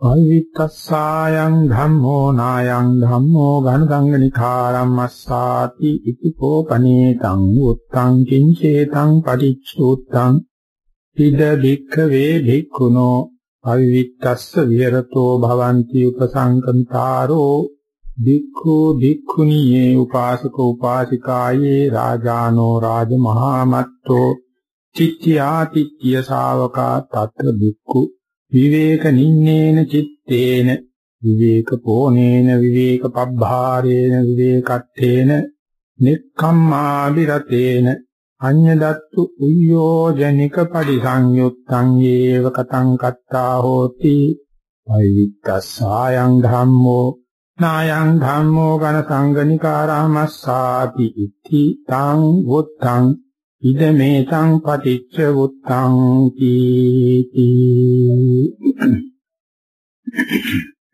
අවිත්තස්සායන් ධම්මෝ නායන් ධම්මෝ ඝනසංගනිකාරම්මස්සාති ඉතිකෝ පනේතං උත්තං කිංචේතං පටිච්චුත්තං ඉද භික්ඛවේ භික්ඛුනෝ අවිත්තස්ස විහෙරතෝ භවಂತಿ උපසංකන්තාරෝ භික්ඛු භික්ඛුනියේ උපාසක උපාසිකායේ රාජානෝ රාජමහාමත්තෝ චිත්‍යාතිත්‍ය ශාවකා තත්‍ර භික්ඛු විවේක නින්නේන චිත්තේන විවේක පෝනේන විවේක පබ්බාරේන විවේකත්තේන නික්ඛම්මා විරතේන අඤ්ඤදත්තු උයෝජනික පරිසංයුත්තං යේව කතං කත්තා හෝති අයිත්තස්සායන් ධම්මෝ නායං ධම්මෝ ඝන සංගනිකාරාමස්සාති ඉති තං වුත්තං ඉදමේතං පටිච්ච වුත්තං කීති.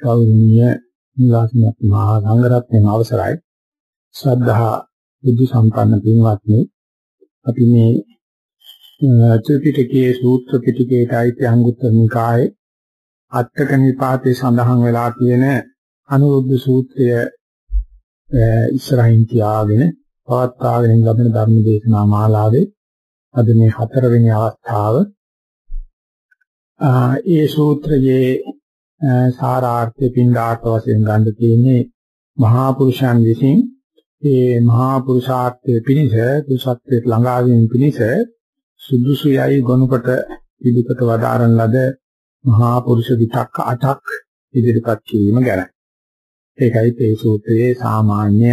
කෞණ්‍ය නිවාසනත් මහා සංඝරත්නයන් අවසරයි. ශ්‍රද්ධා බුද්ධ සම්පන්න පින්වත්නි අපි මේ ත්‍රිපිටකයේ සූත්‍ර පිටකයට අයිති අංගුත්තර නිකායේ අටක නිපාතේ සඳහන් වෙලා තියෙන අනුරුද්ධ සූත්‍රය ඉස්සරහින් තියාගෙන පවත්වාගෙන ලබන ධර්ම දේශනා මාලාවේ අද මේ හතරවෙනි අවස්ථාව ඒ සූත්‍රයේ සාරාර්ථය පින්ඩාට වශයෙන් ගන්න තියෙන්නේ මහා පුරුෂයන් විසින් ඒ මහා පුරුෂාර්ථයේ පිනිස පුරුෂත්වයට ළඟා වීම පිනිස සුදුසුයයි ගොනුකට පිළිපත වදාරන ලද මහා පුරුෂ විතක්ක අටක් ඉදිරිපත් කිරීම ගැන. ඒකයි මේ සූත්‍රයේ සාමාන්‍ය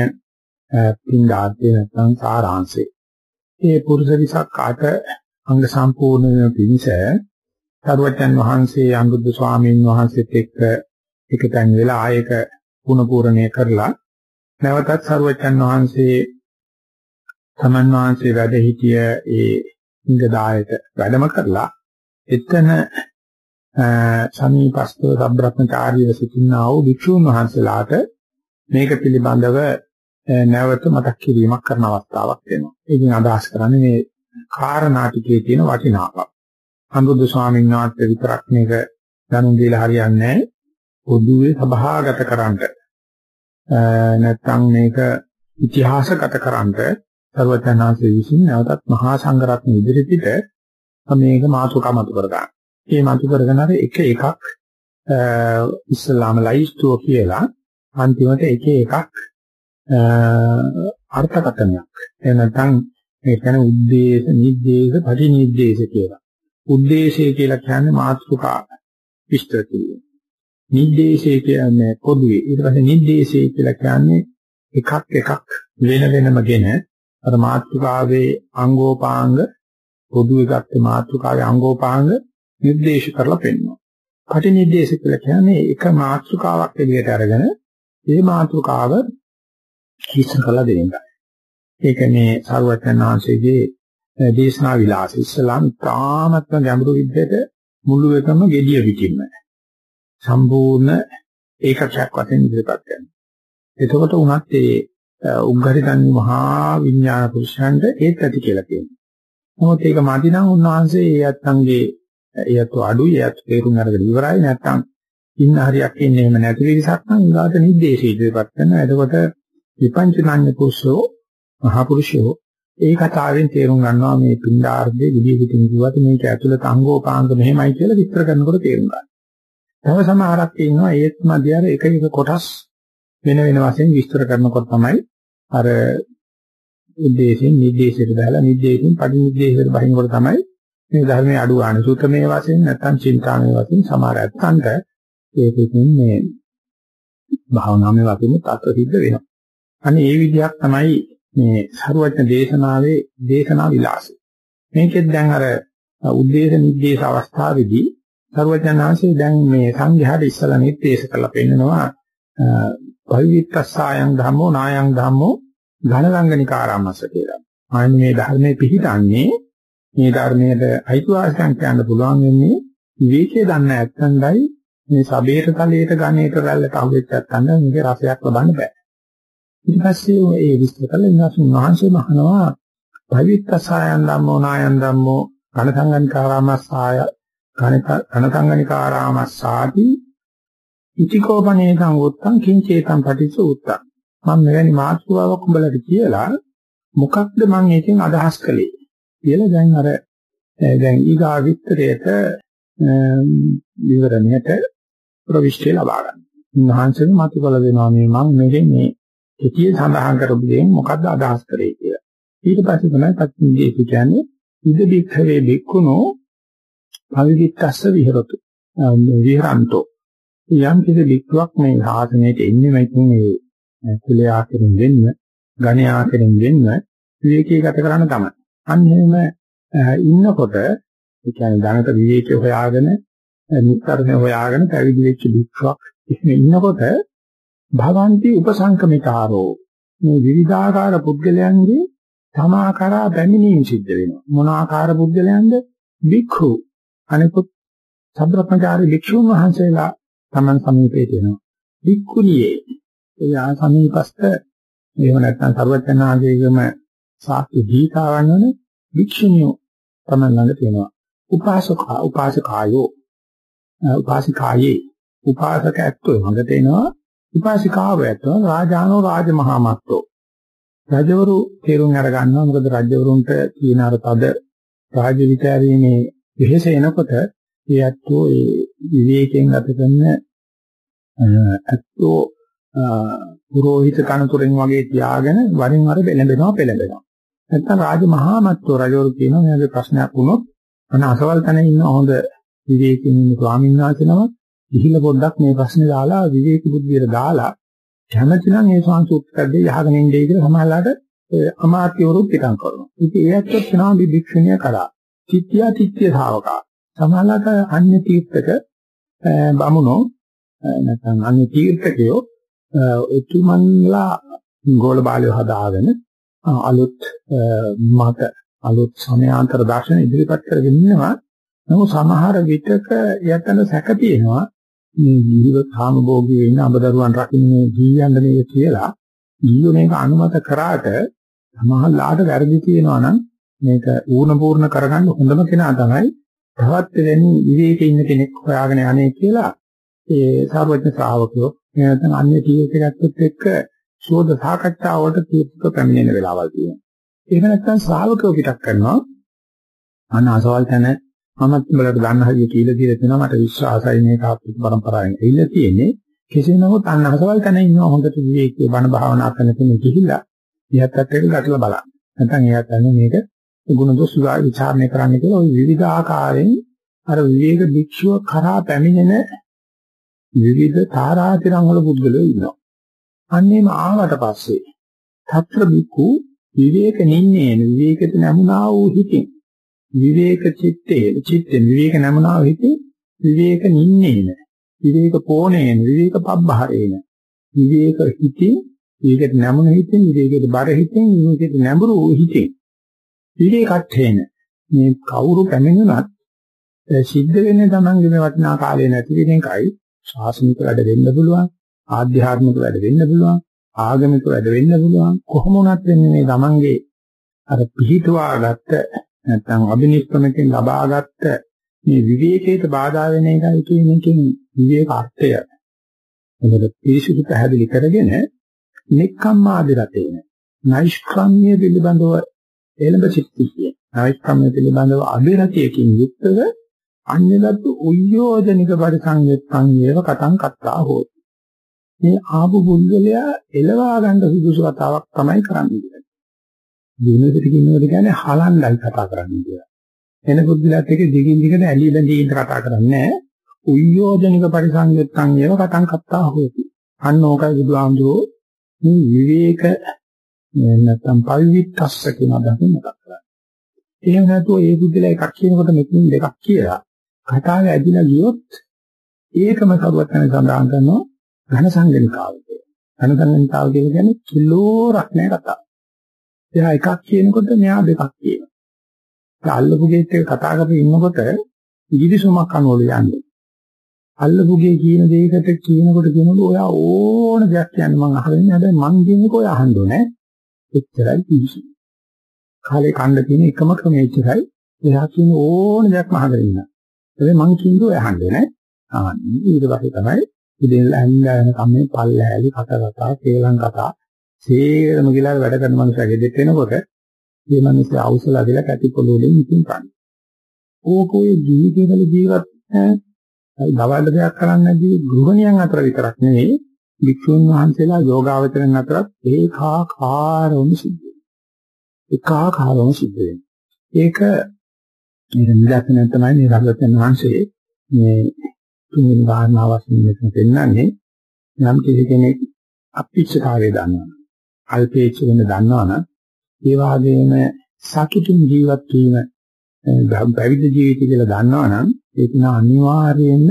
පින්ඩාර්ථය නැත්නම් සාරාංශය. මේ පුරුෂ විසක් අට අංග සම්පූර්ණ වෙන පිණිස සරුවචන් වහන්සේ අනුරුද්ධ ස්වාමීන් වහන්සේත් එක්ක එකතෙන් වෙලා ආයක පුන පූර්ණය කරලා නැවතත් සරුවචන් වහන්සේ තමන් වහන්සේ වැඩ සිටිය ඒ ඉංගදායට වැඩම කරලා එතන සමීපස්තව සබ්‍රහ්මචාරීව සිටිනා වූ භික්ෂුන් වහන්සේලාට මේක පිළිබඳව නැවත මතක් කිරීමක් කරන අවස්ථාවක් වෙනවා. ඒකෙන් අදහස් කරන්නේ මේ කාරණා ටිකේ තියෙන වටිනාකම. අනුරුද්ධ ස්වාමීන් වහන්සේ විතරක් මේක දැනුම් දීලා හරියන්නේ නැහැ. පොදුවේ සභාගත කරන්නට නැත්නම් මේක ඉතිහාසගත කරන්නට සර්වඥාන්සේ විසින් නැවතත් මහා සංඝරත්න ඉදිරිපිට මේක මාතෘකා මතු කර ගන්න. මේ මතු කරගෙන අර එක එකක් ඉස්ලාම ලයිස්තුව කියලා අන්තිමට එක එකක් අර්ථකථනයක්. එහෙම නැත්නම් ඒ කියන්නේ උද්දේශ, නිද්දේශ, පරිනිද්දේශ කියලා. උද්දේශය කියලා කියන්නේ මාතෘකා විස්තර කිරීම. නිද්දේශය කියන්නේ පොදුවේ. ඊට පස්සේ නිද්දේශය කියලා කියන්නේ එකක් එකක් වෙන වෙනමගෙන අර මාතෘකාවේ අංගෝපාංග පොදුවේ ගත්ත මාතෘකාවේ අංගෝපාංග නිර්දේශ කරලා පෙන්නනවා. පටිනිර්දේශ කියලා කියන්නේ එක මාතෘකාවක් එළියට අරගෙන ඒ මාතෘකාව හිස්ස කළා දෙන්න. ඒක මේ සාරවත්යන් වහන්සේගේ දේශනා විලාසය. ඉස්ලාම් තාමත්ම ගැඹුරු විද්‍යට මුළු එකම gediya පිටින්ම සම්පූර්ණ ඒකකයක් වශයෙන් ඉදිරිපත් කරනවා. එතකොට උනත් ඒ උග්ගරිතන් මහා විඥාන පුරුෂයන්ට ඒත් ඇති කියලා කියනවා. මොහොත ඒක මදි නම් උන්වහන්සේ ඒ අත්ංගේ ඒත් අඩුයි ඒත් තේරුම් අරගෙන ඉවරයි නැත්නම් ඉන්න හරියක් ඉන්නේ එහෙම නැති විසක් නම් උදාත නිදේශී ඉදිරිපත් කරනවා. එතකොට විපංචනඤ්ඤ පුරුෂෝ මහා පුරුෂෝ ඒ කතාවෙන් තේරුම් ගන්නවා මේ පින්ඩාර්ධයේ විදිහකින් කිව්වත් මේක ඇතුළත අංගෝපාංග මෙහෙමයි කියලා විස්තර කරනකොට තේරුම් ගන්නවා. තව සමහරක් තියෙනවා ඒත් මැදිහර එක එක කොටස් වෙන වෙන වශයෙන් විස්තර කරනකොට තමයි අර උද්දේශයෙන් නිදේශයට දාලා නිදේශයෙන් පරිනිදේශයට බහිනකොට තමයි මේ ධර්මයේ අඩු ආන සූත්‍රමේ වශයෙන් නැත්නම් චින්තාමේ වශයෙන් සමහර ඇත්තන්ට ඒකකින් මේ භාවනාවේ වශයෙන් තත්ත්ව සිද්ධ වෙනවා. අනේ ඒ විදිහක් තමයි මේ සරුවත්න දේශනාවේ දේශනා විලාසය. මේකෙත් දැන් අර උද්දේශ නිද්දේශ අවස්ථාවේදී සරුවත්නාංශයේ දැන් මේ සංඝයාට ඉස්සලා නිර්දේශ කළා පෙන්නනවා භවිත්තස්සායන් ධම්මෝ නායන් ධම්මෝ ඝනලංගනිකාරාමස කියලා. අනේ මේ ධර්මයේ පිහිටන්නේ මේ ධර්මයට අයිතිවාසිකම් කියන්න පුළුවන් වෙන්නේ විවේකයේ දන්න ඇත්තන්ටයි මේ සබේට තලයට ගණේට රැල්ලට අහුවෙච්ච ඇත්තන්ට මේකේ රසයක් ලබන්න බෑ. ඊට පස්සේ මේ විස්තර කළ ඉන්නසුන් වහන්සේ මහනවා පවිත්තසයන් ධම්මෝ නායන් ධම්මෝ ඝනසංගනිකාරාමස්සාය ඝනසංගනිකාරාමස්සාති ඉතිකෝපනේ සංගුත්තං කිංචේතං පටිච්ච උත්තං මම මෙවැනි මාතෘකාවක් උඹලට කියලා මොකක්ද මම එකෙන් අදහස් කළේ කියලා දැන් අර දැන් ඊගා විස්තරයට විවරණයට ප්‍රවිෂ්ඨය ලබා ගන්න. උන්වහන්සේ මතු කළ දෙනවා මේ මම මෙහෙ මේ කෙටියෙන් සඳහන් කරපු දෙයින් මොකද්ද අදහස් කරේ කියලා. ඊට පස්සේ තමයි පත්තිදී කියන්නේ ඉද බික්ඛවේ බික්කුණෝ පවිවිත්තස්ස විහෙරතු. විහරන්තෝ. යම් කිසි බික්කුවක් මේ ආසනයට එන්නේ මේකින් මේ කුලයේ ආකරෙන් වෙන්න, ඝණයේ ආකරෙන් වෙන්න විවේකී ගත කරන්න තමයි. අන්න එහෙම ඉන්නකොට ඒ කියන්නේ ධනක විවේකී හොයාගෙන නිස්සාරණය හොයාගෙන පැවිදි වෙච්ච බික්කුවක් ඉස්මේ ඉන්නකොට භවಂತಿ උපසංකමිතාරෝ මේ විවිධාකාර පුද්ගලයන්ගේ තමාකරා බැමිනීම සිද්ධ වෙනවා. මොන ආකාර පුද්ගලයන්ද? බික්ඛු අනිකුත් සබ්‍රප්‍රචාරී භික්ෂුන් වහන්සේලා Taman සමීපයට එනවා බික්ඛුනියේ එයා සමීපස්ත එහෙම නැත්නම් සර්වඥාන්සේගම සාක්ෂි දීතාවන් වන භික්ෂුණියෝ Taman ළඟට එනවා උපාසකා උපාසකායෝ. උපාසිකායේ උපාසක ඇත්තෝ ළඟට එනවා උපාසිකාව ඇත්තෝ රාජානෝ රාජමහාමත්තෝ. රජවරු තේරුම් අර ගන්නවා මොකද රජවරුන්ට තියෙන අර තද රාජ්‍ය විචාරීමේ වෙහෙස එනකොට ඒ ඇත්තෝ ඒ විවේකයෙන් ගත කරන ඇත්තෝ පුරোহিত කනතුරෙන් වගේ තියාගෙන වරින් වර බෙලඹෙනවා පෙළඹෙනවා. නැත්තම් රාජ මහාමත්ව රජවරු කියනවා මෙයාගේ ප්‍රශ්නයක් වුණොත් අන අසවල් තැන ඉන්න හොඳ විවේකයෙන් ඉන්න ස්වාමීන් වහන්සේ නමක්. ඉහිල පොඩ්ඩක් මේ ප්‍රශ්නේ දාලා විවේක බුද්ධියට දාලා කැමැතිනම් ඒ සංසුත්කද්දේ යහගෙන ඉන්නේ කියලා සමහරලාට අමාත්‍යවරුත් පිටං කරනවා. ඉතින් ඒ ඇත්තත් වෙනවා භික්ෂුණිය කරා. චිත්‍ය චිත්‍ය ශාවකා. සමහරලාට අන්‍ය තීර්ථක බමුණෝ නැත්නම් අන්‍ය තීර්ථකයෝ එතුමන්ලා ගෝල බාලය හදාගෙන අලුත් මත අලුත් සමයාන්තර දර්ශන ඉදිරිපත් කරගෙන ඉන්නවා. නමුත් සමහර විටක යතන සැක තියෙනවා මේ ජීව කාමභෝගී වෙන්න අබදරුවන් රකින්නේ ජීයන්න නේ කියලා ජීව මේක අනුමත කරාට සමහරලාට වැරදි තියෙනවා නම් මේක ඌණ පූර්ණ කරගන්න හොඳම කෙනා තමයි තවත් දෙවෙනි විවේකයේ ඉන්න කෙනෙක් හොයාගෙන යන්නේ කියලා ඒ සාර්වජනික ශ්‍රාවකයෝ නැත්නම් අන්‍ය ටීවී එකකට එක්ක ශෝධ සාකච්ඡාවලට තීර්ථක පැමිණෙන වෙලාවල් තියෙනවා. එහෙම නැත්නම් ශ්‍රාවකයෝ පිටක් කරනවා අනාසවල් තැන මමත් උඹලට ගන්න හැටි කියලා කියලා තියෙනවා මට විශ්වාසයි මේක අපේ પરම්පරාවෙන් ඇවිල්ලා තියෙන්නේ. කෙසේ නමුත් අන්න අහසවල් තැන ඉන්නවා. හොඳට විවේකී බණ භාවනා කරන කෙනෙක් ගිහිල්ලා ඉහත්ත් එක්ක ගැටලා බලන්න. නැත්නම් එයා කියන්නේ මේක ගුණ දොස් විචාරණය කරන්න කියලා ওই විවිධ ආකාරයෙන් අර විවේක භික්ෂුව කරා පැමිණෙන විවිධ තාරාතිරම් වල පුද්ගලයෝ ඉන්නවා. අන්නේම ආවට පස්සේ තත්‍ර බිකු විවේක නින්නේ විවේකෙත නැමුණා වූ හිතින් විවේක චිත්තේ චිත්තේ විවේක නැමනාව හිතේ විවේක නින්නේන විවේක පෝනේන විවේක පබ්බහරේන විවේක හිතේ විවේකයට නැමුණ හිතෙන් විවේකයට බර හිතෙන් විවේකයට නැඹුරු හිතෙන් විවේකත්ථේන මේ කවුරු පැමිණුණත් සිද්ධ වෙන්නේ Tamange මේ වටිනා කාලය නැති වෙන එකයි. ශාසනික වැඩ වෙන්න පුළුවන් ආධ්‍යාත්මික වැඩ වෙන්න පුළුවන් ආගමික වැඩ වෙන්න පුළුවන්. කොහොම වුණත් වෙන්නේ මේ Tamange අර පිහිටුවා ගත්ත නැත්නම් අභිනිෂ්ක්‍රමයෙන් ලබාගත්ත මේ විවේකයට බාධා වෙන එකයි කියන එකෙන් විවේක අර්ථය. මොකද පිරිසිදු පැහැදිලි කරගෙන නික්කම්මාදි රතේන නෛෂ්ක්‍රම්‍ය පිළිබඳව එළඹ සිටියේ නෛෂ්ක්‍රම්‍ය පිළිබඳව අභිරතියකින් යුක්තව අන්‍යදත් උයෝජනික පරිසංයුක්තං ඒව කතං කත්තා හොති. මේ ආපු බුද්ධලයා එළවා ගන්න සුදුසු කතාවක් තමයි කරන්නේ. යුනිවර්සිටි කියනකොට කියන්නේ හලන්නයි කතා කරන්නේ කියලා. එන බුද්ධිලත් එක දිගින් දිගට ඇලි බැඳී ඉඳ කතා කරන්නේ නැහැ. උයෝජනික පරිසංයුත්තන් ඒව කතං කත්තා හොති. අන්න ඕකයි බුදුහාමුදුරෝ මේ විවේක නැත්තම් පවිවිත්තස්ස කියන අදහසින් මතක් කරන්නේ. එහෙම නැතුව ඒ බුද්ධිලා එකක් කියනකොට මෙතනින් දෙකක් කියලා කතාවේ ඇදිලා ගියොත් ඒකම කරුවත් යන සඳහන් කරනවා ඝන සංගණිකාව කියලා. ඝන සංගණිකාව කියන්නේ කිලෝරක් නෑ කතාව. එයා එකක් කියනකොට මෙයා දෙකක් කියනවා. ඒ අල්ලපු ගේත් එක කතා කරගෙන ඉන්නකොට ඉදිරිසුමක් අනුවල යන්නේ. අල්ලපු ගේ කියන දෙයකට කියනකොට කියනකොට ඔයා ඕන දෙයක් කියන්නේ මං අහගෙන ඉන්නේ. හැබැයි මං කියනක ඔය අහන්න ඕනේ. එච්චරයි පිළිසු. කාලේ කන්න තියෙන එකම ක්‍රමය එච්චරයි. එයා කියන ඕන දෙයක් අහගෙන ඉන්න. හැබැයි මං කියන්නේ ඔය අහන්නේ නෑ. ආ ඊට පස්සේ තමයි ඉතින් ඇංගාන කම්මේ පල්ලෑලි කට කතා, කේලම් කතා, සේරම ගිලා වැඩ කරන මනුස්සයා ගෙදෙට එනකොට මේ මිනිස්සු අවසල අදලා කැටි පොළොවලින් ඉතින් කන්නේ. ඕකෝයේ ජීවිතවල ජීවත් දවල්ද දෙයක් කරන්නේ නැති ගෘහණියන් අතර විතරක් නෙවෙයි වික්ෂුන් වහන්සේලා යෝගාවචරයන් අතරත් ඒකාකාරවම සිද්ධ වෙනවා. ඒකාකාරවම සිද්ධ වෙනවා. ඒක මේ නිදර්ශනය තමයි මේ රහතන් වහන්සේ මේ තුන්වෙනි කාරණාවක් මෙතන පෙන්නන්නේ යම් කෙනෙක් අපිච්චතාවය දන්නවා. අල්පේච්ච වෙන දන්නවනම් ඒ වගේම සතුටින් ජීවත් වීම පැවිදි ජීවිතය කියලා දන්නවනම් ඒක නා අනිවාර්යයෙන්ම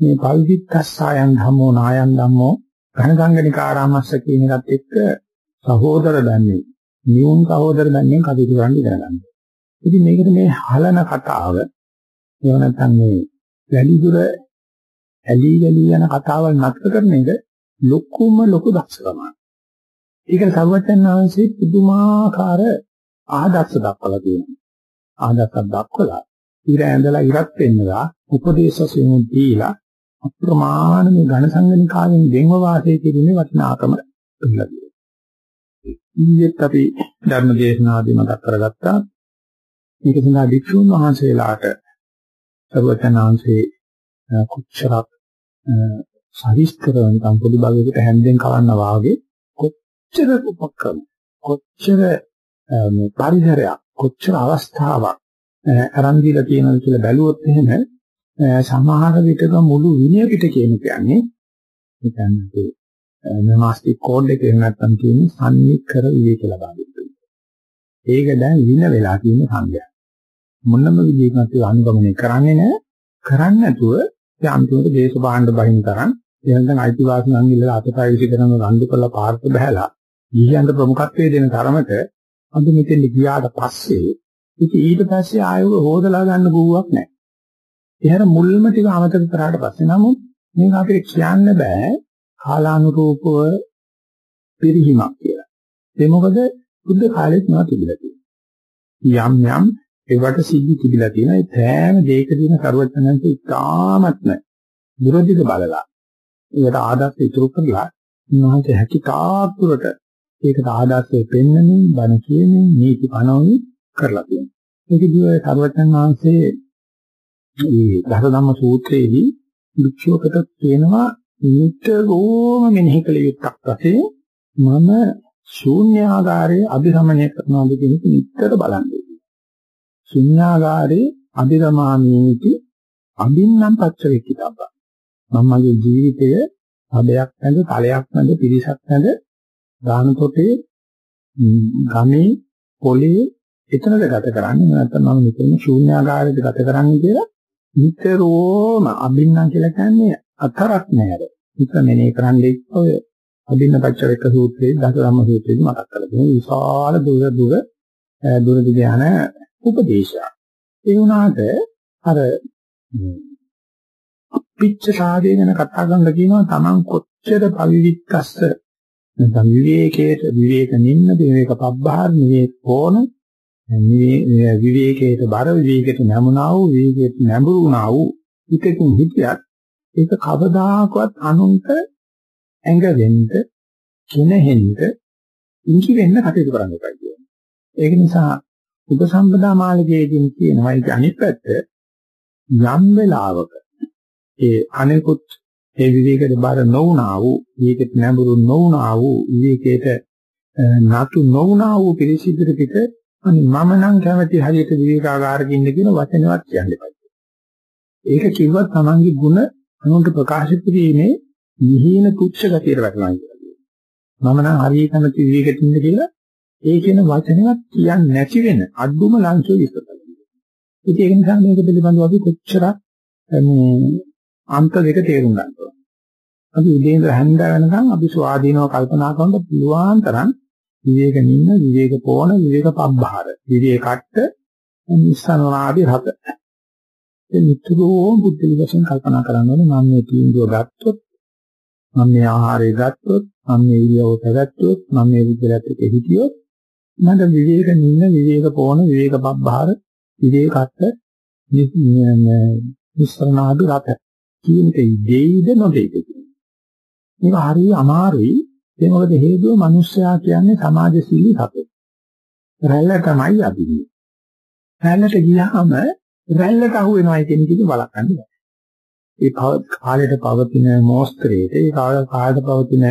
මේ පවිත්‍ස්සයන් ධම්මෝ නායන් ධම්මෝ ඝනගංගනිකාරාමස්ස කියන එකත් එක්ක සහෝදර දන්නේ නියුන් සහෝදර දන්නේ කටයුතු කරන්න ඉගෙන ගන්න. ඉතින් මේකට මේ හලන කතාව එහෙම නැත්නම් මේ වැඩි දුර ඇලි ගලි යන කතාවල් නතර කරන එක ලොකුම ලොකු දක්ෂකමක්. ඒකට සර්වඥාන් වහන්සේ පුදුමාකාර ආදර්ශ දක්වලා තියෙනවා. ආදර්ශයක් දක්වලා ඉර ඇඳලා ඉරත් වෙන්නලා උපදේශ වශයෙන් දීලා අප්‍රමාණ මේ ඝන සංගණිකාවෙන් දෙන්ව වාසය කිරීමේ වටිනාකම පිළිගන්නවා. ඊයේත් අපි ධර්ම දේශනාදී මතක් කරගත්තා. මේක සඳහා වික්ෂුන් වහන්සේලාට සර්වඥාන්සේ කුච්චරක් සවිස්තරව නිකන් පොඩි බගයකට හැන්දෙන් කවන්න වාගේ කොච්චර උපක්‍රම කොච්චර මේ පරිසරයක් කොච්චර අවස්ථාවක් අරන් දීලා තියෙනවද කියලා බැලුවොත් එහෙම සමහර විටක මුළු විනය පිට කියන කියන්නේ ඒ කියන්නේ මේ මාස්ටික් කෝඩ් එකේ නැත්තම් තියෙන්නේ සම්නිකර විවේක ලබා දෙන්න. ඒක දැන් වින වෙලා තියෙන සංඥා. මොනම විදිහකට අනුගමනය කරන්නේ නැහැ. කරන්නේ නැතුව ඒ අන්තිමට දේශ භාණ්ඩ බහින් තරම් එහෙනම් අයිතිවාසිකම් ඉල්ලලා අතපය විසි කරන රණ්ඩු කරලා පාර්ථ බහැලා ගිහියන්ට ප්‍රමුඛත්වයේ දෙන තරමට අද මෙතෙන් ගියාට පස්සේ ඉතින් ඊට පස්සේ ආයව හොදලා ගන්න ගුවක් නැහැ. ඒහැර මුල්ම ටික අමතක කරාට පස්සේ නමුත් මේක අපිට කියන්න බෑ කාලානුරූපව පිරිහීමක් කියලා. ඒ මොකද බුද්ධ කාලෙත් නෝ තිබිලා තියෙනවා. යම් යම් ඒවට සිද්ධි තිබිලා තියෙනවා. ඒ තෑම දෙයකදීම ਸਰවඥයන්ට ඉතාමත්ම දුරදිග බලලා ඒකට ආදර්ශ ඉතුරු කරලා උන්වහන්සේ හැකි තාක්ෂුරට ඒකට ආදර්ශය පෙන්වමින් බණ කියමින් නීති පනවමින් කරලා තියෙනවා. ඒකදී ඔය සර්වඥාන් වහන්සේ මේ දසධම්ම සූත්‍රයේදී වික්ෂෝපකට කියනවා නිතරම මෙනෙහි කළ යුත්තක් වශයෙන් මම ශූන්‍යාගාරයේ අභිරමණය කරනවාද කියන එක නිතර බලන්නේ. ශූන්‍යාගාරයේ අභිරමාමීති අභින්නම් පච්චවේකිතබ්බ. මම මගේ ජීවිතය අබයක් නැද, තලයක් නැද, පිරිසක් නැද, ගානකොටේ ගමේ පොලේ එතනද ගත කරන්නේ නැත්නම් මම මෙතන ශූන්‍යාකාරයක ගත කරන්නේ කියලා නිතරම අභින්නම් කියලා කියන්නේ අතරක් නෑර. හිත මෙනේ කරන්නේ ඔය අභින්න පච්චවේක සූත්‍රයේ දසධම්ම සූත්‍රයේ මතක් කරලා තියෙන විශාල දුර දුර දුර දිග යන උපදේශයක්. ඒ වුණාට අර පිච්ච සාදේ ගැන කතා කරන්න කියනවා Taman කොච්චර පවිවික්කස්ස නැත්නම් විවේකයට විවේක නින්න විවේක පබ්බහාර විවේක ඕන විවේකයට බර විවේකයට නැමුණා වූ විවේකයට නැඹුරුණා වූ හිතකින් හිතියත් ඒක කවදාකවත් අනුන්ට ඇඟ වෙන්න කෙනෙහෙන්න ඉංගි වෙන්න කටයුතු කරන්න එපා කියන්නේ. ඒක නිසා උපසම්පදා මාර්ගයේදී කියනවා ඒක අනිත් පැත්ත යම් වෙලාවක ඒ අනෙකුත් ඒ විවේකයට බර නොවුනා වූ විවේකයට නැඹුරු නොවුනා වූ විවේකයට නතු නොවුනා වූ පිළිසිද්දට පිට අනි මම නම් කැමති හරියට විවේකාගාරක ඉන්න කියන වචනවත් කියන්න එපා. ඒක කිව්වත් Tamange ಗುಣ අනුන්ට ප්‍රකාශ කිරීමේ නිහීන තුච්ඡ ගතියට වැටෙනවා කියලා. මම නම් හරියට කැමති විවේකෙට ඉන්න කියලා ඒ කියන වචනවත් කියන්නේ නැති වෙන අඩුම ලංකේ විස්තර කරනවා. ඉතින් ඒක නිසා මේක පිළිබඳව අපි කොච්චරක් මේ අන්ත දෙක තේරුම් ගන්න ඕනේ. අපි උදේ ඉඳලා හැන්ද වෙනකන් අපි ස්වාධීනව කල්පනා කරන්න පුළුවන් තරම් විවේක නින්න විවේක පෝන විවේක පබ්බහර. විවේකට්ට නිස්සනවාදී රත. ඒ නිතරම බුද්ධ විදර්ශන කල්පනා කරන්න ඕනේ මම මේ තීන්දුව ගත්තොත් මම මේ ආහාරය ගත්තොත් මම මේ ඉරියව්ව පැවැත්වුවොත් මම මේ විදිහට එක හිටියොත් මට විවේක නින්න විවේක පෝන විවේක පබ්බහර විවේකට්ට නිස්සනවාදී රත. කියන එක දෙයිද නොදෙයිද? මේක හරිය අමාරුයි ඒ මොකද හේතුව මිනිස්සයා කියන්නේ සමාජශීලී සතෙක්. රැල්ල තමයි අදින්නේ. රැල්ලට ගියාම රැල්ලට අහු වෙනවා කියන එක බලකන්නේ නැහැ. ඒ කාලයට පවතින මොස්ත්‍රේට ඒ කාලයට පවතින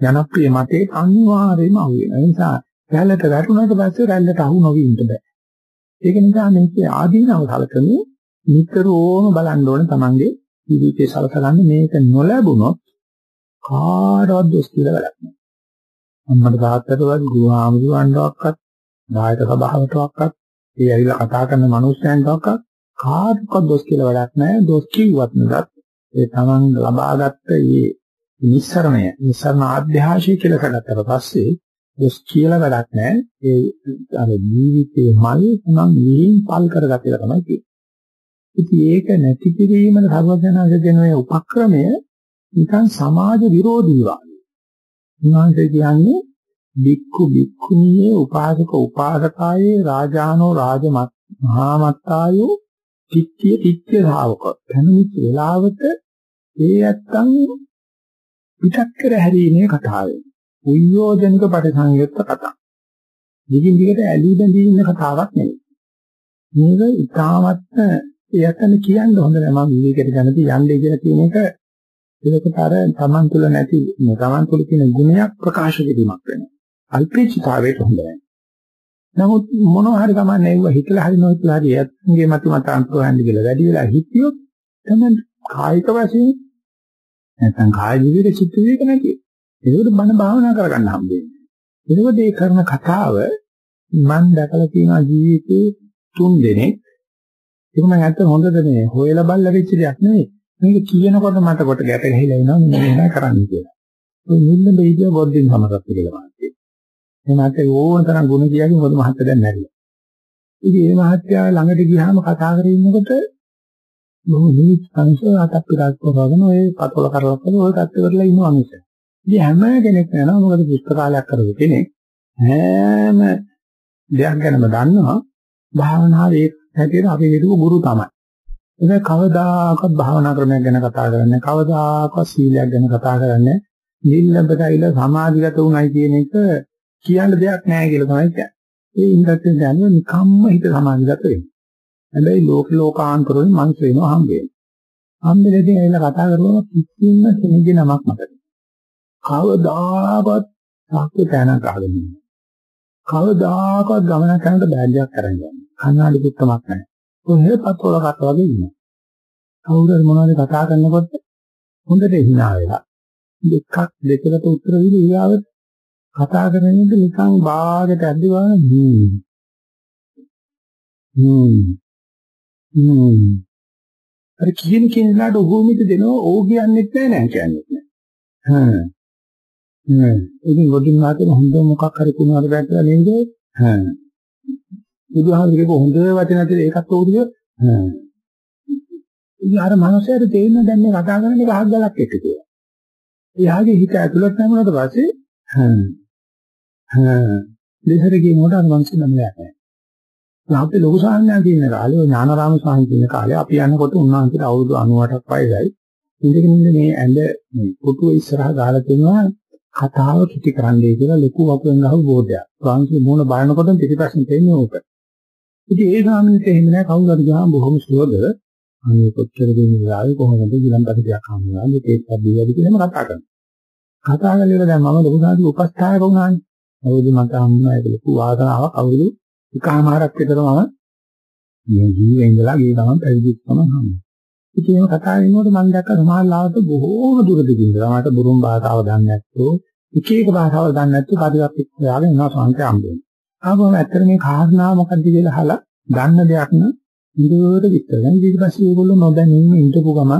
ජනප්‍රිය මතේ අනිවාර්යයෙන්ම අහු වෙනවා. ඒ නිසා රැල්ලට වැටුණාට පස්සේ රැල්ලට අහු නොවී ඉන්න බෑ. ඒක නිසා මේකේ ආදීනව සලකන්නේ නිතරම බලන්න ඕනේ Tamange ජීවිතේ සලකන්නේ මේක නොලැබුණොත් කාටවත් දොස් කියලා වැඩක් නැහැ. අම්මට තාත්තටවත් ගුරුහාමුදුරන්ටවත් නායක සභාවටවත් ඒ ඇවිල්ලා කතා කරන මිනිස්යන්ටවත් කාටවත් දොස් කියලා වැඩක් නැහැ. දොස් කිව්වත් නේද ඒ තමන් ලබාගත්ත මේ නිස්සරණය නිස්සරණ ආධ්‍යාශය කියලා කරගත්තට පස්සේ දොස් කියලා වැඩක් නැහැ. ඒ අර ජීවිතේ මල් තමන් විහිං පල් කරගත්තේ තමයි කියන්නේ. ඉතින් ඒක නැති කිරීමේ සර්වඥාන්සේ දෙන උපක්‍රමය නිකන් සමාජ විරෝධී වාගේ. උන්වහන්සේ කියන්නේ බික්ඛු බික්ඛුණියේ උපාසක උපාසකායේ රාජානෝ රාජමත් මහාමත්තායෝ කිච්චිය කිච්ච ශාවක. කණමිච්ච වෙලාවට ඒ ඇත්තන් පිටක් කර හැරීමේ කතාවයි. උයෝජනික පරිසංයුක්ත කතාව. දිගින් දිගට ඇලී බැඳී ඉන්න කතාවක් නෙවෙයි. මේක ඉතාමත්ම එයතන කියන්න හොඳ නෑ මම විවේකයට ගන්නදී යන්නේ කියලා කියන එක ඒකට අර Taman තුල නැති Taman තුල තියෙන ගුණයක් ප්‍රකාශ කිරීමක් වෙනවා. අල්පේචිතාවයට හොඳ නැහැ. නමුත් මොනවා හරි ගමන්නේ ඒව හිතලා හරි නොහිතලා හරි එයාගේ මත මතාන්තර හොයන්නේ කියලා වැඩි වෙලා හිතියොත් තමයි කායික වශයෙන් නැත්නම් කාය ජීවිත චිත්ත විවේක නැති. ඒකට බණ භාවනා කරගන්න හම්බෙන්නේ. ඒකද ඒ කරන කතාව මම දැකලා තියෙනවා ජීවිතේ තුන් දෙනෙක් ඒක මම ඇත්ත හොඳද මේ හොයලා බලලා වෙච්ච දෙයක් නෙවෙයි. මේක කියනකොට මට කොට ගැට ගහලා එනවා මෙන්න මෙහෙම කරන්න කියලා. ඒ නිල්ල බෙයිදිය ගොඩින් සමගත කියලා මාත්. මේ මාත් ඕන තරම් ගුණ කියාගෙන මොකද මහත්තයා දැන් නැරිලා. ඉතින් මේ මහත්තයා ළඟට ගියාම කතා කරගෙන ඉන්නකොට බොහොම නිවිත් සංසෝ අතක් පිටක් කරගෙන ඔය පතල කරලා කරලා ඔය තත්ත්ව කරලා ඉන්නවා මිස. ඉතින් හැම කෙනෙක් නේනවා මොකද පුස්තකාලයක් කරපු කෙනෙක් හැම දෙයක් ගැනම දන්නවා භාවනාවේ හැටියට අපි හිතුව ගුරු තමයි. ඒක කවදාකවත් භාවනා ක්‍රමයක් ගැන කතා කරන්නේ කවදාකවත් සීලයක් ගැන කතා කරන්නේ නිල්ලබදයිල සමාධිගත උනායි කියන එක කියන්න දෙයක් නැහැ කියලා තමයි කියන්නේ. ඒ ඉන්ද්‍රයෙන් දැනුව නිකම්ම හිත සමාධිගත වෙනවා. හැබැයි ලෝක ලෝකාන්තරවල මංස වෙනවා හම්බ වෙනවා. හම්බෙලදී ඇවිල්ලා කතා කරුවම කිසිම කෙනෙකුගේ නමක් මතක කවදාකවත් සාක්ෂි තැනක් අහගෙන ඉන්නේ. කවදාකවත් ගමනක් යනකොට බෑග්යක් අරන් යන්නේ. කන්නාඩි පුත්තමක් නැහැ. කොහේ පතෝල කට වගේ ඉන්නවා. කවුරු හරි මොනවද කතා කරනකොට හොඳට hina වෙලා. දෙකක් දෙකකට උත්තර දීලා ඊගාවට කතා කරන්නේ නිකන් බාගෙට ඇද්දිවා හ්ම්. හ්ම්. හ්ම්. අර කියන කෙනාට උගුමිට දෙනවා ඕ කියන්නෙත් නෑ නෑ කියන්නෙත් නෑ. හ්ම්. හ්ම්. ඉතින් ගොඩින් මාතේ හොඳ මොකක් හරි කුණාර දැක්කලා නේද? හ්ම්. බුදුහාමුදුරේ හොඳ වචන ඇතුලේ ඒකත් ඕදිය හ්ම් ඉතින් අර මනුස්සයාට තේරෙන දැන් මේ කතා කරන්නේ ගහක් ගලක් එක්ක කියලා. එයාගේ හිත ඇතුළට නැමුණාට පස්සේ හ්ම් හ්ම් දෙහර කියනකොට අර මනුස්සය නම් නැහැ. අපි ලොකු සාහනයක් කියන කාලේ ඥානාරාම සාහන කියන කාලේ අපි යනකොට උන්වහන්සේට අවුරුදු 98ක් වයසයි. ඉඳගෙන ඉන්න මේ ඇඳ මේ පුටුව ඉස්සරහා ගහලා තියෙනවා කතාව කිටි කරන්නයි කියලා ලොකු වකුවෙන් ගහපු බෝඩයක්. ෆ්‍රාන්සි මූණ බලනකොට පිටිපස්සෙන් තේන්නේ ඕක. ඉතින් ඒ ස්වාමීන්ට එහෙම නැහැ කවුරු හරි ගහම බොහොම සුවද අනේ කොච්චර දෙන්නේ වෙලාවේ කොහොමද ගිලන්පති දෙයක් හම්බුනා මේ ඒකත් දීලාද කියලාම කතා කරනවා. කතා කරලා දැන් මම ලොකු සාදු උපස්ථායක වුණානේ. අවුරුදු මට හම්බුනා ඒක ලොකු වාසනාවක් අවුරුදු එකමාරක් විතර මම මේ ජීවේ ඉඳලා ගිය ගමන් පැවිදි වුණා හම්බුනා. ඉතින් ඒක කතා කරනකොට මම දැක්ක සමහර ලාවට බොහෝම දුරදිග ඉඳලා මට බුරුම් භාෂාව දන්නේ නැත්තෝ එක එක භාෂාවල් දන්නේ නැත්තෝ කාටිවත් එක්ක යාගෙන එනවා සංකේ හම්බුනේ. ආවම ඇත්තට මේ කාරණා මොකක්ද කියලා අහලා දන්න දෙයක් නම් ඉන්දුවට විතර. දැන් ඊට පස්සේ ඒගොල්ලෝ නොදැනීම ඉඳපු ගම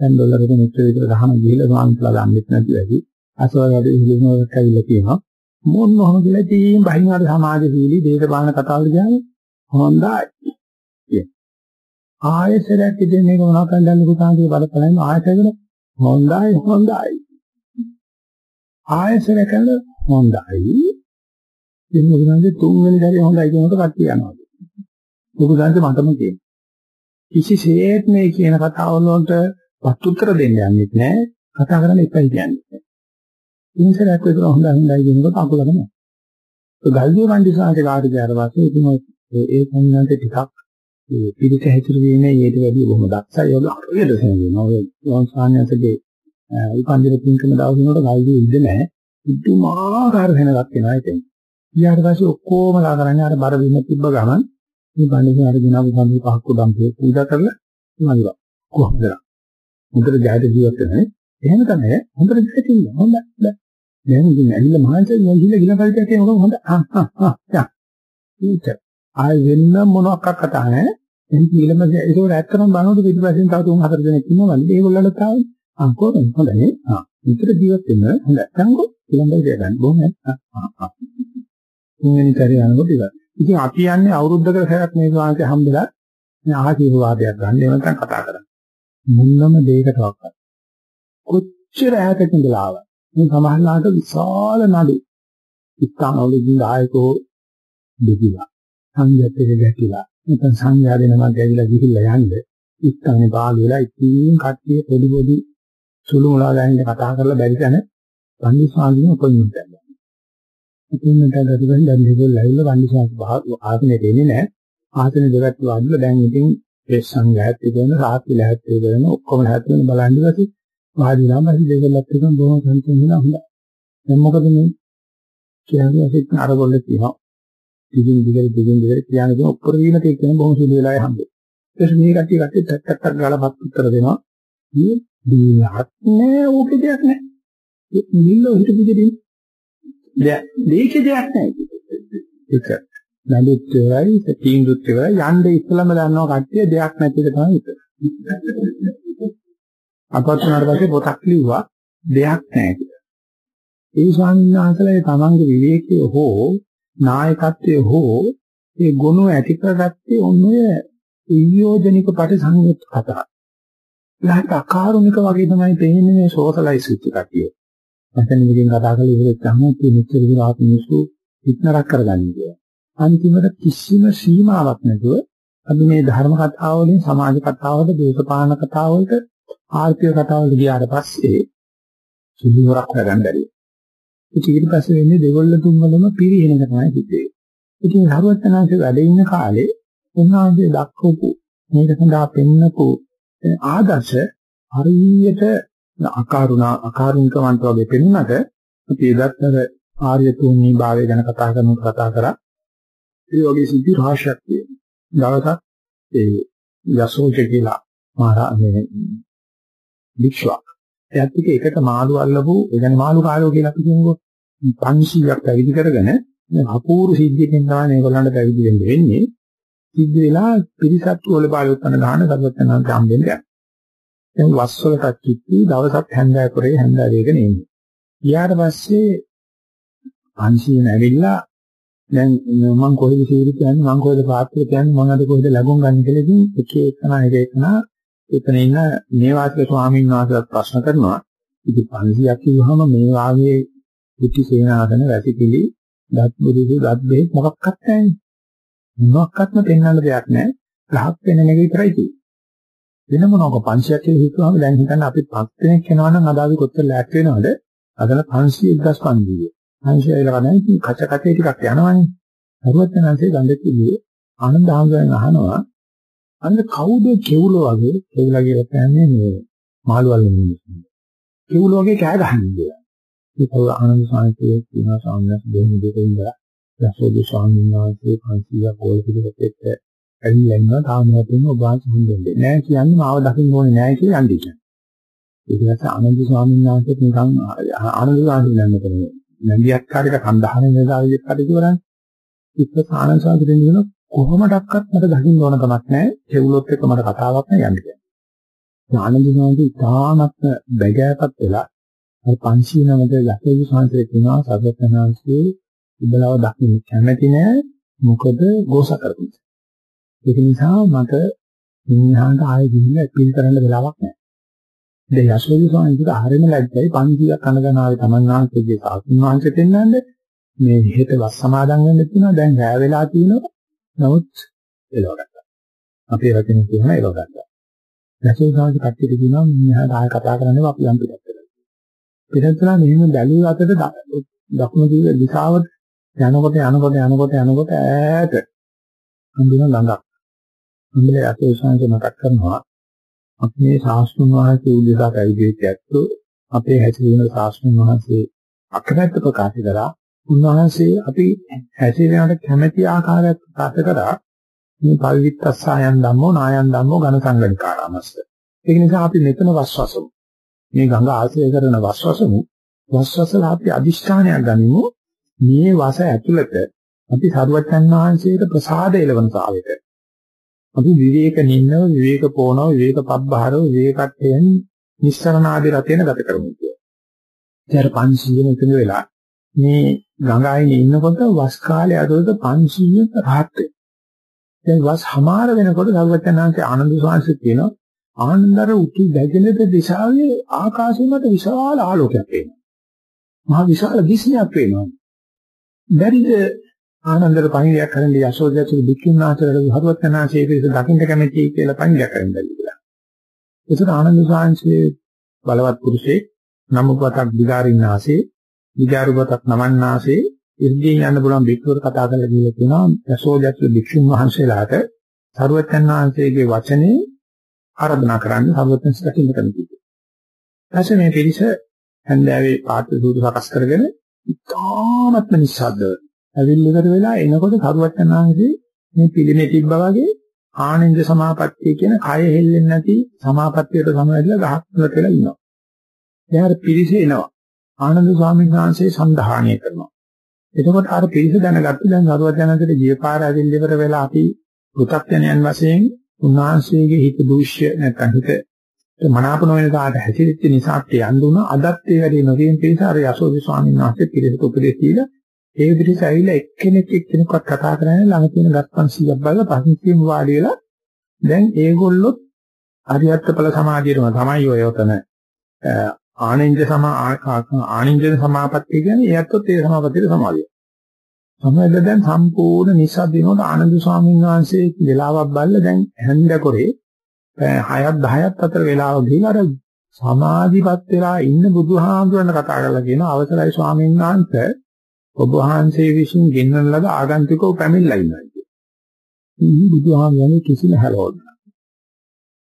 දැන් ඩොලරක මෙච්චර විතර ගහන ගිහලා සාන්තලා ගන්නෙත් නැති වැඩි. අසවල් වැඩි ඉහිලුමකට ඇවිල්ලා කියනවා. මොනවම කියලා තීම් බහිනාට සමාජශීලී දේශපාලන කතාවල් කියන්නේ හොඳයි. ආයෙසරක් ඉතින් මේක මොනවා කරන්නද පුතාගේ බලපෑම ආයෙසරකට හොඳයි හොඳයි. ආයෙසරකල හොඳයි. ඉතින් මොකද තුන්වෙනි සැරේ හොඳයි කියනකොට කට්ටිය යනවා. මොකද මටම කියන්නේ. කිසිසේත් මේ කියන කතාවල වලට පත්තුත්තර දෙන්න යන්නේ නැහැ. කතා කරන්න එපා කියන්නේ. ඉන්සරයක් විතර හොඳ හොඳයි කියනකොට අකුල තමයි. ඒ ගල්දිය පන්දිසාගේ කාට ගියාට පස්සේ ඉතින් ඒ ඒ සංඥාන්ට ටිකක් ඒ පිළිස හැතිර වීමේ ඊට වැඩි බොහොම දක්ෂයි. ඔය හරියට සෙනෙනවා. ඔය වංශාන්‍යසගේ උපන්දින පින්කම දවස් වෙනකොට ගල්දිය ඉඳ නැහැ. ඉදුමාකාර වෙනවක් වෙනවා ඉතින්. ඊට පස්සේ ඔක්කොම ලා කරන්නේ අර බර වින්න තිබ්බ ගමන් මේ පන්දිසේ අරගෙන ආපු සම්පූර්ණ පහක් උඩම් පූජා කරලා මනිවා. කොහොමද? හොඳට ජයත ජීවත් වෙනනේ. එහෙම තමයි හොඳට ජයත ඉන්න. හොඳ. දැන් ඉතින් ඇවිල්ලා මහන්සියෙන් මම ගිහලා ගිලන් කල්පිට කියනකොට හොඳ ආ ආ ආ යා. ඊට ආයෙ වෙන්න මොනවක් කතා නැහැ. එන් ඊළම ඒක ඇත්තටම බලනකොට පිටිපස්සෙන් තව තුන් හතර දෙනෙක් ඉන්නවා වන්දේ ඒගොල්ලන්ට තාම ආ කොහොමද හොඳනේ. ආ විතර ජීවත් වෙන්න හොඳ. සංගෝ ගිලන් කල්පිට ගන්න බොහොම ආ ආ. තුන්වෙනි කරේ යනකොට ඉවරයි. ඉතින් අපි යන්නේ අවුරුද්දකට සැරයක් මේ වාංශය හම්බෙලා මේ ආශිර්වාදයක් ගන්න එහෙම නැත්නම් කතා කරන්නේ. මුන්නම දෙයකටවත්. කොච්චර ඈතක ඉඳලා ආවා. මේ සමහරලාට විශාල නඩු. ඉස්තානවලදී ආයකෝ දෙකිලා. සංඝයාත් එක්ක ගැටිලා. නැත්නම් සංඝයා දෙනමක් ඇවිල්ලා ගිහිල්ලා යන්න. ඉස්තානේ පාළු වෙලා ඉතින් කට්ටිය පොඩි පොඩි සුළු මුලා ගන්න කතා කරලා බැරි තැන පන්දි ස්වාමීන් අපොයින්ට් කරනවා. ඉතින් මට ගතියෙන් දැන් දෙකල් ඇවිල්ලා පන්දි ස්වාමීන් ආසනේ දෙන්නේ නැහැ. ආසනේ දෙකක් වාඩිලා දැන් ඉතින් ඒ සංඝයාත් එක්කන සාත්‍ය ලැහත් එක්කන ඔක්කොම ලැහත් වෙන බලන් ඉවසි වාඩි නම් අපි දෙකලත් එක්ක බොහොම සතුටින් ඉඳලා හොඳයි. දැන් මොකද මේ කියන්නේ අපිට අරගොල්ල තියෙනවා. දිගින් දිගට දිගින් දිගට කියන්නේ ඔක්කොර වීම තියෙන බොහොම සුළු වෙලාවේ හම්බෙයි. ඊට මේ කට්ටිය කට්ටිය ටක් ටක් ටක් ගාලා පත් උත්තර දෙනවා. මේ දීහත් නෑ ඕකේ දෙයක් නෑ. ඒ නිල්ල හිත පිටින් දෙයක් දෙයක දෙයක් නෑ. ඒක නැඳුත් වෙයි තීන්දුත් වෙයි යන්න ඉස්සලම දන්නවා කට්ටිය දෙයක් නැති එක තමයි ඒක. අපත් උනාට පස්සේ පොතක් ලිව්වා දෙයක් නැහැ කියලා. ඒ ස්වාමීන් වහන්සේලා තමන්ගේ විවේකයේ හෝ නායකත්වයේ හෝ ඒ ගුණ ඇති කරගත්තේ ඔන්නය ඉයෝජනික පරිසංයුත් කතා. ඊට අකාරුණික වගේ තමයි තේින්නේ මේ සෝෂලයිස් වෙච්ච කතිය. මතන මේකෙන් කතා කරලා ඉවරෙච්චාම මේ මෙච්චර විරාත් මිනිස්සු ඉක්නරක් කරගන්නේ. අන්තිමට කිසිම සීමාවක් නැතුව අපි මේ ධර්ම කතාව වලින් සමාජ කතාව වලට දේශපාලන කතාව වලට ආර්ථික කතාවලට ගියාට පස්සේ සුදුවරක් හොයගන්න බැරි. ඉතින් ඊට පස්සේ වෙන්නේ දෙගොල්ල තුන්වලම පිරිහෙන එක තමයි සිද්ධ වෙන්නේ. ඉතින් හරුවත්තනාංශ වැඩ ඉන්න කාලේ උන්වහන්සේ දක්වපු මේක සඳහා පෙන්නපු ආදර්ශ හරියට අකාරුණා අකාරුණිකවන්ත වගේ පෙනුනට අපි එදත් අර ආර්ය තුන්ී භාවය ගැන කතා කරනකොට කතා කරා ඒ වගේ සිද්ධි රහසක් තියෙනවා. දවසක් ඒ යසෝජ කියලා මහා මේ වික්ෂාවක්. එයත් එක එකට මාළු අල්ලපු, ඒ කියන්නේ මාළු කාලෝ කියලා අපි කියමුකෝ 500ක් පැවිදි කරගෙන අපූර්ව සිද්ධියකින් තමයි මේගොල්ලන්ට පැවිදි වෙන්න වෙන්නේ. සිද්ධ වෙලා පිරිසත් වල බාලුත්තන ගන්න සර්වඥාන්ත හම්බෙන්න යනවා. දැන් වස් වලටත් කිත්ති දවසක් හැන්දෑ කරේ හැන්දෑ වේගෙන එන්නේ. ඊට පස්සේ 500 නැවිලා දැන් මම කොහෙද සීරි කියන්නේ? මම කොහෙද පාත්‍රය කියන්නේ? මම අද කොහෙද ලැබුම් ගන්න කියලා ඉතින් එක එකනා එක එකනා එතන ඉන්න මේ වාසික ස්වාමීන් වහන්සේට ප්‍රශ්න කරනවා. ඉතින් 500ක් කිව්වහම මේ වාගේ කුටි සේනාසන වැසිකිලි දත් බුදුසු දත් බෙහෙත් මොකක්වත් නැහැ මොනක්වත්ම පෙන්වන්න දෙයක් නැහැ. ගහක් වෙන එක විතරයි තියෙන්නේ වෙන මොනක 500ක් කියලා හිතුවම දැන් හිතන්න අපි පස් දෙනෙක් වෙනවා නම් අද අපි කොච්චර ලෑක් වෙනවද? අදල 500 1500 500 වෙලා නැහැ කච කචේ ටිකක් යනවනේ. හරුවත් නැන්සේ ගඳ කිව්වේ ආනන්ද ආනන්දයන් අහනවා අන්න කවුද කෙවුලෝ වගේ? කෙවුලා කියලා කියන්නේ මේ මාළු වල්ලන මිනිස්සු. කෙවුලෝ වගේ කෑ ගහන්නේ. ඒක ආනන්ද සාහිත්‍යයේ තියෙන සාමනස් දෙන්නේ දෙකෙන් ඉඳලා රසෝදි ස්වාමීන් වහන්සේ 500 කෝල් පිළිවෙතට ඇවිල්ලා ඉන්නවා තාමවත් ඉන්න ඔබ හඳුන්වන්නේ නෑ කියන්නේ මාව දකින්න ඕනේ නෑ කියලා යන්නේ කියන්නේ. ඒක නිසා ආනන්ද ස්වාමීන් වහන්සේත් නිකන් ආනන්ද ස්වාමීන් වහන්සේ නන්දියක් කාර්යක කන්දහනේ නේදාවියක් කටයුතු කරන්නේ. ඉස්ස ආනන්ද ස්වාමීන් වහන්සේ කොහොමඩක්වත් මට දකින්න ඕන කමක් නැහැ. කෙවුලොත් එක්ක මට කතාවක් නැහැ යන්නේ. ආනන්ද සමාධි ඉතාමත් බැගෑපත් වෙලා අර 509 යකේවි සංසය කියනවා සර්වඥාන්සේ ඉබලව දකින්න කැමැති නෑ මොකද ගෝස කරපු නිසා. ඒක නිසා මට ඉන්හාට ආයෙ ගිහිල්ලා අපීල් කරන්න වෙලාවක් නෑ. දැන් යශෝදි ස්වාමීන්ට හරියම ලැජ්ජයි 500ක් අනගන ආවේ Taman වහන්සේගේ සාසුන් වහන්සේ දෙන්නන්නේ මේ හෙට වස් සමාදන් වෙන්න තියෙනවා දැන් රැ වෙලා තියෙනවා නමුත් එලව ගත්තා. අපේ රකින්න කියනවා එලව ගත්තා. යශෝදි ස්වාමීන් කට්ටියට කියනවා මෙහාට ආයෙ කතා කරන්නේ අපි යම් පිටත් කරලා. පිටත්ලා මෙහෙම බැලුව අතට දකුණු දිග දිශාවට යනකොට යනකොට යනකොට යනකොට ඈත හඳුන ළඟක්. හඳුලේ යශෝදි ස්වාමීන් මතක් කරනවා. අපි මේ ශාස්ත්‍රුන් වහන්සේ උදෙසා පැවිදිච්ච ඇත්තෝ අපේ හැසිරෙන ශාස්ත්‍රුන් වහන්සේ අකමැත්ත ප්‍රකාශ කරා. උන්වහන්සේ අපි හැසිරෙනවට කැමැති ආකාරයක් ප්‍රකාශ කරා. මේ පවිත්තස්සයන් ධම්මෝ නායන් ධම්මෝ ඝන සංගණිකාරාමස්ස ඒක නිසා අපි මෙතන වස්වසමු. මේ ගඟ ආශ්‍රය කරන වස්වසමු. වස්වසලා අපි අදිෂ්ඨානයක් ගනිමු. මේ වස ඇතුළත අපි සරුවචන් වහන්සේට ප්‍රසාද එළවන තාලෙට අපි විවේක නින්නව විවේක පොනව විවේක පබ්බහරව විවේකත්වයෙන් නිස්සරණ ආදී රතේන ගත කරමු කියලා. ඊට 500 මෙතන වෙලා මේ ගංගායිනේ ඉන්නකොට වස් කාලය ඇතුළත 500ක රහත් වෙනවා. දැන් වස් හමාර වෙනකොට සර්වඥාන්සේ ආනන්ද ස්වාමීන් කියනවා ආනන්දර උතු දැගෙනද දිශාවේ ආකාශය මත විශාල ආලෝකයක් එනවා. මහා විශාල දිස්නයක් වෙනවා. බැරිද ආනන්දර පණිවිඩයක් කරන්න යශෝදයාගේ දුක්ඛනාතරට හරුවත්නාසේ පිළිස දකින්න කැමැති කියලා පණිවිඩයක් කරන්න බැරිලා. ඒසර ආනන්ද සාංශයේ බලවත් පුරුෂයෙක් නමුපතක් දිගාරින්නාසේ දිගාරුපතක් නමන්නාසේ ඉර්ධියෙන් යන්න පුළුවන් බික්කුවට කතා කරලා කියලා කියනවා යශෝදයාගේ භික්ෂුන් වහන්සේලාට හරුවත්නාංශයේ වචනේ ආරාධනා කරන්න හරුවත්නාංශ දකින්න කැමැති. ඊපස්සේ මේ පිළිස හන්දෑවේ පාත්‍ර සූදු සකස් කරගෙන ඉතාමත්ම නිස්සද්දව ඇවිල්ල ඉවර වෙලා එනකොට කරුවචනාංශේ මේ පිළිමේ තිබ්බා වගේ ආනන්ද සමාපත්තිය කියන කය හෙල්ලෙන්නේ නැති සමාපත්තියට සමවැදලා ගහක් වලට වෙලා ඉන්නවා. එයාට පිරිස එනවා. ආනන්ද ස්වාමීන් වහන්සේ සන්ධාහණය කරනවා. එතකොට අර පිරිස දැනගත්ත දැන් කරුවචනාංශේ ජීවපාර ඇවිල්ල ඉවර වෙලා අපි පෘථග්ජනයන් වශයෙන් උන්වහන්සේගේ හිත දූෂ්‍ය නැත්නම් හිත මනාප නොවන දාට හැසිරෙච්ච නිසා කියන්න උන අදත් ඒ වැඩේ නොකියන පිරිස අර යසෝදි ස්වාමීන් වහන්සේ පිරිසට උපදෙස් දීලා ඒ විදිහට ඇවිල්ලා එක්කෙනෙක් එක්කෙනෙක්වත් කතා කරන්නේ ළඟ තියෙන ගස්පන් 100ක් බලලා පස්සියම වාඩි වෙලා දැන් ඒගොල්ලොත් අරියත්ඵල සමාධියටම තමයි ඔය යතන ආනින්ජ සමා ආනින්ජ සමාපත්තිය කියන්නේ ඒත්ොත් ඒ සමාපත්තියට සමාදිය. සමහරවිට දැන් සම්පූර්ණ නිසද්දිනෝට ආනන්ද ස්වාමීන් වහන්සේ වෙලාවක් බල්ල දැන් හැන්දකොරේ 6ක් 10ක් අතර වෙලාව ගිහින් අර සමාධිපත් වෙලා ඉන්න බුදුහාමුදුරන් කතා කරලා කියන අවසරයි ස්වාමීන් වහන්සේ ඔබ වහන්සේ විසින් ගෙන්වන ලද ආගන්තුකව පැමිණලා ඉන්නවා කියන්නේ. ඉතින් බුදුහාමුදුරනේ කිසිම හැලෝල්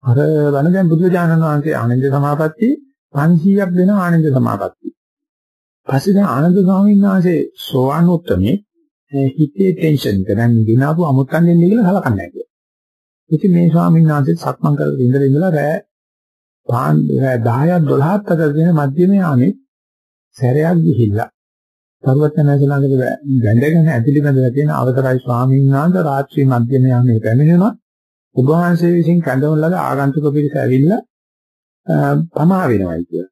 අර වන දැන් බුදුජානන වහන්සේ ආනන්ද සමාපatti 500ක් දෙන ආනන්ද සමාපatti. පස්සේ දැන් ආනන්ද ස්වාමීන් වහන්සේ සෝවාන් උත්තමේ හිතේ ටෙන්ෂන් එක දැන් ගිනාපු අමුත්තන් දෙන්නේ කියලා සලකන්නේ නැහැ. ඉතින් මේ ස්වාමීන් වහන්සේ සක්මන් කරලා ඉඳලා ඉඳලා රෑ පාන් 10ක් 12ක් අතර දෙන මධ්‍යම යාමේ සැරයක් ගිහිල්ලා සර්වඥාන්සේ ළඟට වැඳගෙන ඇතිලි බඳලා තියෙන අවසරයි ස්වාමීන් වහන්සේ රාත්‍රී මධ්‍යම යාමේ පැමිණෙනවා ඔබ වහන්සේ විසින් කැඳවන ලද ආගන්තුක පිරිස ඇවිල්ලා පමා වෙනවයි කියලා.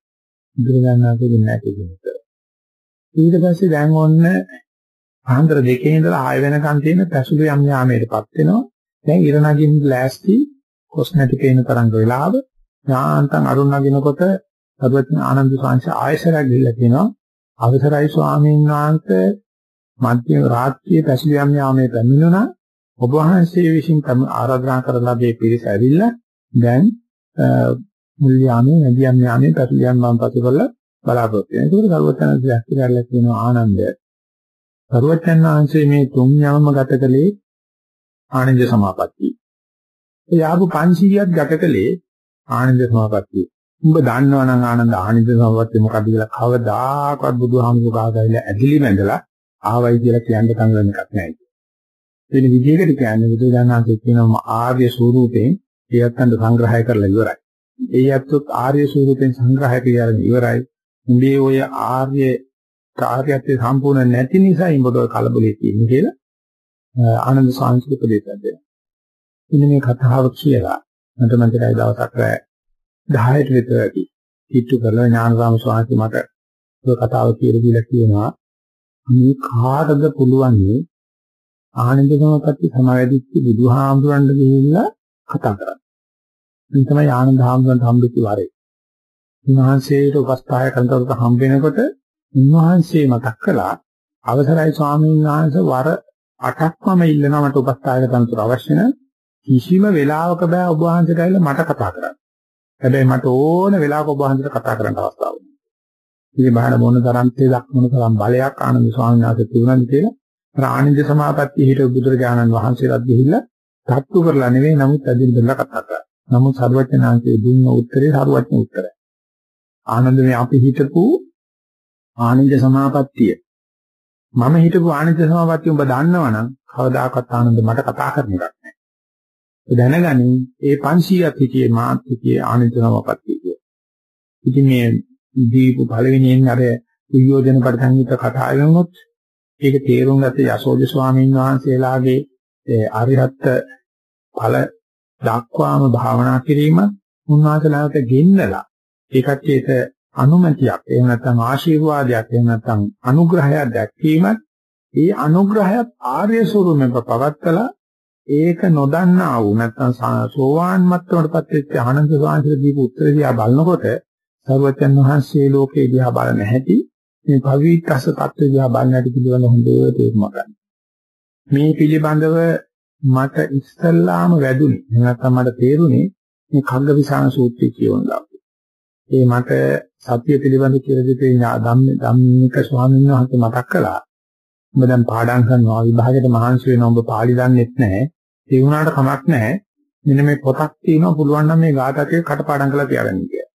බුදුරජාණන්සේ දෙන්නේ නැහැ ඊට පස්සේ දැන් ඔන්න ආන්දර දෙකේ ඉඳලා ආය වෙනකන් තියෙන පැසුළු යම් යාමයටපත් වෙනවා. දැන් ඉර නගින්න ලෑස්ති කොස්මැටි පේන තරංග වෙලාව යාන්තම් අරුණ නගිනකොට සර්වඥ ආනන්ද සාංශ ආයසරයක් ගිහිල්ලා කියනවා අවසරයි ස්වාමීන් වහන්සේ මධ්‍යම රාත්‍රියේ පැසිලියම් යාමේ පැමිණුණා ඔබ වහන්සේ විසින් ආරාධනා කරලා මේ පිරිස ඇවිල්ලා දැන් මුල් යාමේ මැද යාමේ පැසිලියම් යාම පසු කරලා බලාපොරොත්තු වෙනවා. ඒක සර්වඥාන්සේ දැක්කලා කියනවා ආනන්දය. සර්වඥාන් වහන්සේ මේ තුන් යාම ගත කළේ ආනන්ද සමාපatti. ඒ ආපු 500ක් ගත කළේ ආනන්ද සමාපatti. උඹ දන්නවනම් ආනන්ද ආනිද සමවත්තේ මොකද්ද කියලා කවදාකවත් බුදුහාමුදුරුවෝ කාගයිලා ඇදිලි මැදලා ආවයි කියලා කියන්න තංගන එකක් නැහැ. වෙන විදිහකට කියන්නේ බුදුදහමේ කියනවා ආර්ය ස්වරූපයෙන් ඒත්තන්ට සංග්‍රහය කරලා ඉවරයි. ඒ යත්තොත් ආර්ය ස්වරූපයෙන් සංග්‍රහය කියලා ඉවරයි. උඹේ ඔය ආර්ය කාර්යයත් සම්පූර්ණ නැති නිසා ඉඹට කලබලේ තියෙන්නේ කියලා ආනන්ද සාංශික උපදේශයක් දෙනවා. ඉන්න මේ කතාව කියලා මට මන්දරයි දවසක් රැ 10ට විතර කිට්ටු කරලා ඥානරාම ස්වාමීන් මට ඔය කතාව කියලා දීලා කියනවා මේ කාටද පුළුවන් මේ ආනන්ද සමපatti සමාවැදිච්ච බුදුහාමුදුරන්ට ගිහිල්ලා කතා කරන්නේ. මේ තමයි ආනන්ද හාමුදුරන්ට හම්බෙච්ච වරේ. උන්වහන්සේට උපස්ථාය කරනකොට හම්බ වෙනකොට උන්වහන්සේ මතක් කළා අවසරයි ස්වාමීන් වහන්සේ වර 8ක්ම ඉල්ලනවා මට උපස්ථායක තනතුර අවශ්‍ය නැහැ. කිසිම වෙලාවක බෑ ඔබ වහන්සේට ඇවිල්ලා මට කතා කරන්න. හැබැයි මට ඕන වෙලාවක ඔබ වහන්සේට කතා කරන්න අවස්ථාවක්. ඉතින් බාහන මොන තරම්තේ දක්වන තරම් බලයක් ආනන්ද ස්වාමීන් වහන්සේ තිබුණාද කියලා ආනන්ද සමාපatti හිට බුදුරජාණන් වහන්සේලාත් ගිහිල්ලා තත්තු කරලා නෙවෙයි නමුත් අදින් බෙල්ල කතා කරා. නමුත් සරුවචනාංශයේ දුන්න උත්තරේ සරුවචන උත්තරයි. ආනන්ද මේ අපි හිතපු ආනන්ද සමාපත්තිය මම හිතපු ආනන්ද සමාපත්තිය උඹ දන්නවනම් කවදාකවත් ආනන්ද මට කතා කරන්න එකක් නැහැ. දැනගනින් ඒ 500ක් හිටියේ මාත් හිටියේ ආනන්ද සමාපත්තිය කියලා. ඉතින් මේ දීපු පළවෙනියෙන් අර උයෝජන පරිසංගිත කතා වෙනොත් ඒක තේරුම් ගත්ත යසෝද ස්වාමීන් වහන්සේලාගේ අරිහත් ඵල දක්වාම භාවනා කිරීම උන්වහන්සේලාට ගෙන්නලා ඒ කච්චේට අනුමැතියක් එහෙම නැත්නම් ආශිර්වාදයක් එහෙම නැත්නම් අනුග්‍රහයක් දැක්වීමත් ඒ අනුග්‍රහයත් ආර්ය ස්වරූපෙම පවත්තලා ඒක නොදන්නා වූ නැත්නම් සෝවාන් මට්ටමටපත් වෙච්ච ආනන්ද සාංශල දීපු උත්තර දිහා බලනකොට සර්වචන් වහන්සේ ලෝකේ දිහා බලන හැටි මේ භවීත්‍යස තත්ත්වය දිහා බලන හැටි පිළිබඳ හොඳ තේරුම ගන්න. මේ පිළිබඳව මට ඉස්සල්ලාම වැදුනේ නැත්නම් මට තේරුනේ මේ කග්ගවිසාන සූත්‍රය කියවනවා. ඒ මට සත්‍ය පිළිබඳ කියලා දෙපේ ධම්මික ස්වාමීන් වහන්සේ මතක් කළා. ඔබ දැන් පාඩම් කරනවා විභාගයට මහන්සි වෙනවා ඔබ පාළි දන්නෙත් නැහැ. ඒ වුණාට කමක් නැහැ. මෙන්න මේ පොතක් තියෙනවා පුළුවන් නම් මේ ගාථාකේ කටපාඩම් කරලා තියාගන්න කියලා.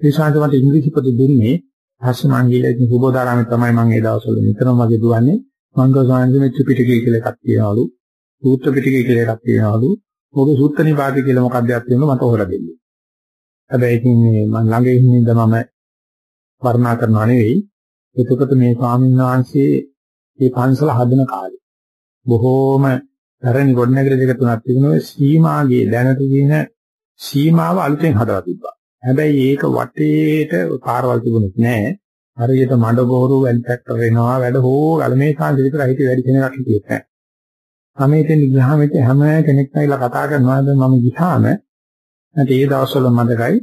ඒ ශාන්ත මට ඉංග්‍රීසි පොත දුන්නේ හර්ෂමංගීලේ සුබෝධාරාමේ තමයි මම ඒ දවස්වල නිතරම වගේ දුවන්නේ. මංගල ස්වාමීන් වහන්සේ පිටිකේ කියලා එකක් තියනවලු. සූත්‍ර පිටිකේ කියලා එකක් තියනවලු. ඔබ සූත්‍ර නිපාතේ කියලා මොකක්ද තියෙනවා මට හොරලා දෙන්නේ. හැබැයි ඉතින් මේ මම ළඟ ඉන්න ඉඳ මම වර්ණනා කරනවා නෙවෙයි. එතකොට මේ ස්වාමීන් වහන්සේ මේ පන්සල හදන කාලේ බොහෝම පැරණි ගොඩනැගිලි දෙක තුනක් තිබුණා. සීමාගේ දැනට තියෙන සීමාව අලුතෙන් හදලා තිබ්බා. හැබැයි ඒක වටේට පාරවල් තිබුණෙත් නැහැ. හරියට මඩ බෝරු වැල් ට්‍රැක්ටර් එනවා වැඩ හෝ ගලමේ කාන්ද විතර හිටි වැඩි කෙනෙක් හිටියෙත් නැහැ. මම ඉතින් ගියාම ඉතින් හැම කෙනෙක් ඇවිල්ලා කතා කරනවා මම ගියාම නැත්නම් ඒ දවස්වල මතකයි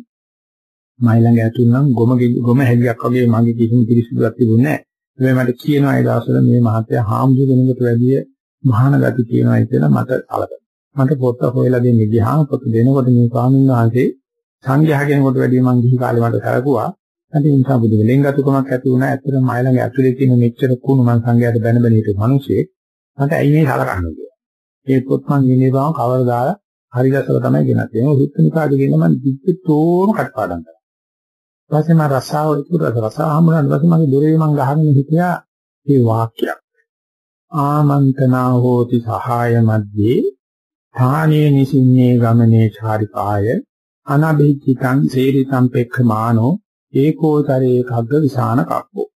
මයි ළඟ ඇතුළනම් ගොම ගොම හැලියක් වගේ මගේ කිසිම පිළිසුදුක් තිබුණේ නැහැ. හැබැයි මට කියනවා ඒ දවස්වල මේ මහත්තයා හාමුදුරු කෙනෙකුට වැඩිය මහාන ගති කියනවායි කියලා මට කලබල. මට පොත හොයලා දෙන්න ගියාම පොත දෙනකොට මේ ස්වාමීන් වහන්සේ සංඝයා කෙනෙකුට වැඩිය මං ගිහි කාලේ මට සැලකුවා. අද ඒ නිසා බුදු වෙලෙන්ගතුකමක් ඇති වුණා. ඇත්තටම මයි ළඟ ඇතුලේ තියෙන මෙච්චර කුණු මං සංඝයාට බැන බැන හිටපු මිනිස්සේ මට ඇයි මේ සලකන්නේ කියලා. ඒ පොත් මං ඉන්නේ බව කවර දාලා හරි ගැසල තමයි ගෙනත් තියෙනවා. සුත්තනිකාට ගෙන මම දිග්ගතෝම කටපාඩම් කරා. ඊපස්සේ මම රසාව ඉතුරු රසාව හම්බුනාට පස්සේ මගේ දොරේ මං ගහගෙන හිටියා මේ වාක්‍යයක්. ආමන්තනා හෝති සහාය මැද්දේ ථානේ නිසින්නේ ගමනේ චාරිකාය අනබිච්චිතං සේරිතං පෙක්ඛමානෝ ඒකෝතරේ කග්ග විසාන කක්කෝ.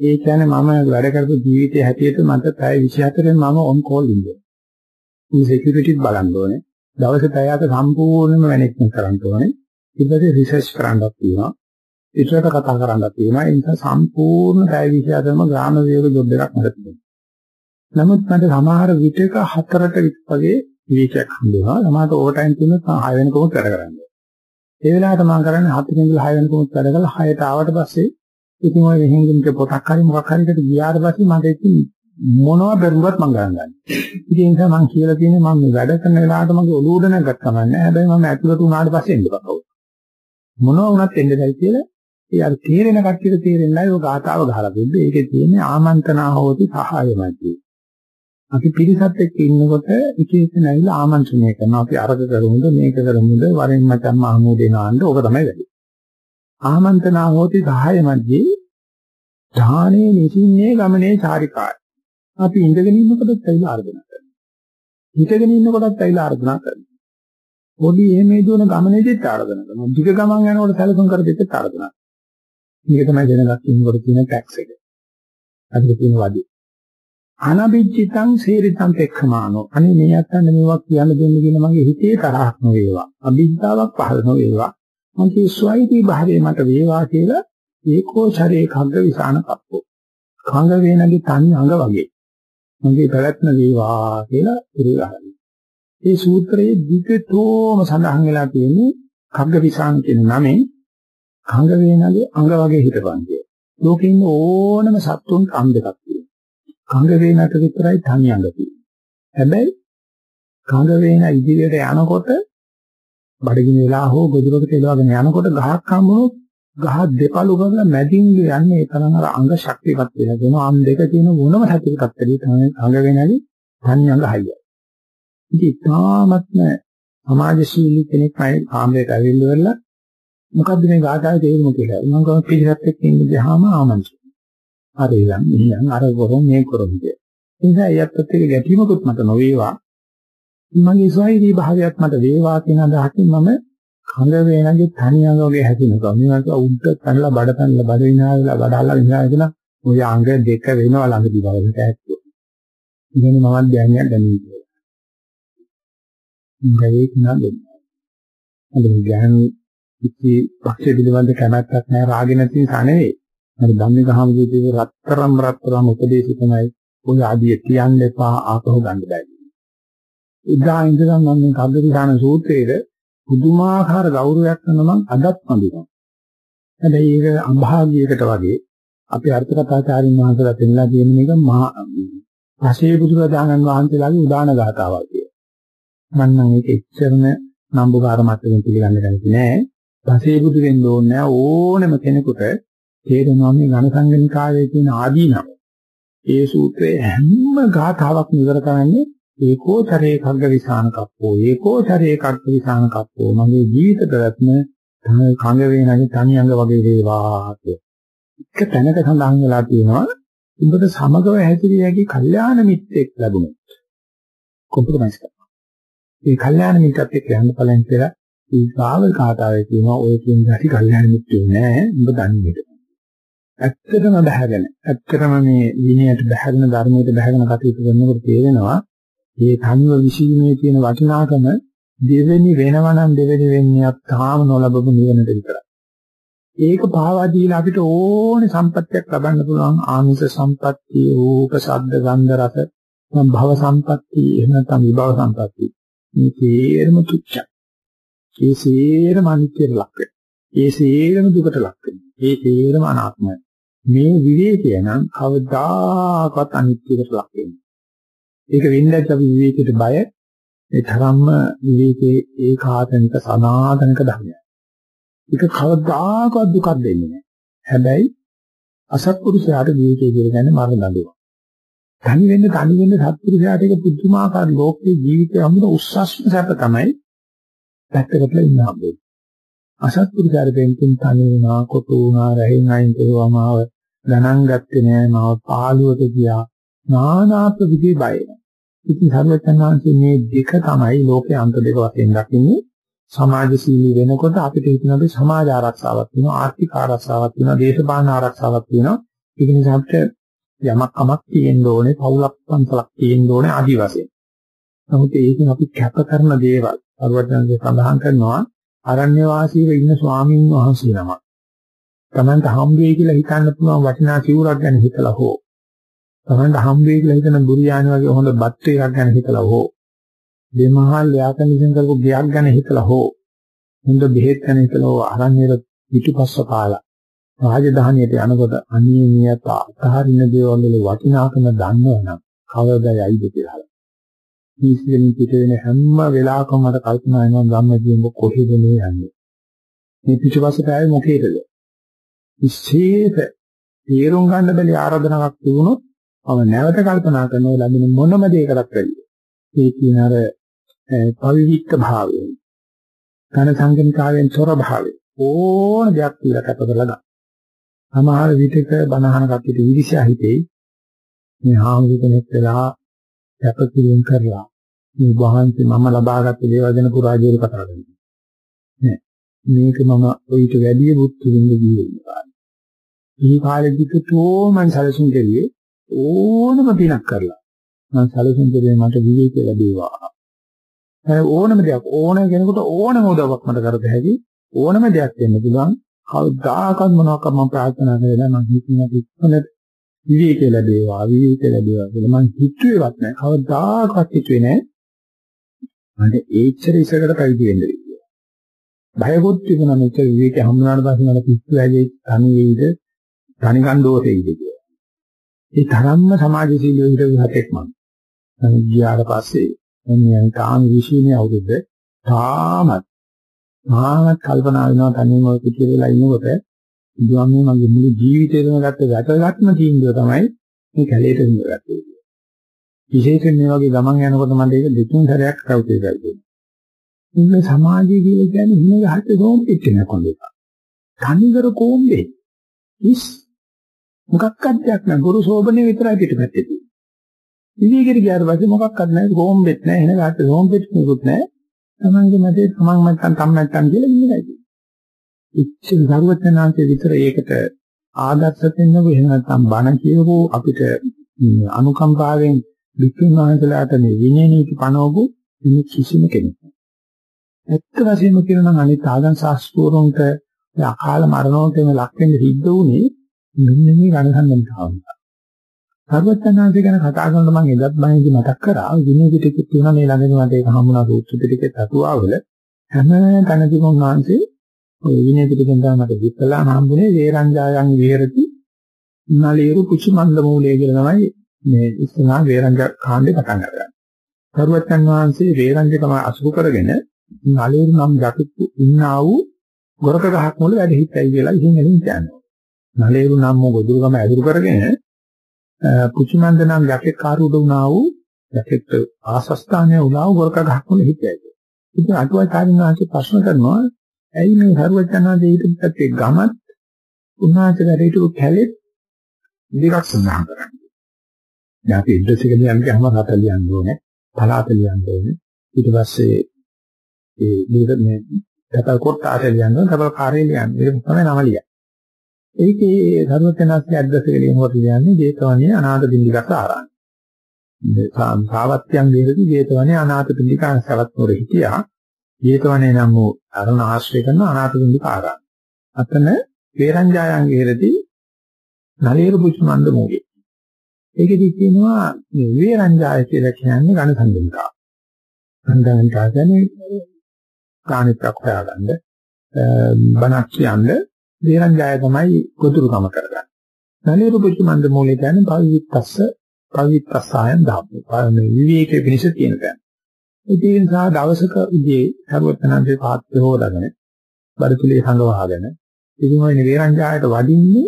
ඒ කියන්නේ මම වැඩ කරපු ජීවිතයේ හැටියට මට පැය 24න් මම ඔන් කෝල් ඉන්නේ. මේ සිකියුරිටිත් බලන්න ඕනේ. දවසේ පැයක සම්පූර්ණයෙන්ම මැනේජ්මන්ට් කරන්න ඕනේ. ඊට පස්සේ රිසර්ච් කරන්නත් තියෙනවා. ඉතරට කතා කරන්නත් තියෙනවා. ඒ නිසා සම්පූර්ණ පැය 24ම ග්‍රාම වේග ජොබ් එකක් මට තියෙනවා. නමුත් මට සමහර විටක හතරට වගේ විවේකයක් හම්බෙනවා. සමහරට ඕවර් ටයිම් තියෙනවා 6 වෙනකම වැඩ කරන්නේ. ඒ වෙලාවට මම කරන්නේ 7 ඉඳලා 6 වෙනකම වැඩ කරලා 6ට ආවට පස්සේ ඉතින් ඔය වෙහින්දින්ක පොතක් හරි මොකක් හරි එකට ගියාට පස්සේ මට ඉතින් මොනවා බැරුවත් මම ගණන් ගන්න. ඉතින් ඒ නිසා මම කියලා තියෙන්නේ මම මේ වැඩ කරන වෙලාවට මගේ ඔළුව උඩ නැගත් කමන්නේ. හැබැයි මම ඇතුළට උනාට පස්සේ එන්න බකව. මොනවා වුණත් එන්න බැරි කියලා ඒ අර තේරෙන කට්ටියට තේරෙන්නේ නැහැ ඔය ගාතාව ගහලා දුන්නේ. ඒකේ තියෙන්නේ ආමන්ත්‍රණා හෝති සහායමයි. අපි පිරිසත් එක්ක ඉන්නකොට එක එක නැවිලා ආමන්ත්‍රණය කරනවා. අපි අරක කරමුද මේක කරමුද වරෙන් මචං මහමූදේ නාන්න ඕක තමයි වැඩි. ආමන්ත්‍රණා හෝති සහායමයි. ධානේ නිසින්නේ ගමනේ චාරිකාය. අපි ඉඳගෙන ඉන්නකොටත් ඇවිල්ලා ආර්දනා කරනවා. හිටගෙන ඉන්නකොටත් ඇවිල්ලා ආර්දනා කරනවා. පොඩි එහෙමේ දුවන ගමනේදීත් ආර්දනා කරනවා. දිග ගමන් යනකොට සැලසුම් කර දෙද්දිත් ආර්දනා කරනවා. මේක තමයි දැනගත් ඉන්නකොට තියෙන ටැක්ස් එක. අදිට තියෙන වදී. අනබිජ්ජිතං සේරිතං පෙක්ඛමානෝ. අනේ මේ අත්තන්න මේවා කියන්න දෙන්න කියන මගේ හිතේ තරහක් නොවේවා. අභිද්ධාවක් පහළ නොවේවා. මගේ ස්වයිදී භාවයේ මට වේවා කියලා ඒකෝ ශරේ කග්ග විසාන කප්පෝ. කංග වේනගේ තනි අඟ වගේ. මගේ පැවැත්ම වේවා කියලා ඉරුගහනවා. මේ සූත්‍රයේ දිගටම සඳහන් වෙලා තියෙන්නේ කග්ග විසාන කියන නමෙන් කංග වේනගේ අඟ වගේ හිටපන් කිය. ලෝකේ ඉන්න ඕනම සත්තුන්ට අංග දෙකක් තියෙනවා. කංග වේනට විතරයි තනි අඟ තියෙන්නේ. හැබැයි කංග වේන ඉදිරියට යනකොට බඩගිනි වෙලා හෝ ගොදුරකට එලවගෙන යනකොට ගහක් හම්බුනොත් ගහ දෙපළු කරලා මැදින් යන්නේ ඒ තරම් අර අංග ශක්තියවත් වෙලා දෙනවා. අම් දෙක තියෙන මොනම හැටියකටත් වැඩි තමයි අංග වෙනලි තනි අංග හයිය. ඉතින් තාමත්ම සමාජශීලී කෙනෙක් මයි කාමරේට ඇවිල්ලා මොකද්ද මේ ගාථාවේ තේරුම කියලා. මම ගම පිළිසත් එක්ක ඉන්න ගියාම ආමන්ත්‍රණය. හරි යන් මෙහෙන් අර කරොම් මේ කරොම් කිය. ඒ නිසා එයත් එක්ක ගැටීමකුත් මට නොවේවා. මගේ ස්වෛරී භාවයක් මට වේවා කියන අදහසින් මම කඳ වේනගේ තනියම වගේ හැදෙනවා. මේකට උඩ පැනලා බඩ පැනලා බඩ විනාලා බඩ අල්ලලා විනාගෙන ඔය අංග දෙක වෙනවා ළඟදී බලන්න ඇත්තෝ. ඉතින් මමත් දැනියක් දැනෙන්නේ කියලා. මේක නේද? අද ගෑනු ඉති පක්ෂ පිළිබඳ කැමැත්තක් නැහැ රාගෙ නැති නිසා නෙවෙයි. අර ධම්මික හමුදුවේ රත්තරම් රත්තරම් උපදේශය තමයි ඔය ආදිය කියන්න එපා ආපහු ගන්න බෑ. ඉදා ඉඳලා මම මේ කග්ගවිධාන සූත්‍රයේ පුදුමාකාර ගෞරවයක් කරන මම අදත් වඳිනවා. හැබැයි ඒක අභාග්‍යයකට වගේ අපේ අර්ථ කථාචාරින් වහන්සේලා පෙන්නලා තියෙන එක මහා පසේ බුදුරජාණන් වහන්සේලාගේ උදාන ගාතාවක් කියලා. මම නම් ඒක එච්චරම නම්බුකාර මට්ටමින් පිළිගන්න කැමති නෑ. පසේ බුදු වෙන්න ඕනේ ඕනම කෙනෙකුට තේරෙනවා මේ ඝන සංගණිකාවේ තියෙන ආදීනව. ඒ සූත්‍රයේ හැම ගාතාවක් නිවර කරන්නේ ඒකෝතරේ කග්ග විසාන කප්පෝ ඒකෝතරේ කග්ග විසාන කප්පෝ මගේ ජීවිත ප්‍රයත්න කංග වේනගේ තනි අංග වගේ වේවා එක තැනක සඳහන් වෙලා තියෙනවා උඹට සමගව හැසිරිය හැකි කල්යාණ මිත්‍රෙක් ලැබුණොත් කොම්ප්‍රොමයිස් කරනවා. මේ කල්යාණ මිත්‍රත් එක්ක යන්න බලන් කියලා ඒ ගාවල් කාටාවේ තියෙනවා ඔය කියන ගැටි කල්යාණ මිත්‍රයෝ නෑ උඹ දන්නේ ඇත්තටම බහැගෙන ඇත්තටම මේ විනයට බහැගෙන ධර්මයට බහැගෙන කටයුතු කරනකොට තේරෙනවා මේ තනිව විශ්ීමේ තියෙන වටිනාකම දෙවෙනි වෙනවා නම් දෙවෙනි වෙන්නේ තාම නොලබපු නිවනට විතරයි. ඒක පාවා දීලා අපිට ඕනේ සම්පත්තියක් ලබන්න පුළුවන් ආමිෂ සම්පත්තිය, රූප, ශබ්ද, ගන්ධ, රස, භව සම්පත්තිය, එහෙම නැත්නම් විභව සම්පත්තිය. මේ තේරම තුච්චයි. ඒ සේරම අනිත්‍යයට ලක් වෙනවා. ඒ සේරම දුකට ලක් වෙනවා. ඒ සේරම අනාත්මයි. මේ විවේකය නම් කවදාකවත් අනිත්‍යයට ලක් වෙන්නේ ඒක වෙන්නේ අපි විවේකයට බය ඒ තරම්ම විවේකයේ ඒකාතනික සනාතනික ධර්මයක්. ඒක කවදාකවත් දුකක් දෙන්නේ නැහැ. හැබැයි අසත්පුරුෂයාට විවේකයේ කියන්නේ මරණ දඬුවම. තනි වෙන්න තනි වෙන්න සත්පුරුෂයාට ඒක පුදුමාකාර ලෝකයේ ජීවිතය අමුණ උස්සස්ම සැප තමයි පැත්තකට ඉන්න හම්බෙන්නේ. අසත්පුරුෂයාට දෙන්තුන් තනි වුණා, කොටු වුණා, රැහින් අයින් කරුවා මාව ගණන් ගත්තේ නෑ, මාව පාළුවට ගියා. නානාප විදි බය. ඉතින් සර්වඥාන්සේ මේ දෙක තමයි ලෝකේ අන්ත දෙක වශයෙන් දකින්නේ. සමාජශීලී වෙනකොට අපිට හිතනවා සමාජ ආරක්ෂාවක් තියෙනවා, ආර්ථික ආරක්ෂාවක් තියෙනවා, දේශපාලන ආරක්ෂාවක් තියෙනවා. ඒක නිසා අපිට යමක් කමක් තියෙන්න ඕනේ, පවුලක් පන්සලක් තියෙන්න ඕනේ ආදි වශයෙන්. නමුත් ඒකෙන් අපි කැප කරන දේවල් සර්වඥාන්සේ සඳහන් කරනවා අරණ්‍ය වාසීව ඉන්න ස්වාමීන් වහන්සේ නමක්. Tamanට හම්බ වෙයි කියලා හිතන්න පුළුවන් වටිනා සිවුරක් ගැන හිතලා හෝ තමන්ට හම් වෙයි කියලා හිතන බුරියානි වගේ හොඳ බත් එකක් ගැන හිතලා හෝ දෙමහල් යාකනිසෙන් කරපු ගයක් ගැන හිතලා හෝ හොඳ බෙහෙත් ගැන හිතලා හෝ අරණ්‍යර පිටුපස්ස කාලා රාජධානියට යනකොට අනිය නියත අතහරින දේවල් වල වටිනාකම දන්නවනම් කවදාද යයිද කියලා. මේකෙන් පිට වෙන හැම වෙලාවකම මට කල්පනා වෙනවා ධම්මජීව කොහෙද මේ යන්නේ. මේ පිටුපස්සට ආවේ මොකේද? විශේෂ තීරුම් ගන්න බැරි ආරාධනාවක් තිබුණොත් මම නැවත කල්පනා කරනවා ලැබෙන මොනම දෙයකටත් වැඩිය. ඒ කියන අර පවිවික්ක භාවය. ඝන සංගණිකාවෙන් තොර භාවය. ඕන දෙයක් කියලා කැප කරලා ගන්න. සමහර විටක බනහන කට්ටියට විදිශා හිතේ මේ හාමුදුර කෙනෙක් වෙලා කැපකිරීම කරලා මේ වහන්සේ මම ලබාගත් දේවල් ගැන පුරාජේරු කතා කරනවා. නෑ. මේක මම ඔయిత වැඩි බුද්ධ විඳ ජීවිතය. මේ කාලෙදික තෝමන් සැලසුම් දෙලියේ ඕනම පිනක් කරලා මම සැලසුම් දෙන්නේ මට විවේක ලැබේවා. ඒ ඕනම දෙයක් ඕන කෙනෙකුට ඕනම උදව්වක් මට කරද හැකි ඕනම දෙයක් දෙන්න පුළුවන් කවදාකවත් මොනවාක් මම ප්‍රාර්ථනා කරලා මම හිතන්නේ ඉක්මනට විවේක ලැබේවා විවේක ලැබේවා කියලා මම හිතුවේවත් නැහැ. කවදාකවත් හිතුවේ නැහැ. මට ඒච්චර ඉස්සරකට පැවිදි වෙන්න කියලා. බයකොත් තිබුණා මෙච්චර විවේක හම්බුනාට පස්සේ මට පිස්සු ඇගේ තනි වෙයිද තනි ගන්දෝසෙයිද කියලා. ඒ තරම්ම සමාජශීලී විදිහට හතෙක් මම. මම ගියාට පස්සේ මම තාම විශ්ීනේ අවුරුද්ද තාමත් මාත් කල්පනා වෙනවා තනියම ඔය පිටිය වෙලා ඉන්නකොට ඉදුවන්නේ මගේ මුළු ජීවිතේම ගත්ත වැටගත්ම තීන්දුව තමයි මේ කැලේට ඉඳගත්තේ. විශේෂයෙන් මේ වගේ ගමන් යනකොට මට ඒක දෙතුන් සැරයක් කවුතේ කරගන්න. මේ සමාජය කියලා කියන්නේ හින ගහට කොම්පෙට් එකක් වගේ. තනිකර කොම්බේ. ඉස් මොකක්වත් දෙයක් නෑ ගුරු සෝබනේ විතරයි පිටපැත්තේ තියෙන්නේ. විවේකෙට ගියාට පස්සේ මොකක්වත් නෑ කොම්බෙත් නෑ හින ගහට කොම්පෙට් නෙකුත් නෑ. තමන්ගේ මතේ තමන් මත්තන් තම මත්තන් කියලා ඉන්නයි. ඉච්ඡේ සර්වඥාන්සේ විතර ඒකට ආදර්ශ දෙන්නකෝ එහෙම නැත්නම් බණ කියවෝ අපිට අනුකම්පාවෙන් වික්‍රම මහන්සලාට මේ විනය නීති පනවපු ඉනි කිසිම කෙනෙක් නැහැ. ඇත්ත වශයෙන්ම කියනවා නම් අනිත් ආගම් ශාස්ත්‍රෝරුන්ට අකාල මරණෝන්ට මේ ලක් වෙන්න සිද්ධ වුණේ මෙන්න මේ රණසන්දන කාරණා. සර්වඥාන්සේ ගැන කතා කරනකොට මම එදත් බණේදී මතක් කරා විනය පිටකේ තියෙන මේ ළඟදී මට ඒක හම්බුණා සූත්‍ර පිටකේ තතුවාවල හැම තැනදීම උන්වහන්සේ ඔය විනය පිටකෙන් තමයි මට විපලා හම්බුනේ වේරංජායන් විහෙරති නලීරු කුචි මන්ද මූලය කියලා තමයි මේ ඉස්සනා වේරංජ කාණ්ඩේ පටන් ගන්න. සරුවච්චන් වහන්සේ වේරංජකම අසුරු කරගෙන නලීරු නම් යටිතු ඉන්නා වූ ගොරක ගහක් මුල වැඩ හිටයි කියලා ඉතින් එලින් කියනවා. නලීරු නම් ගොදුරුකම ඇදුරු කරගෙන කුචිමන්ද නම් යකෙක් කාරුඩ වුණා වූ යකෙක් ආසස්ථානයේ උලා වූ ගොරක ගහක් මුල හිටයි. ඉතින් අටුවාචාරින් වහන්සේ ප්‍රශ්න කරනවා ඇයි මේ සරුවච්චන්හන්සේ ඊට පිටත් ගමත් උන්වහන්සේ වැඩ හිටපු කැලෙත් දෙකක් සඳහන් කරන්නේ. දැන් අපි ඇඩ්‍රස් එක ලියන්න ගියාම රට ලියන්න ඕනේ, පළාත ලියන්න ඕනේ. ඊට පස්සේ ඒ මේක මේ තපල් කොට ආතේ ලියන්න ඕනේ, තපල් කාර්යය ලියන්න. ඒක තමයි නම ලියන්නේ. ඒකේ සර්වඥාස්ගේ ඇඩ්‍රස් එක ලියනකොට කියන්නේ ජේතවනයේ අනාථ පිළිගත ආරාම. සාවත්‍යං වේරති ජේතවනයේ අනාථ පිළිකාන් සවත් නොර හිටියා. ජේතවනයේ නම් වූ අරණ ආශ්‍රය කරන අනාථ පිළික ආරාම. අතන වේරංජායන් වේරති නලේරු පුච්මන්ද මොගේ. ඒකෙදි කියනවා මේ වේරංජාය කියලා කියන්නේ ඝන සංගමිකා. සංගමිකා කියන්නේ කාණිත්‍යක් හොයාගන්න බණක් කියන්නේ වේරංජාය තමයි ගොදුරුකම කරගන්නේ. නලේරු පුච්මන්ද මොලේ කියන්නේ භාවිතස්ස භාවිතස්සයන් දාපු. මේ විවේකයේ පිණිස තියෙන තැන. ඒ නිසා දවසක උදේ හරුවතනන්සේ පාත්‍ය හොදාගෙන බඩතුලේ සංගවාගෙන ඉතින් ওই වේරංජායට වඩින්නේ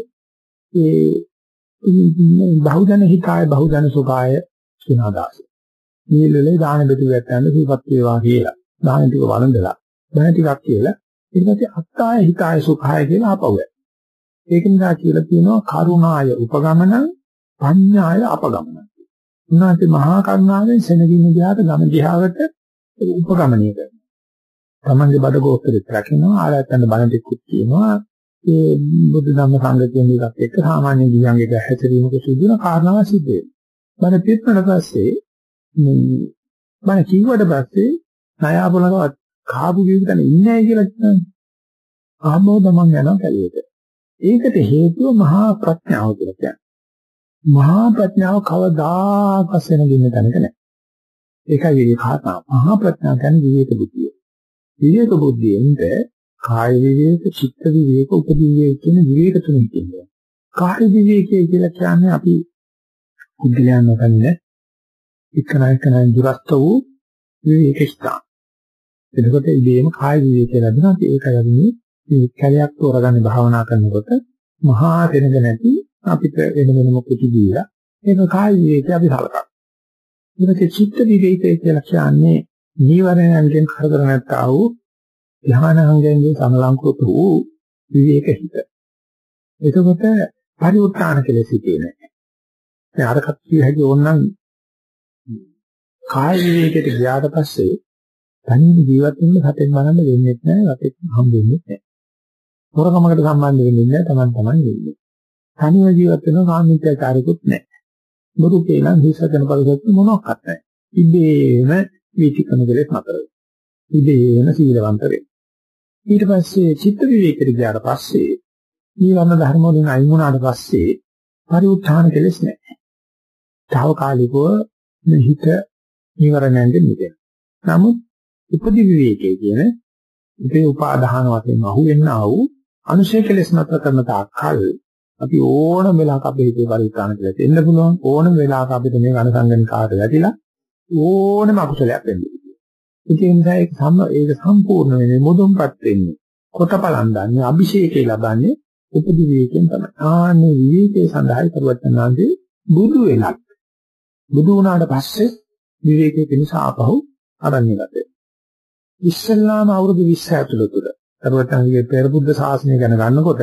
ඒ බහුජන හිතාය බහුජන සුඛාය කියන අදහස. මේ වෙලේ දාන බෙදු වැටෙන්න සිපත් වේවා කියලා. දාන ටික වළඳලා බණ ටිකක් කියලා ඊට පස්සේ අත්තාය හිතාය සුඛාය කියලා ආපහු ඒක නිසා කියලා කියනවා කරුණාය උපගමන පඤ්ඤාය අපගමන. උන්වහන්සේ මහා කරුණාවෙන් සෙනගින්න ගියාට ගම දිහාවට උපගමනය කරනවා. තමන්ගේ බඩ ගෝත්‍රෙත් රකින්නවා ආරයන්ට බණ ටිකුත් කියනවා ඒ බුදු ධම්ම සංඝ කියන එකත් එක්ක සාමාන්‍ය ජීවිතයක හැසිරීමක සිදු වෙන කාරණාවක් සිද්ධ වෙනවා. බණ පිටනට පස්සේ මේ බණ කිව්වට පස්සේ ණයාපලකවත් කාපු ජීවිතේ ඉන්නේ නැහැ කියලා කියනවා. ආමෝද මං යනවා කැලියට. ඒකට හේතුව මහා ප්‍රඥාව කියලා කියන්නේ. මහා ප්‍රඥාව කවදාකවත් වෙනදින්න තැනක නැහැ. ඒකයි මේ කාරණා. මහා ප්‍රඥාව කියන්නේ විවේක බුද්ධිය. විවේක බුද්ධියෙන්ද කාය විවේක, චිත්ත විවේක, උපදී විවේක කියන විවේක තුනෙන් කියනවා. කාය විවේකය කියලා කියන්නේ අපි බුද්ධියන් නොකන්නේ එකන එකන දුරස්ත වූ විවේක ස්ථාන. එතකොට ඉබේම කාය විවේකය ලැබෙනවා. ඒකයි අපි මේ කැලයක් තෝරගන්න භාවනා කරනකොට මහා දෙනක නැති අපිට වෙන වෙනම කුටි දීලා ඒක කාය විවේකය අපි සලකනවා. ඊට චිත්ත විවේකය කියලා කියන්නේ නීවරණයන්ගෙන් කරදර නැත්තා වූ ධානාංගයෙන් සමලංකృత වූ විවේක හිත. එතකොට පරිඋත්ථාන කෙලෙස හිතේ නැහැ. දැන් අරකට කිය හැකි ඕනනම් කාය විවේකයට ගියාට පස්සේ තනියම ජීවත් වෙන්න හතෙන් බලන්න වෙන්නේ නැහැ, රටෙත් හම් වෙන්නේ නැහැ. හොරකමකට සම්බන්ධ වෙන්නේ නැහැ, Taman taman ඉන්නේ. තනියම ජීවත් වෙන කාමීත්‍යකාරකුත් නැහැ. බුදු කියලා හිසගෙන බලසත් මොනවත් නැහැ. ඉබේම වීතිකම කෙලෙස් නතර වෙනවා. ඉබේම සීලවන්ත වෙනවා. ඊට පස්සේ චිත්ත විවේකෙට ගියාට පස්සේ ඊවන්න ධර්ම වලින් අයින් වුණාට පස්සේ පරිඋත්ථාන කෙලෙස් නැහැ. తాවකාලිකව මේ හිත නිවරණයෙන් මිදෙන. නමුත් උපදි විවේකයේ කියන ඉතේ උපාදාන වශයෙන් අහුවෙන්නා වූ අනුශය කෙලෙස් නැතර කරන තාක්කල් අපි ඕනම වෙලාවක අපේ හිතේ පරිඋත්ථාන කියලා දෙන්න පුළුවන් ඕනම වෙලාවක අපිට මේ අනුසංගන කාර්ය වැටිලා ඕනම අකුසලයක් වෙන්න පුළුවන්. ඒ නිසා ඒක සම්ම ඒක සම්පූර්ණ වෙන්නේ මුදුන්පත් වෙන්නේ කොටපලන් දන්නේ අභිෂේකේ ලබන්නේ උපදි විවේකයෙන් තමයි. ආන්නේ විවේකයේ සඳහායි පරිවර්තනාදී බුදු වෙනත්. බුදු වුණාට පස්සේ විවේකයේ පිණිස ආපහු අරන්නේ ගතේ. ඉස්සල්ලාම අවුරුදු 20 ඇතුළත සර්වඥාන්ගේ පෙර බුද්ධ ශාසනය ගැන ගන්නකොට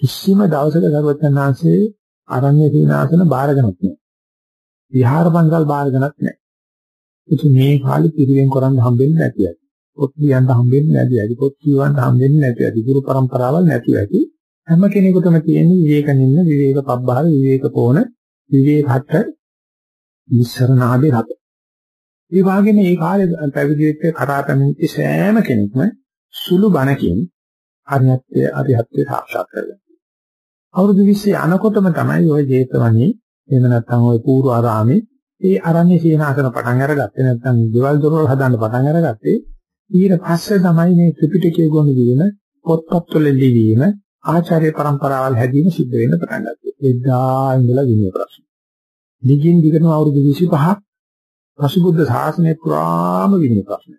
කිසිම දවසක සර්වඥාන්සේ අරණ්‍ය සීනාසන බාරගනක් නැහැ. විහාර පන්සල් බාරගනක් නැහැ. ඉතින් මේ කාලේ පිරිවෙන් කරන් හම්බෙන්නේ නැති ඇති. පොත් කියන්න හම්බෙන්නේ නැති ඇති. පොත් කියවන්න හම්බෙන්නේ නැති ඇති. ගුරු પરම්පරාවල් නැති ඇති. හැම කෙනෙකුටම තියෙන විවේක නින්න විවේක පබ්බාර විවේක පොණ විවේක හත නිස්සරණාදී රත. ඒ වගේම මේ කාලේ පැවිදි වෙච්ච කරා පැමිණිච්ච සෑම කෙනෙක්ම සුළු බණකින් අරිහත්ත්‍ය අරිහත්ත්‍ය සාක්ෂාත් කරගන්නවා. අවුරුදු 20 යනකොටම තමයි ওই ජේතවනි එහෙම නැත්නම් ওই පූර්ව ආරාමේ ඒ අරණ්‍ය සීනාසන පටන් අරගත්තේ නැත්නම් දේවල් දොරවල් හදන්න පටන් අරගත්තේ ඊට පස්සේ තමයි මේ ත්‍රිපිටකය ගොනු වීම පොත්පත්වල ලිවීම ආචාර්ය પરම්පරාවල් හැදීම සිද්ධ වෙන්න පටන් ගත්තා. එදා ඉඳලා විනය ප්‍රශ්න. දිගින් දිගටම අවුරුදු 25ක් පසුබුද්ධ ශාසනය පුරාම විනය ප්‍රශ්න.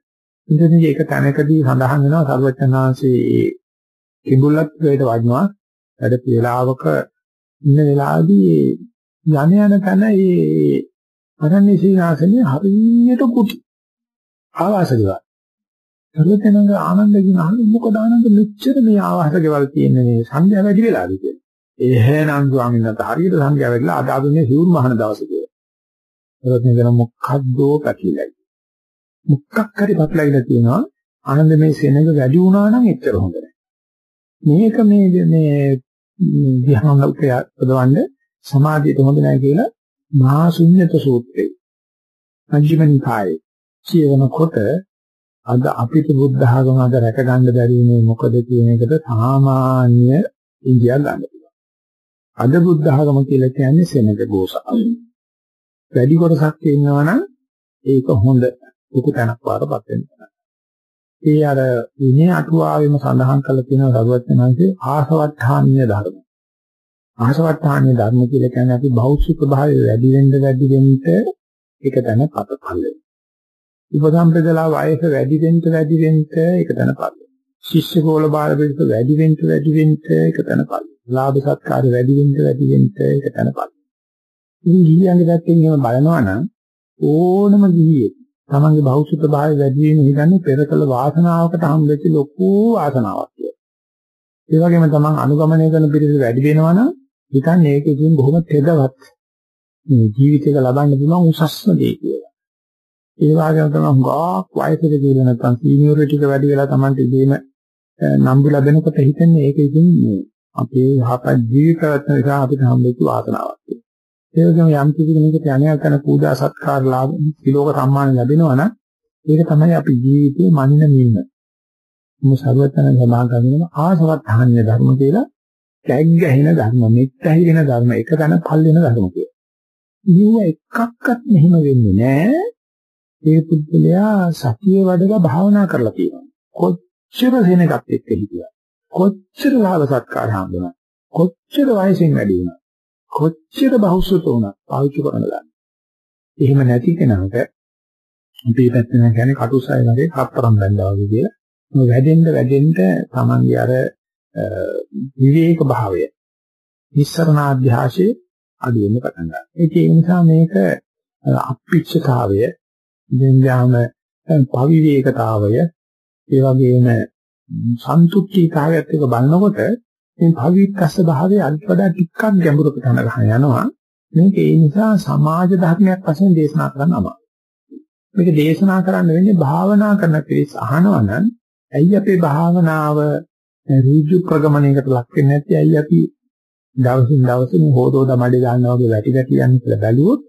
ඉතින් මේක තැනකදී සඳහන් වෙනවා සර්වචනාංශයේ ඒ කිඹුලත් වේද වඩනවා වැඩ වේලාවක ඉන්න වෙලාවදී යන යන තැන ඒ අරණ්‍ය සීනාසනේ හරියට කුටි ආවාස ගෙවල්. සර්වචනංග ආනන්දකින් අහන්නේ මොකද ආනන්ද මෙච්චර මේ ආවාස ගෙවල් තියෙන්නේ මේ සංඛ්‍යා වැඩි වෙලාද කියලා. එහෙනම් ස්වාමීන් වහන්සේ හරියට සංඛ්‍යා වැඩිලා අද ආගමේ සිවුරු මහන දවසේ කියලා. සර්වචනංග මොකද්දෝ පැකිලයි. මුක්කක් හරි පටලවිලා තියෙනවා. ආනන්ද මේ සෙනඟ වැඩි වුණා නම් එච්චර හොඳ නැහැ. මේක මේ මේ ධ්‍යාන උපයවන්න සමාධියට හොඳ නැහැ කියලා මහා ශුන්්‍යත සූත්‍රයේ අජීවනිකායේ කියවනකොට අද අපිට බුද්ධ ආගම අද රැක ගන්න බැරි මේ මොකද කියන එකට සාමාන්‍ය ඉන්දියා ගන්න පුළුවන්. අද බුද්ධ ආගම කියලා කියන්නේ සෙනඟ ගෝසාව. වැඩි කොටසක් ඉන්නවා නම් ඒක හොඳ ලොකු තැනක් වාරපත් වෙනවා. ඒ අර විනය අටුවාවෙම සඳහන් කරලා තියෙනවා සරුවත්නන්සේ ආසවට්ටානීය ධර්ම. ආසවට්ටානීය ධර්ම කියලා කියන්නේ අපි භෞතික භාවය වැඩි වෙන්න වැඩි වෙන්න ඒක තැන පතපල් වෙනවා. උපසම්පදලා වයස වැඩි වෙන්න වැඩි වෙන්න ඒක තැන පල් වෙනවා. ශිෂ්‍ය කෝල බාල පිළිස වැඩි වෙන්න වැඩි වෙන්න ඒක තැන පල් වෙනවා. ලාභ සත්කාර වැඩි වෙන්න වැඩි වෙන්න ඒක තැන පල් වෙනවා. ඉතින් ගිහියන්ගේ පැත්තෙන් එහෙම බලනවා නම් ඕනම ගිහියෙක් තමන්ගේ භෞතික භාවය වැඩි වීම හිතන්නේ පෙරකල වාසනාවකට හම්බෙච්ච ලොකු වාසනාවක් කියලා. ඒ වගේම තමන් අනුගමනය කරන පිරිස වැඩි වෙනවා නම් හිතන්නේ ඒකකින් බොහොම තෙදවත් මේ ජීවිතයක ලබන්න පුළුවන් උසස්ම දේ කියලා. ඒ වගේම තමයි ගාක් වයසක කියලා නැත්නම් සීනියොරිටි එක වැඩි වෙලා තමන්ට ඉදීම නම්බු ලැබෙනකොට හිතන්නේ ඒක ඉතින් මේ අපේ යහපත් ජීවිතවත් නිසා අපිට හම්බෙච්ච වාසනාවක් කියලා. ඒ වගේම යම් කිසි කෙනෙකුට යණයක් කරන පූජා සත්කාර ලාභ සිලෝක සම්මාන ලැබෙනවා නම් ඒක තමයි අපි ජීවිතේ මනින මින්න. මොකද සර්වතන සමාන කරනවා ආසවත්හාන්‍ය ධර්ම කියලා කැග්ගහින ධර්ම, මෙත්තහින ධර්ම, එක තැන පල් වෙන ධර්ම කියලා. ඊව එකක්වත් මෙහෙම වෙන්නේ නැහැ. ඒ පුද්ගලයා සතිය වඩලා භාවනා කරලා තියෙනවා. කොච්චර දෙනකත් එක්ක හිටියා. කොච්චර ලාභ සත්කාර හම්බුණා. කොච්චර වයසින් වැඩි වුණා. කොච්චර බහුසුත වුණත් පාවිච්චි කරන්න ගන්න. එහෙම නැති කෙනාට අපි පැත්තෙන් කියන්නේ කටුසය වගේ හතරම් බැඳා වගේ කියලා. වැඩෙන්න වැඩෙන්න තමන්ගේ අර විවේක භාවය නිස්සරණාධ්‍යාසයේ අඩු වෙන්න පටන් ගන්නවා. ඒ නිසා මේක අපිච්චතාවය දෙන්නාම පවිවේකතාවය ඒ වගේම සන්තුෂ්ටිතාවයත් එක බලනකොට මේ භවිකස්ස භාවයේ අනිත් වඩා ටිකක් ගැඹුරකට යන ගහන යනවා. මේක ඒ නිසා සමාජ ධර්මයක් වශයෙන් දේශනා කරන්න අමාරුයි. මේක දේශනා කරන්න වෙන්නේ භාවනා කරන කෙනෙක් අහනවා නම් ඇයි අපේ භාවනාව ඍජු ප්‍රගමණයකට ලක් වෙන්නේ නැති ඇයි අපි දවසින් දවස මේ හොදෝද මඩේ දානවා වගේ වැටි වැටි යන්නේ කියලා බැලුවොත්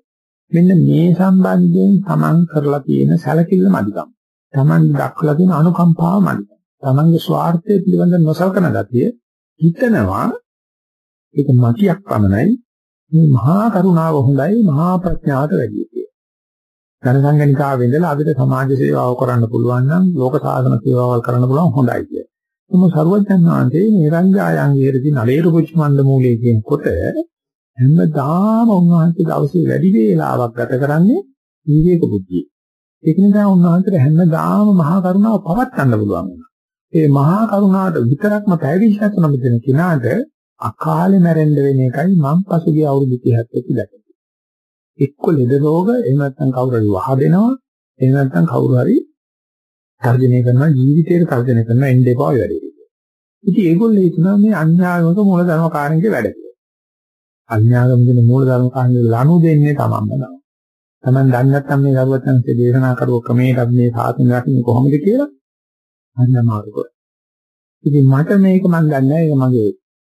මෙන්න මේ සම්බන්ධයෙන් Taman කරලා තියෙන සැලකිල්ල මදිකම්. Taman දක්වලා තියෙන අනුකම්පාව මදිකම්. තමන්ගේ ස්වార్థය පිළිබඳ නොසලකන ගතිය හිතනවා ඒක මතියක් පමණයි මේ මහා කරුණාව හොඳයි මහා ප්‍රඥාවට වැඩි කියලා. ධනසංගනිකාව වෙඳලා අපිට සමාජ සේවාව කරන්න පුළුවන් නම් ලෝක සාධන සේවාවල් කරන්න පුළුවන් හොඳයි කිය. එම සරුවඥන් වහන්සේ නිරංජායන් විහෙරදී නලේරු පුච්ච මණ්ඩ මූලයේ කියනකොට හැමදාම උන්වහන්සේ දවසේ වැඩි වේලාවක් ගත කරන්නේ විවේක බුද්ධිය. ඒක නිසා උන්වහන්සේට හැමදාම මහා කරුණාව පවත්වන්න පුළුවන් වුණා. ඒ මහා කරුණාවට විතරක්ම පැවිදිච්ච නම් දෙන කෙනාට අකාලේ මැරෙන්න වෙන එකයි මම පසුගිය අවුරුදු 30ක් දැක්කේ. එක්ක ලෙඩ රෝග එහෙම නැත්නම් කවුරු හරි වහ දෙනවා එහෙම නැත්නම් කවුරු හරි තර්ජනය කරනවා ජීවිතේට තර්ජනය කරනවා එන්න එපා ඔය වැඩේ. ඉතින් ඒගොල්ලෝ හිතනවා මේ අන්‍යාගමික මූලධර්ම කාරණේ වැඩ කියලා. අන්‍යාගමික මූලධර්ම කාරණේ ලනු දෙන්නේ තමන්ම තමයි. තමන් දන්නේ නැත්නම් මේ දරුවත්න්සේ දේශනා කරුව ක්‍රමයට මේ සාසන රකින්න කොහොමද කියලා අන්නමාරුක. ඉතින් මට මේක මම දන්නේ නැහැ ඒක මගේ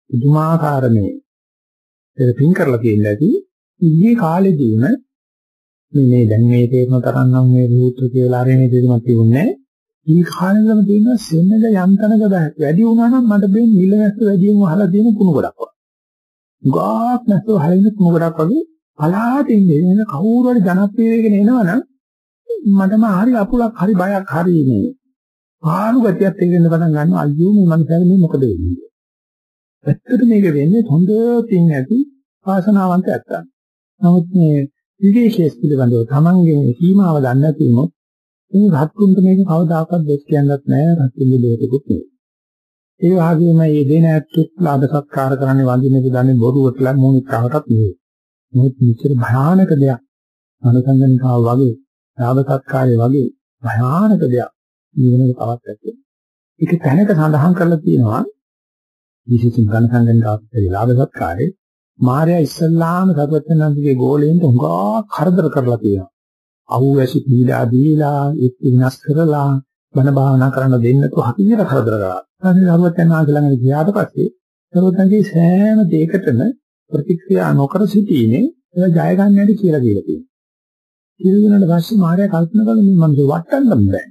පුදුමාකාර මේ ඒක පින් කරලා තියෙන ඇති ඊයේ කාලෙදීම මේ මේ දැන් මේ තේරෙන තරම් නම් මේ රූත්‍ර කියලා ආරෙන්නේ දෙයක් තිබුණේ ඊ කාලෙදම තියෙන සෙන්නද යන්තනක වැඩි වුණා නම් මට මේ නිලවැස්ස වැඩියෙන් වහලා තියෙන කුණු ගොඩක් වගේ. ගාක් නැතුව හරින කුණු ගොඩක් වගේ පලාතින් එන කවුරු හරි ජනප්‍රිය වෙගෙන එනවනම් මටම හරි අපුලක් හරි බයක් හරි මේ පාළු ගතියක් තේරෙන්න පටන් ගන්නවා අයියෝ මේ මනුස්සයාගේ මේ මොකද වෙන්නේ ඇත්තට මේක වෙන්නේ හොඳ තින් ඇති වාසනාවන්ත ඇත්තන්. නමුත් මේ විවේකයේ පිළිබඳව තමන්ගේ සීමාව දන්නේ නැති වුණොත් මේ රත්තුන්ට මේක කවදාකවත් දෙස් කියන්නත් නැහැ රත්තුන්ගේ දෙයකට නෙවෙයි. ඒ වගේම මේ දෙන ඇත්තත් ලාභ සත්කාර කරන්නේ වඳින්නේ දන්නේ බොරුවටලා මොනිකාවටත් නෙවෙයි. මොකද මෙච්චර භයානක දෙයක් අනුසංගනිකාව වගේ ලාභ සත්කාරය වගේ භයානක දෙයක් ජීවනයේ තවත් ඇත්තේ. ඒක තැනක සඳහන් කරලා තියෙනවා විශේෂයෙන් ඝන සංගණකාවේ ලාභ සත්කාරේ මාර්යා ඉස්සල්ලාම සර්වඥාන්තිගේ ගෝලෙන්ට හුඟා කරදර කරලා තියෙනවා. අහුවැසි පීඩා දීලා එක් විනාශ කරලා බණ භාවනා කරන්න දෙන්නතු හතියට කරදර කරා. ඊට සර්වඥාන්ති ළඟට ගියාට පස්සේ සර්වඥාන්ගේ සෑම දෙයකටම ප්‍රතික්‍රියා නොකර සිටීමේ ඒක ජය ගන්න හැටි කියලා දීලා තියෙනවා. කියලා දුන්නාට පස්සේ මාර්යා කල්පනා කළා මේ මනුස්සය වටන්න බෑ.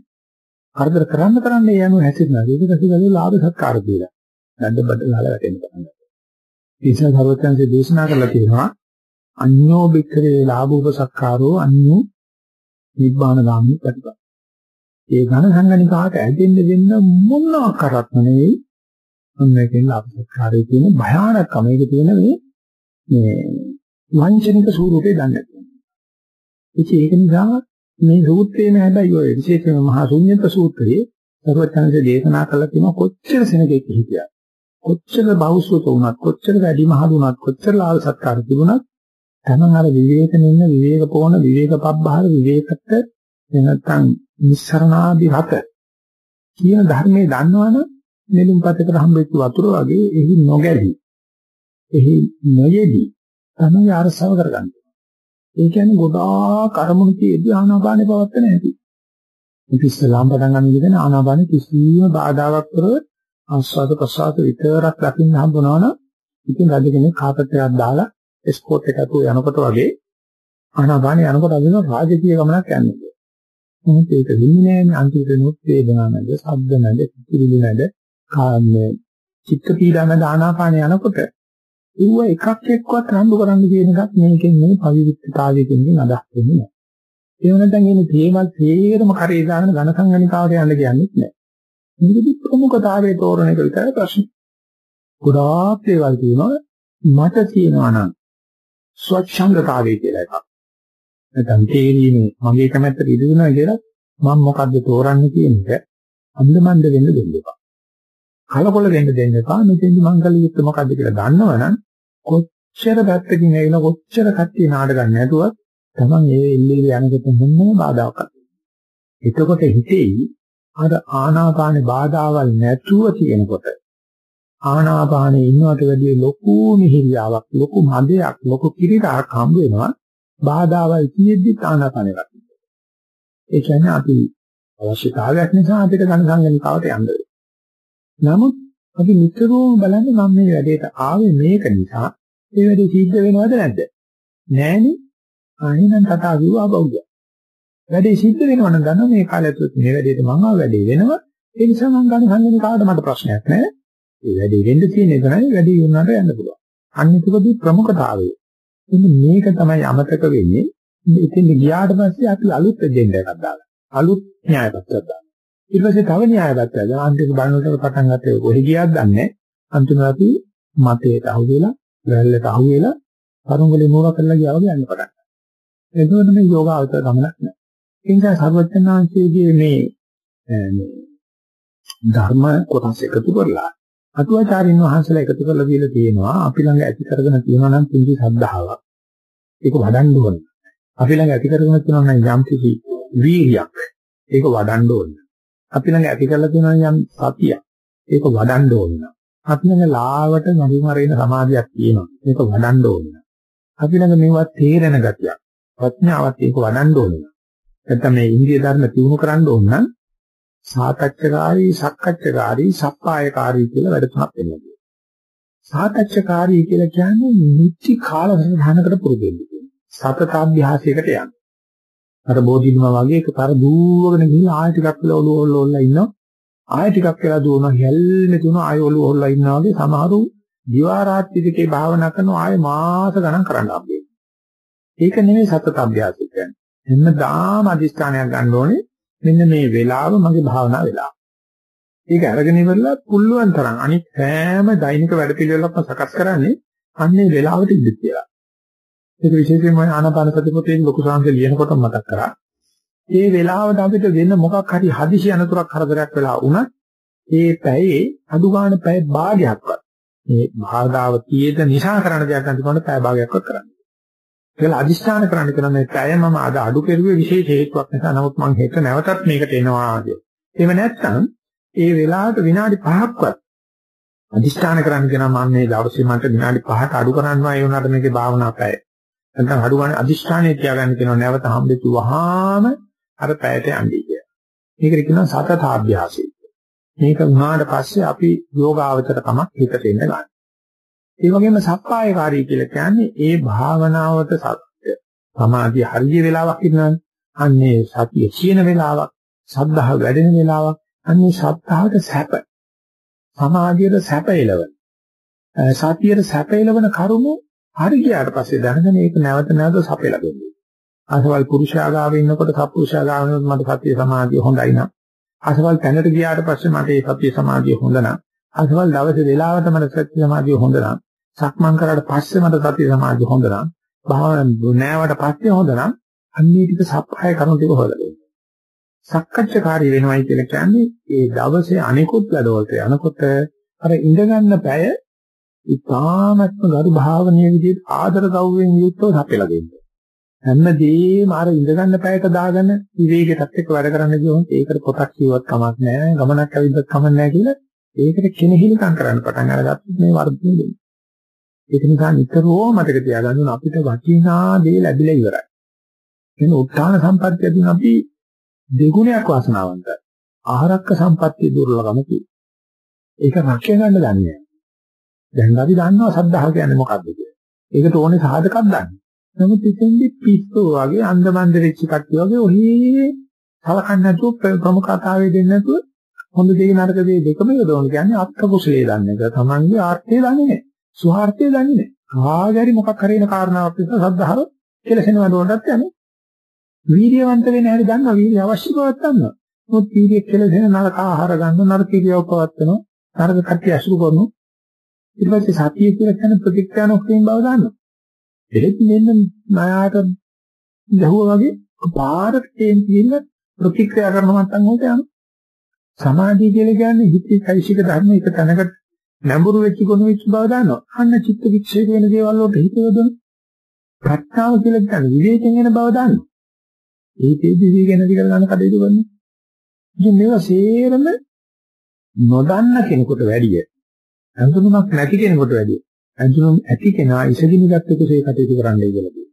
කරදර කරන්න කරන්න යනු හැසිරෙනවා. ඒක කසිකලේ ලාභ සත්කාර දීලා. නැද්ද බඩ ගහලා වැටෙන්න පටන් ගත්තා. ඒ නිසා සර්වඥාන්සේ දේශනා කරලා තියෙනවා අඤ්ඤෝ බික්කරේ ලාභෝපසක්කාරෝ අඤ්ඤෝ නිබ්බාන ගාමී ප්‍රතිපද. ඒ ඝන සංගණිකාට ඇදෙන්න දෙන්න මොනවා කරත්ම නෙවෙයි. මොනකෙන් ලාභසක්කාරයේ තියෙන භයානකම ඒක තියෙන මේ මේ වංචනික ස්වරූපේ දන්නේ නැහැ. ඒක නිසා මේ සූත්‍රයේම හැබැයි ඔය විශේෂයෙන්ම මහා ශුන්්‍යත සූත්‍රයේ සර්වඥාන්සේ දේශනා කළා තියෙනවා කොච්චර සෙනගෙක් හිටියද කොච්චර බෞසුත වුණත් කොච්චර වැඩි මහලු වුණත් කොච්චර ලාල් සත්කාර තිබුණත් තමන් අර විවේකෙන ඉන්න විවේක පොණ විවේක පබ්බහර විවේකත් එනතන් නිස්සරණාදි රත කියන ධර්මයේ දන්නවනම් නෙළුම්පතකට හම්බෙච්ච වතුර වගේ එහි නොගැලී එහි නොයෙදී තමයි අරසව කරගන්න. ඒ කියන්නේ ගොඩාක් අරමුණු තියදී ආනාපානේ පවත්තන හැටි. ඉතින් ඉස්සලාම් පටන් ගන්න විදිහට ආනාපානේ කිසිම බාධාවක් කරව ආස්වාද ප්‍රසආද විතරක් දකින්න හම්බුනවනම් ඉතින් රජ කෙනෙක් කාපට් එකක් දාලා එස්කෝට් එක අතුව යනකොට වගේ ආනාපානේ යනකොට අදින රාජකීය ගමනක් යන්නේ. මොකද ඒක දෙන්නේ නැහැ අන්තිමට නුත් වේදනා නැද, ශබ්ද නැද, පිළිලි නැද, කාමයේ චිත්ත පීඩා නැද ආනාපානේ යනකොට ඌව එකක් එක්කවත් රණ්ඩු කරන්න කියන එකක් මේකෙන් මේ පවිවිත්තාවයකින් අදහස් වෙන්නේ නැහැ. ඒ වෙනතෙන් එන්නේ තේමල් තේරම කරේ දාන ඝන සංගණිකාවට යන්න කියන්නේ නැහැ. මේකෙදි ප්‍රමුඛතාවයේ තෝරන එක විතරයි ප්‍රශ්නේ. ගොඩාක් දේවල් තියෙනවා මට තියෙනවා නම් ස්වච්ඡන්දතාවය කියලා එකක්. නැත්නම් තේරීමේ මගේ කැමැත්ත ඉදිරියනවා කියලා මම මොකද්ද තෝරන්නේ කියන එක අන්දමන්ද වෙන්න දෙන්න එපා. කලකොල වෙන්න දෙන්න එපා. මෙතෙන්දි මං කල යුත්තේ මොකද්ද කියලා දන්නවනම් කොච්චර පැත්තකින් ඇවිල්ලා කොච්චර කට්ටිය නාඩ ගන්න නැතුවත් තමන් ඒ එල්ලෙලි යනකොට මොනම බාධාවක් නැහැ. එතකොට හිතෙයි අර ආනාපානේ බාධාවල් නැතුව තියෙනකොට ආනාපානේ ඉන්නවට වැඩිය ලොකු මිහිරියාවක් ලොකු මදයක් ලොකු කිරිරාක් හම්බ වෙනවා බාධාවල් තියෙද්දි ආනාපානේ රකින්න. ඒ කියන්නේ අපි අවශ්‍යතාවයක් නිසා අපිට ඝන සංගණිකාවට යන්න නමුත් අපි නිතරම බලන්නේ මම මේ වැඩේට ආවේ මේක නිසා ඒ වැඩේ සිද්ධ වෙනවද නැද්ද? නෑනේ. අහිනම් කතා කිව්වා බෞද්ධ. වැඩේ සිද්ධ වෙනවනම් දන්නවා මේ කාලය තුළ මේ වැඩේට මම ආව වැඩේ වෙනවා ඒ නිසා මම ගන්න සංගණි කාට මට ප්‍රශ්නයක් නැහැ. ඒ වැඩි වෙන්න තියෙන එක නයි වැඩි වුණාට යන්න පුළුවන්. අනිතිකදී ප්‍රමුඛතාවය. ඉතින් මේක තමයි අමතක වෙන්නේ. ඉතින් ගියාට පස්සේ අපි අලුත් දෙන්න එකක් දාලා. අලුත් න්‍යායපත්‍රයක් දාලා. ඊට පස්සේ තව න්‍යායපත්‍රයක් දාලා අන්තිම බලනකොට පටන් ගත්තේ කොහෙ ගියාද දන්නේ අන්තිමට අපි මතයට අහු වෙලා, වැල්ලට අහු වෙලා, කරුංගලේ මෝර කරලා ගියා වගේ යන්න පටන් ගන්නවා. එතකොට මේ යෝගාවතර ගමනක් නෑ. ඒ නිසා සර්වඥාන්සේගේ මේ මේ ධර්ම කොටස් එකතු කරලා අතුවාචාරින් වහන්සේලා එකතු කරලා දීලා තියෙනවා අපි ළඟ ඇති කරගෙන තියෙනවා නම් පුංචි සද්ධාාවක්. ඒක වඩන්න ඕනේ. අපි ළඟ ඇති කරගෙන තියෙනවා නම් යම් කිසි වීර්යයක්. ඒක වඩන්න ඕනේ. අපි ළඟ ඇති කරලා තියෙනවා යම් සතියක්. ඒක වඩන්න ඕනේ. අපි ළඟ ලාවට මරුමරින සමාධියක් තියෙනවා. ඒක වඩන්න ඕනේ. අපි ළඟ මේවා තේරෙන ගතියක්. ප්‍රඥාවත් ඒක වඩන්න ඕනේ. නැත්නම් මේ ඉන්දිය ධර්ම තියුණු කරන්න ඕන නම් සාතච්ඡකාරී, සක්කච්ඡකාරී, සප්පායකාරී කියලා වැඩ තුනක් වෙනවා. සාතච්ඡකාරී කියලා කියන්නේ නිත්‍ය කාල සම්හානකට පුරුදු වෙන්න. සතතාභ්‍යාසයකට යන්න. අර බෝධිධම වගේ එකපාර දුවගෙන ගිහින් ආයෙ ටිකක් වෙලා ඔළුව ඔල්ලලා ඉන්නවා. ආයෙ ටිකක් වෙලා දුවනවා හැල්මේ තුන ආයෙ ඔළුව ඔල්ලලා ඉන්නවා වගේ සමහරු දිවා රාත්‍රි දෙකේ භාවනා කරනවා ආයෙ මාස ගණන් කරන්න හම්බෙන්නේ. ඒක නෙමෙයි සතතාභ්‍යාසය කියන්නේ. හැමදාම අදිස්ථානයක් ගන්න ඕනේ මෙන්න මේ වෙලාව මගේ භාවනා වෙලාව. ඒක අරගෙන ඉවරලා පුළුවන් තරම් අනිත් හැම දෛනික වැඩපිළිවෙලක්ම සකස් කරන්නේ අන්නේ වෙලාවට ඉඳි කියලා. ඒක විශේෂයෙන්ම ආනාපාන සති පොතේ ලොකු සංහස ලියනකොට මතක් කරා. ඒ වෙලාවට අපිට වෙන මොකක් හරි හදිසි අනතුරක් කරදරයක් වෙලා වුණත් ඒ පැයේ අඩු ගන්න පැය භාගයක්වත් මේ භාගාව තියෙද නිසා කරන දෙයක් අන්තිමට පැය භාගයක්වත් කරන්නේ. කියලා අදිස්ථාන කරන්න කියන මේ පැය මම අද අඩු කෙරුවේ විශේෂ හේතුවක් නිසා නමුත් මම හෙට නැවතත් මේකට එනවා කිය. එහෙම නැත්නම් ඒ වෙලාවට විනාඩි 5ක්වත් අදිස්ථාන කරන්න කියන මම මේ දවසේ මට විනාඩි 5ක් අඩු කරන්නවා ඒ වුණාට මේකේ භාවනා පැය. නැත්නම් අඩු ගන්න අදිස්ථානයේ තියාගන්න කියනවා නැවත හම්බෙච්ච වහාම අර පැයට යන්නේ කියලා. මේකට කියනවා සතතාභ්‍යාසය. මේක වුණාට පස්සේ අපි යෝගාවචරකමක් හිතට එන්න ගන්නවා. ඒ වගේම සප්පායකාරී කියලා කියන්නේ ඒ භාවනාවට සත්‍ය සමාධිය හරිය වෙලාවක් ඉන්නවනේ. අන්නේ සතිය කියන වෙලාවක්, සද්ධාව වැඩෙන වෙලාවක්, අන්නේ සද්ධාවට සැප. සමාධියට සැප එළවන. සතියට සැප එළවන කරුණු හරි ගියාට පස්සේ දැනගෙන ඒක නැවත නැවත සපෙලා දෙන්නේ. අසවල් පුරුෂයාගාවේ ඉන්නකොට සත්පුරුෂයාගාවෙනොත් මට සතිය සමාධිය හොඳයි නම්. අසවල් තැනට ගියාට පස්සේ මට ඒ සතිය සමාධිය හොඳ නම්. අසවල් දවසේ වෙලාවට මට සතිය සමාධිය හොඳ නම්. සක්මන් කරාට පස්සේ මට සතිය සමාධිය හොඳ නම්. භාවනා නෑවට පස්සේ හොඳ නම්. අන්නේ ටික සප්පාය කරන ටික හොයලා දෙන්න. සක්කච්ඡකාරී වෙනවයි කියලා කියන්නේ ඒ දවසේ අනිකුත් වැඩවලට යනකොට අර ඉඳගන්න පැය ඉතාමත්ම ගරු භාවනීය විදිහට ආදර ගෞරවයෙන් යුක්තව සපයලා දෙන්න. හැමදේම අර ඉඳගන්න පැයට දාගෙන විවේකයටත් එක්ක වැඩ කරන්න ගියොත් ඒකට පොතක් කිව්වත් කමක් නැහැ ගමනක් ඇවිද්දත් කමක් නැහැ කියලා ඒකට කෙනෙහිලිකම් කරන්න පටන් අරගත්තොත් මේ වර්ධනය වෙනවා. ඒක නිසා නිතරම මතක තියාගන්න අපිට වටිනා දේ ලැබිලා ඉවරයි. එන උත්තාන සම්පත්තිය දින අපි දෙගුණයක් වාසනාවන්තයි. ආහාරක්ක සම්පත්තිය දුර්ලභම කිව්වා. ඒක රැකේ ගන්න දන්නේ නැහැ. දැන් අපි දන්නවා සද්ධාව කියන්නේ මොකක්ද කියලා. ඒකට ඕනේ සාධකක් දන්නේ. නමුත් ඉතින්දි පිස්සෝ වගේ අන්දමන්ද වෙච්ච කට්ටිය වගේ ඔහි සලකන්නේ නැතුව ප්‍රමුඛතාවය දෙන්නේ නැතුව හොඳ දේ නරක දේ දෙකම යොදවන කියන්නේ අත්ක කුසලයේ දන්නේ නැහැ. තමන්ගේ ආර්ථය දන්නේ නැහැ. ස්වార్థය දන්නේ නැහැ. කාගෑරි මොකක් හරි වෙන කාරණාවක් නිසා සද්ධාව කෙලසෙනවා නෝනටත් යන්නේ. වීර්යවන්ත වෙන හැටි දන්නවා. වීර්ය අවශ්‍ය බවක් දන්නවා. මොකද වීර්ය කෙලසෙන නරක ආහාර ගන්න නරක කිරියව පවත්වනවා. නරක කට්ටි අසුරු කරනවා. ඊට පස්සේ සතිය කියලා කියන ප්‍රතික්‍රියා නොකිරීම බව දන්නවා. එහෙත් මෙන්න ණයාට ගහුවා වගේ පාරට තේන් තියෙන ප්‍රතික්‍රියා කරන මට්ටම් වලට යනවා. සමාධිය කියලා කියන්නේ හිතේ කයිසික ධර්ම එක තැනකට නැඹුරු වෙච්ච ගොනු වෙච්ච බව දන්නවා. අන්න චිත්ත වික්ෂේප වෙන දේවල් වලට හිත යොදන. ප්‍රඥාව කියලා කියන්නේ විවේකයෙන් එන බව දන්නවා. ඒකේ විවේකයෙන් ඇති කරගන්න කටයුතු කරනවා. ඉතින් මේවා සේරම නොදන්න කෙනෙකුට වැඩිය. අඳුනමක් නැති කෙනෙකුට වැඩිය. අඳුනම ඇති කෙනා ඉසගිනිගත් කුසේ කටයුතු කරන්නයි කියලා කියනවා.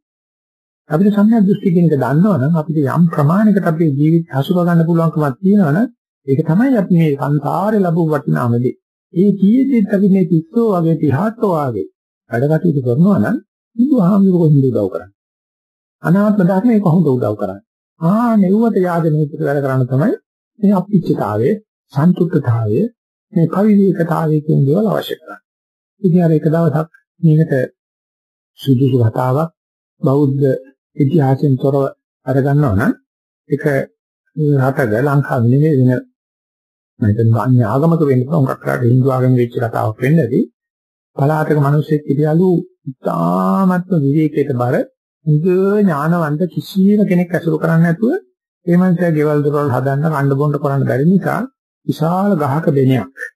අපිට සම්‍යක් දෘෂ්ටි කියන එක දන්නවනම් අපිට යම් ප්‍රමාණයකට අපේ ජීවිත හසුර ගන්න පුළුවන්කමක් තියෙනවනම් ඒක තමයි අපි මේ සංසාරේ ලැබුව වටිනාම දේ. ඒ කීයේත් අපි මේ පිස්සෝ වගේ තිහාට්ටෝ වගේ වැඩ කටයුතු කරනවා නම් බුදුහාමුදුරුවෝ කොහොමද උදව් කරන්නේ? අනාත්ම ධර්මයේ කොහොමද උදව් කරන්නේ? ආ නෙව්වට යාදෙන විදිහට වැඩ කරන්න තමයි මේ අපිච්චතාවයේ සන්තුෂ්ඨතාවය මේ පවිවේකතාවය කියන දේවල් අවශ්‍ය කරන්නේ. ඉතින් අර එක දවසක් මේකට සුදුසු කතාවක් බෞද්ධ ඉතිහාසයෙන් තොරව අරගන්නවා නම් ඒක රටක ලංකාවේ නෙමෙයි වෙන මම හිතන්නේ අන්‍ය ආගමක වෙන්න පුළුවන් උඟක් කරාට හින්දු ආගම වෙච්ච කතාවක් වෙන්නදී පලාතක මිනිස්සෙක් හිටියලු ඉතාමත්ම විවේකයට බර හොඳ ඥානවන්ත කිසිම කෙනෙක් ඇසුරු කරන්නේ නැතුව ඒ මනුස්සයා ගෙවල් දොරවල් හදන්න කණ්ඩ බොණ්ඩ කරන්න බැරි නිසා විශාල ගහක දෙනයක්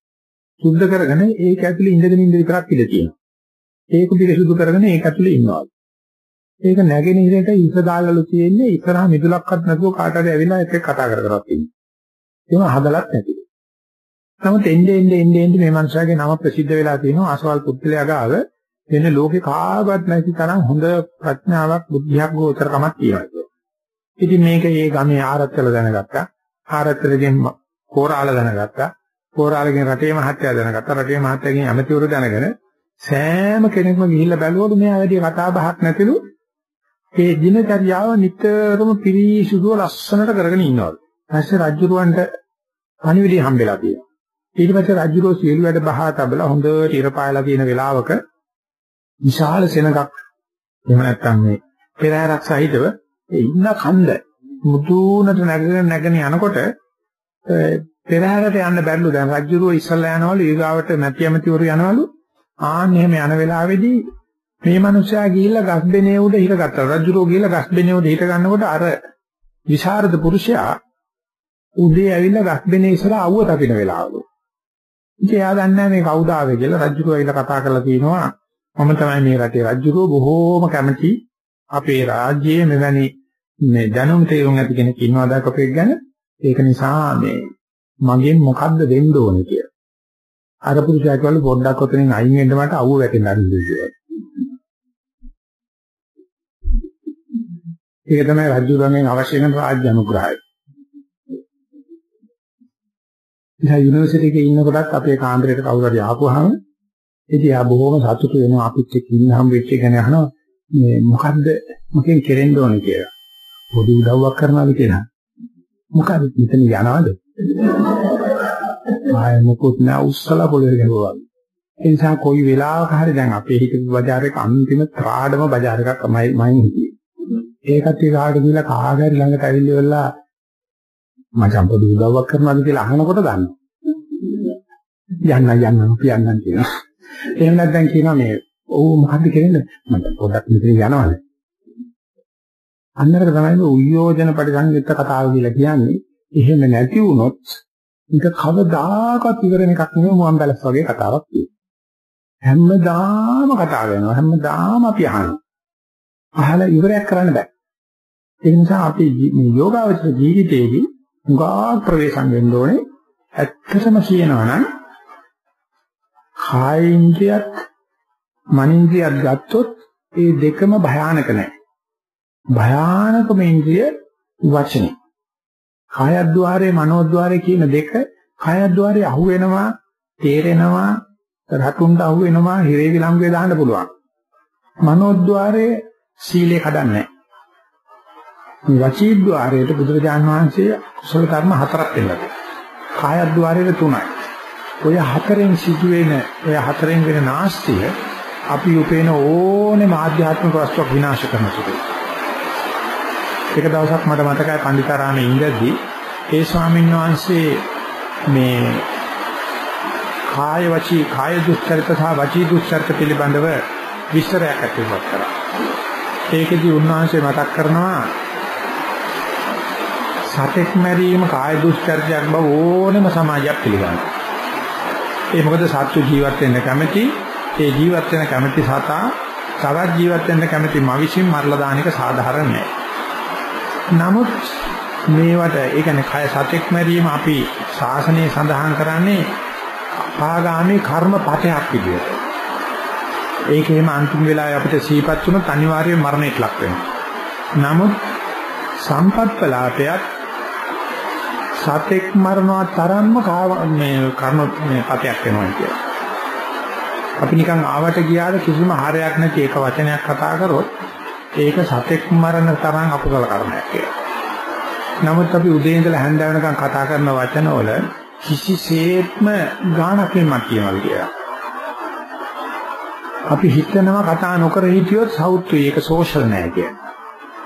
සුද්ධ කරගෙන ඒක ඇතුලේ ඉඳගෙන ඉඳ විතරක් ඉඳ තියෙනවා. ඒක පිරිසුදු කරගෙන ඒක ඇතුලේ ඉන්නවා. ඒක නැගෙනහිරට ඉස දාලලු තියෙන්නේ ඉස්සරහා මිදුලක්වත් නැතුව කාට හරි ඇවිල්ලා එකක් කතා කර කරවත් ඉන්නේ. ඒක හදලත් නැති. නමුත් එන්නේ එන්නේ එන්නේ එන්නේ මේ මනුස්සයාගේ නම ප්‍රසිද්ධ වෙලා තියෙනවා අසවල් පුත්ලයා ගාව වෙන ලෝකේ කාගවත් නැති තරම් හොඳ ප්‍රඥාවක් බුද්ධියක් ගෝචරකමක් තියෙනවා. ඉතින් මේක ඒ ගමේ ආරත්තල දැනගත්තා. ආරත්තලගෙන් කෝරාල දැනගත්තා. කෝරාලගෙන් රටේ මහත්තයා දැනගත්තා. රටේ මහත්තයාගෙන් ඇමතිවරු දැනගෙන සෑම කෙනෙක්ම ගිහිල්ලා බැලුවලු මෙයා වැඩි කතා බහක් නැතිලු. ඒ දිනචර්යාව නිතරම පිරිසිදුව ලස්සනට කරගෙන ඉන්නවලු. ඊපස්සේ රජුරවන්ට පණිවිඩය හම්බෙලා තියෙනවා. ඊට පස්සේ රජුරෝ සියලු වැඩ බහා තබලා හොඳට ඉර පායලා තියෙන වෙලාවක විශාල සෙනඟක් එහෙම නැත්නම් මේ පෙරහැරක් සහිතව ඒ ඉන්න කන්ද මුදුනට නැගගෙන නැගෙන යනකොට පෙරහැරට යන්න බැරිලු. දැන් රජුරෝ ඉස්සල්ලා යනවලු ඊගාවට නැති ඇමතිවරු යනවලු. ආන්න එහෙම යන වෙලාවේදී මේ මිනිස්සයා ගිහිල්ලා ගස්බෙනේ උඩ හිටගත්තා. රජුරෝ ගිහිල්ලා ගස්බෙනේ උඩ හිට ගන්නකොට අර විශාරද පුරුෂයා උදේ ඇවිල්ලා ගස්බෙනේ ඉස්සර අවුව තපින වෙලාවලු. ඉතින් එයා දන්නේ මේ කවුද ආවේ කියලා. රජුරෝ ඇවිල්ලා කතා කරලා කියනවා මම තමයි මේ රටේ රජුරෝ බොහෝම කැමති අපේ රාජ්‍යයේ මෙවැනි මේ දැනුම් තේරුම් ඇති කෙනෙක් ඉන්නවා දැකපෙක් ගැන? ඒක නිසා මේ මගෙන් මොකද්ද දෙන්න ඕනේ කියලා. අර පුරුෂයා කිව්වලු පොඩ්ඩක් ඔතනින් අයින් වෙන්න මට අවුව වැටෙන්න අරින්න කියලා. ඒක තමයි රජුරන්ගෙන් අවශ්‍ය කරන රාජ්‍ය අනුග්‍රහය. ඉතින් යුනිවර්සිටි එකේ ඉන්නකොටත් අපේ කාමරේට කවුරු හරි ආපුවාම ඉතින් ආ බොහොම සතුටු වෙනවා අපිත් එක්ක ඉන්නහම වෙච්ච ගැන අහනවා මේ මොකද්ද මොකෙන් කෙරෙන්න ඕනේ කියලා. පොඩි උදව්වක් කරනවාද කියලා. මොකද මෙතන යනවද? ආය මොකොත් නෑ උස්සලා පොළවේ ගැහුවා. ඒ නිසා කොයි වෙලාවක හරි දැන් අපේ හිතේ බજાર එක අන්තිම ත්‍රාඩම බજાર එකක් තමයි මම හිතේ. ඒකත් ඒකට ගිහලා කාගරි ළඟට ඇවිල්ලා වෙලා මචං පොඩි උදව්වක් කරනවාද කියලා අහනකොට දන්නවා. යන්න යන්න කියන්නම් කියනවා. එහෙම නැත්නම් කියනවා මේ ඔව් මොකද්ද කියන්නේ මට පොඩ්ඩක් මෙතන යනවාද? අන්නරක තමයි මේ උයෝජන පරිසංයුක්ත කතාව කියලා කියන්නේ. එහෙම නැති වුණොත් ඒක කවදාකවත් ඉවරන එකක් නෙවෙයි මුවන් බැලස් වගේ කතාවක් කියන්නේ. හැමදාම කතා කරනවා හැමදාම අපි අහනවා. අහලා ඉවරයක් කරන්න බෑ. ඒ නිසා අපි මේ යෝගාවචර ජීවිතයේදී උගා ප්‍රවේශම් වෙන්න ඕනේ. ඇත්තටම කියනවා නම් කායින්ද්‍රියත් මනින්ද්‍රියත් ගත්තොත් ඒ දෙකම භයානක නැහැ. භයානකම ඉන්ද්‍රිය වචනේ. කායද්්වාරයේ මනෝද්්වාරයේ කියන දෙක කායද්්වාරයේ අහු වෙනවා, තේරෙනවා, රතුන්ට අහු වෙනවා, හිරේ විලංගුවේ දාන්න පුළුවන්. මනෝද්්වාරයේ සීලේ කඩන්නේ නැහැ. වචීද්්වාරයට බුදුරජාන් වහන්සේ කුසල කර්ම හතරක් දෙන්නා. කායද්්වාරයේ තුනයි. ඔය හතරෙන් සිදුවෙන ඔය හතරෙන් වෙන නාස්තිය අපි උපේන ඕනෑම ආධ්‍යාත්මික වස්තුවක් විනාශ කරන සුළුයි. එක දවසක් මට මතකයි පණ්ඩිතාරාමේ ඉඳද්දී ඒ ස්වාමීන් වහන්සේ මේ කාය වචී කාය දුස්චරිත සහ වචී දුස්චරිත පිළිබඳව විස්තරයක් අත්විඳක් කරා. ඒකෙදි උන්වහන්සේ මතක් කරනවා සතෙක් මැරීම කාය දුස්චරිතයක් බව ඕනෑම සමාජයක් පිළිගන්නවා. ඒ මොකද සත්‍ය ජීවත් වෙන්න කැමති ඒ ජීවත් වෙන කැමති සතා තවත් ජීවත් වෙන්න කැමති මවිසින් මරලා දාන එක සාධාරණ නෑ. නමුත් මේවට ඒ කියන්නේ කය සතෙක් මැරීම අපි ශාසනයේ සඳහන් කරන්නේ පාගාමී කර්මපතයක් විදියට. ඒකේම අන්තිම වෙලාවේ අපිට සීපත් වුණොත් අනිවාර්යයෙන් මරණයට ලක් වෙනවා. නමුත් සම්පත් පලාපයක් සතෙක් මරනවා තරම්ම මේ කර්ම මේ පතයක් වෙනවා කියලා. අපි නිකන් ආවට ගියාද කිසිම හරයක් නැති එක වචනයක් කතා කරොත් ඒක සතෙක් මරන තරම් අකුසල කර්මයක් කියලා. නමුත් අපි උදේ ඉඳලා හැන්ද වෙනකන් කතා කරන වචනවල කිසිසේත්ම ගානක් එමත් කියනවා කියලා. අපි හිතනවා කතා නොකර හිටියොත් සෞත්වි ඒක සෝෂල් නෑ කියන්නේ.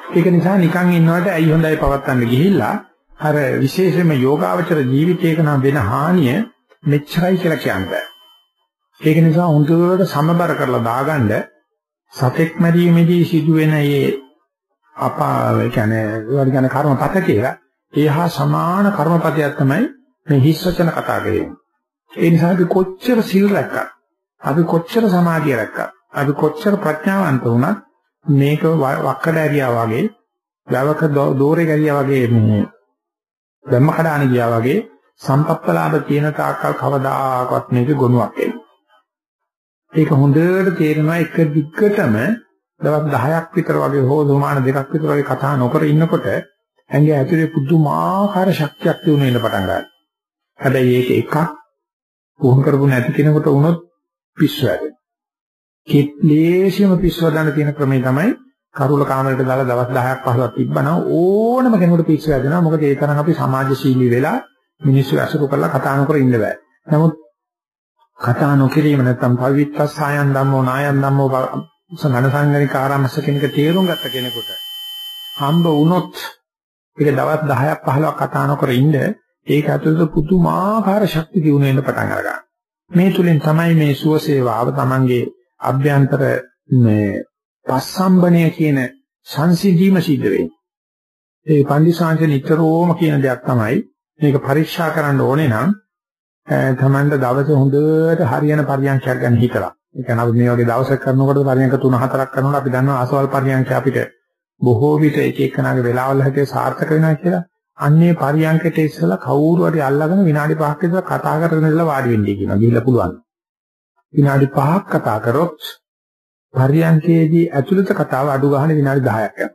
ඒක නිසා නිකන් ඉන්නවට ඇයි හොඳයි පවත්තන්න ගිහිල්ලා අර විශේෂයෙන්ම යෝගාවචර ජීවිතයක නම් වෙන හානිය මෙච්චරයි කියලා කියන්නේ. ඒක නිසා හොඳට සමබර කරලා දාගන්න සතෙක් මැරීමේදී සිදුවෙන මේ අපා කියන්නේ ඒවට කියන කර්මපත කියලා ඒහා සමාන කර්මපතයක් තමයි මේ හිස් වචන කතා කරන්නේ. ඒ නිසා අපි කොච්චර සිල් රැක්කත් අපි කොච්චර සමාධිය රැක්කත් අපි කොච්චර ප්‍රඥාවන්ත වුණත් මේක වක්කඩ ඇරියා වගේ දවක දෝරේ ගැරියා වගේ මේ ධම්ම කඩාන ගියා වගේ සම්පප්පලාභ තියෙන තාක්කල් කවදාකවත් මේක ගොනුවක් එන්නේ. ඒක හොඳට තේරෙනවා එක දිග්ගටම දවස් 10ක් විතර වගේ හෝ සමාන දෙකක් විතර වගේ කතා නොකර ඉන්නකොට ඇඟේ ඇතුලේ පුදුමාකාර ශක්තියක් දිනු වෙන පටන් ගන්නවා. හැබැයි ඒක එකක් පුහුණු කරපු නැති කෙනෙකුට වුණොත් පිස්සු හැදෙනවා. කිත්ලේශියම පිස්සු හදන්න තියෙන ක්‍රමය තමයි කරුල කාමරයට දාලා දවස් 10ක් 15ක් තිබ්බනම් ඕනම කෙනෙකුට පිස්සු හැදෙනවා. මොකද ඒ තරම් අපි සමාජශීලී වෙලා මිනිස්සු අසුරු කරලා කතා නොකර ඉන්න බෑ. නමුත් කතා නොකිරීම නැත්නම් පවිත්‍ර සායන් ධම්මෝ නායන් ධම්මෝ සංඝන සංගණික ආරාමස කෙනෙක් තේරුම් ගත්ත කෙනෙකුට හම්බ වුණොත් ඒක දවස් 10ක් 15ක් කතා නොකර ඉන්න ඒක ඇතුළත පුදුමාකාර ශක්ති දිනු වෙන්න පටන් ගන්නවා. මේ තුලින් තමයි මේ සුවසේවාව Tamange අභ්‍යන්තර මේ පස්සම්බණය කියන සංසිඳීම සිද්ධ වෙන්නේ. ඒ පන්දිසාංශ නිතරම කියන දෙයක් තමයි මේක පරීක්ෂා කරන්න ඕනේ නම් තමන්ට දවසේ හොඳට හරියන පරියන්ඛයක් ගන්න හිතලා. ඒ කියන්නේ අපි මේ වගේ දවසක් කරනකොට පරියන්ඛ 3-4ක් කරනකොට අපි දන්නවා ආසවල් පරියන්ඛ අපිට බොහෝ විට එක එකනාගේ වෙලාවල් හැටියට සාර්ථක වෙනවා කියලා. අන්නේ පරියන්ඛයට ඉස්සලා කවුරු හරි අල්ලගෙන විනාඩි 5ක් විතර කතා කරගෙන ඉඳලා වාඩි වෙන්නයි කියනවා. ගිහිල්ලා පුළුවන්. විනාඩි 5ක් කතා කරොත් පරියන්ඛයේදී ඇතුළත කතාව අඩු ගන්න විනාඩි 10ක් යනවා.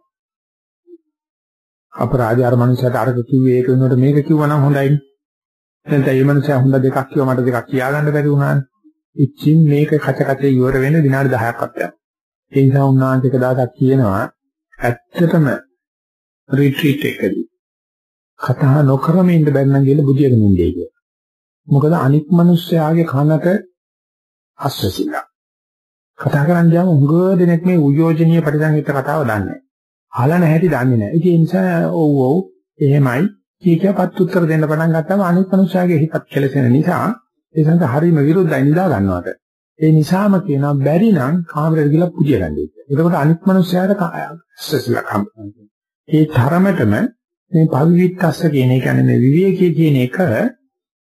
අපරාධ අර මනුස්සයාට අරක කිව්වේ ඒක වෙනකොට මේක කිව්වනම් හොඳයි. දැන් ඒ මනුස්සයා හොඳ දෙකක් කිව්වා මට දෙකක් කියාගන්න බැරි වුණානේ. ඉච්චින් මේක කච කචේ ඉවර වෙන්න විනාඩි 10ක්වත් යනවා. ඒ නිසා උන්වහන්සේ එක දවසක් කියනවා ඇත්තටම රිට්‍රීට් එකදී කතා නොකරම ඉන්න බැරි නම් කියලා බුදියගෙන ඉන්නේ කියලා. මොකද අනික් මිනිස්යාගේ කනට අස්වැසිලා. කතා කරන්න ගියාම උඟ දෙනෙක් මේ උයෝජනීය පරිසංගිත කතාව දන්නේ නැහැ. අහලා නැහැටි දන්නේ නැහැ. ඒ නිසා ඔව් ඔව් එහෙමයි කීකපත් උත්තර දෙන්න පටන් ගත්තාම අනිත් මිනිස්යාගේ හිතත් කෙලසෙන නිසා ඒ සංග හරීම විරුද්ධයි නිදා ගන්නවට. ඒ නිසාම කියනවා බැරි නම් කාමරේට ගිහලා පුදිය ගන්න කියලා. එතකොට අනිත් මිනිස්යාට අස්වැසිලා කම්පන. ඒ තරමටම මේ පවිවිත්තස්ස කියන එක කියන්නේ මේ විවේකයේ කියන එක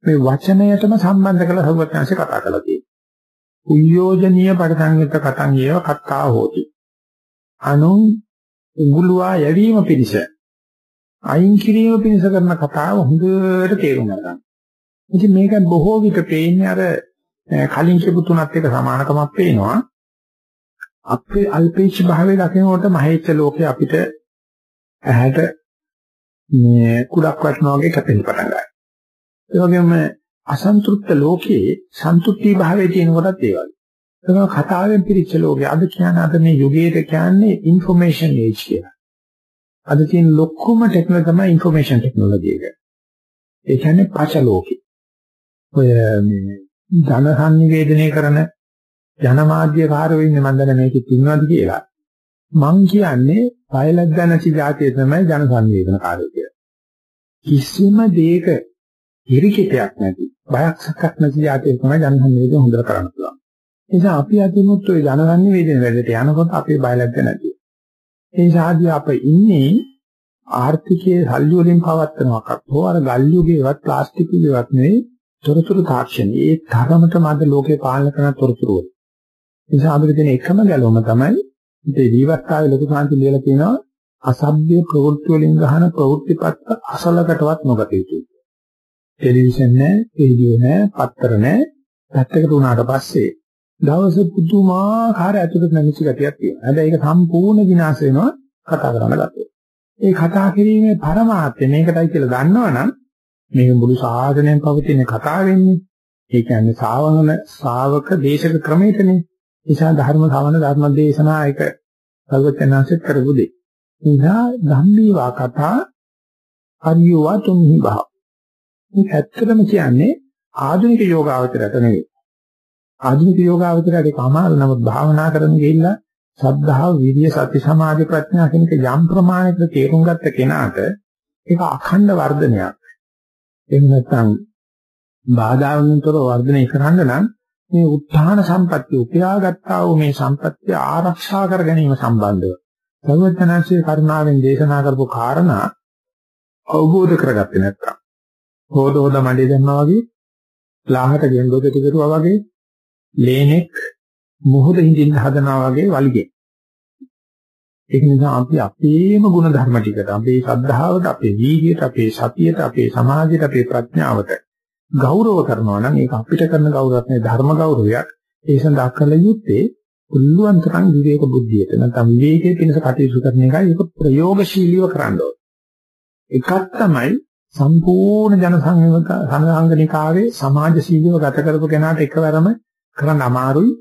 මේ වචනයටම සම්බන්ධ කරලා සරුවත්‍යංශ කතා කරලා තියෙනවා. උයෝජනීය පරිසංයුක්ත කතං ඒව කත්තා හෝති. අනුන් උගුලුවා යැවීම පිණිස අයින් කිරීම පිණිස කරන කතාව හොඳට තේරුම් ගන්න. ඉතින් මේක බොහෝ විට පේන්නේ අර කලින් කියපු තුනත් එක සමානකමක් පේනවා. අපේ අල්පේච්ඡ භාවයේ දකිනකොට මහේච්ඡ ලෝකේ අපිට ඇහැට මේ කුඩක් වටනවා වගේ කැපෙන්න පටන් ගන්නවා. ඒ වගේම අසන්තුෂ්ත ලෝකයේ සන්තුෂ්ටි භාවයේ තියෙන කොටත් ඒ වගේ. ඒක කතාවෙන් පිරිච්ච ලෝකය. අද කියන්නේ අද මේ යුගයේ කියන්නේ ইনফরমේෂන් ඒජ් කියලා. අද තියෙන ලොකුම ටෙක්නොලොජි තමයි ইনফরমේෂන් ටෙක්නොලොජි එක. ඒ කියන්නේ පචලෝකෙ. ඔය මේ ධන සංනිවේදනය කරන ජනමාධ්‍ය කාර්යෝ ඉන්නේ මම දැන මේකෙත් ඉන්නවද කියලා. මං කියන්නේ පයලජ්ජා නැති જાතිය තමයි ජන සංවේදන කාර්යය කියලා. කිසිම දෙයක හිරිකිතයක් නැති, බයක් සැකක් නැති જાතිය තමයි ජන සංවේදන හොඳට කරන්න පුළුවන්. ඒ නිසා අපි අදිනුත් ওই ජන සංවේදන වැඩට යනකොට අපේ බයලජ්ජා නැති. ඒ නිසා අප ඉන්නේ ආර්ථිකයේ සල්ලි වලින් පවත්වනවක් හෝ අර ගල්යුගේවත් ප්ලාස්ටික් යුගේවත් නෙවෙයි තොරතුරු තාක්ෂණය. ඒ තරමටම අද ලෝකේ පාලනය කරන තොරතුරු වල. ඒ නිසා අපිට තියෙන එකම ගැලවම තමයි මේ දීවස්තාවේ ලොකු සාන්ති ලියලා තියෙනවා අසභ්‍ය ප්‍රවෘත්ති වලින් ගහන ප්‍රවෘත්තිපත්ත අසලකටවත් නොගත යුතුයි. ටෙලිවිෂන් නැහැ, රේඩියෝ නැහැ, පත්තර නැහැ. පැත්තකට උනාට පස්සේ දවස පුදුමාකාර ඇතුළත නැමිච්ච ගතියක් තියෙනවා. හැබැයි ඒක සම්පූර්ණ විනාශ වෙනවා කතා කරන්න ගත්තොත්. ඒ කතා කිරීමේ පරමාර්ථය මේකටයි කියලා දන්නවනම් මේක මුළු සාධනයෙන් පවතින කතා වෙන්නේ. ඒ කියන්නේ ශාවන ශාවක දේශක ක්‍රමයකනේ. නිසා ධර්ම ශ්‍රවණ ධර්ම දේශනා එක සර්වඥාන්සෙත් කරපු දෙයක්. නිසා ධම්මීවා කතා අරියවා තුන්හි බහ. මේක ඇත්තටම කියන්නේ ආධුනික යෝගාවචරයට නෙවෙයි. ආධුනික යෝගාවචරයට ඒක අමාරු නමුත් භාවනා කරන ගිහිල්ලා සද්ධාව, විරිය, සති, සමාධි, ප්‍රඥා කියන යම් ප්‍රමාණයකට තේරුම් ගත්ත කෙනාට ඒක අඛණ්ඩ වර්ධනයක්. එහෙම නැත්නම් බාධාවන්තරව වර්ධනය කරන්න නම් මේ උත්හාන සම්පත්‍ය උපයාගත්තා වූ මේ සම්පත්‍ය ආරක්ෂා කර ගැනීම සම්බන්ධව සර්වඥාන්සේ කරුණාවෙන් දේශනා කරපු කාරණා අවබෝධ කරගත්තේ නැත්තම් හොද හොද මඩේ දැම්මා වගේ ලාහට ගෙන්දොදට කරුවා වගේ ලේනෙක් මොහොත හිඳින්න හදනවා වගේ වලිගේ. ඒක නිසා අපි අපේම ගුණ ධර්ම ටිකට අපේ ශ්‍රද්ධාවට අපේ වීර්යයට අපේ සතියට අපේ සමාධියට අපේ ප්‍රඥාවට ගෞරව කරනවා නම් ඒක අපිට කරන ගෞරවයක් නෙවෙයි ධර්ම ගෞරවයක්. ඒ සඳහා කළ යුත්තේ පුළුවන් තරම් විවේක බුද්ධියට. නැත්නම් විවේකයේ පිණිස කටයුතු කරන එකයි ඒක ප්‍රයෝගශීලීව කරන්න ඕනේ. එකක් තමයි සම්පූර්ණ ජන සංගණිකාවේ සමාජශීලීව ගත කරපු කෙනාට එකවරම කරන්න අමාරුයි.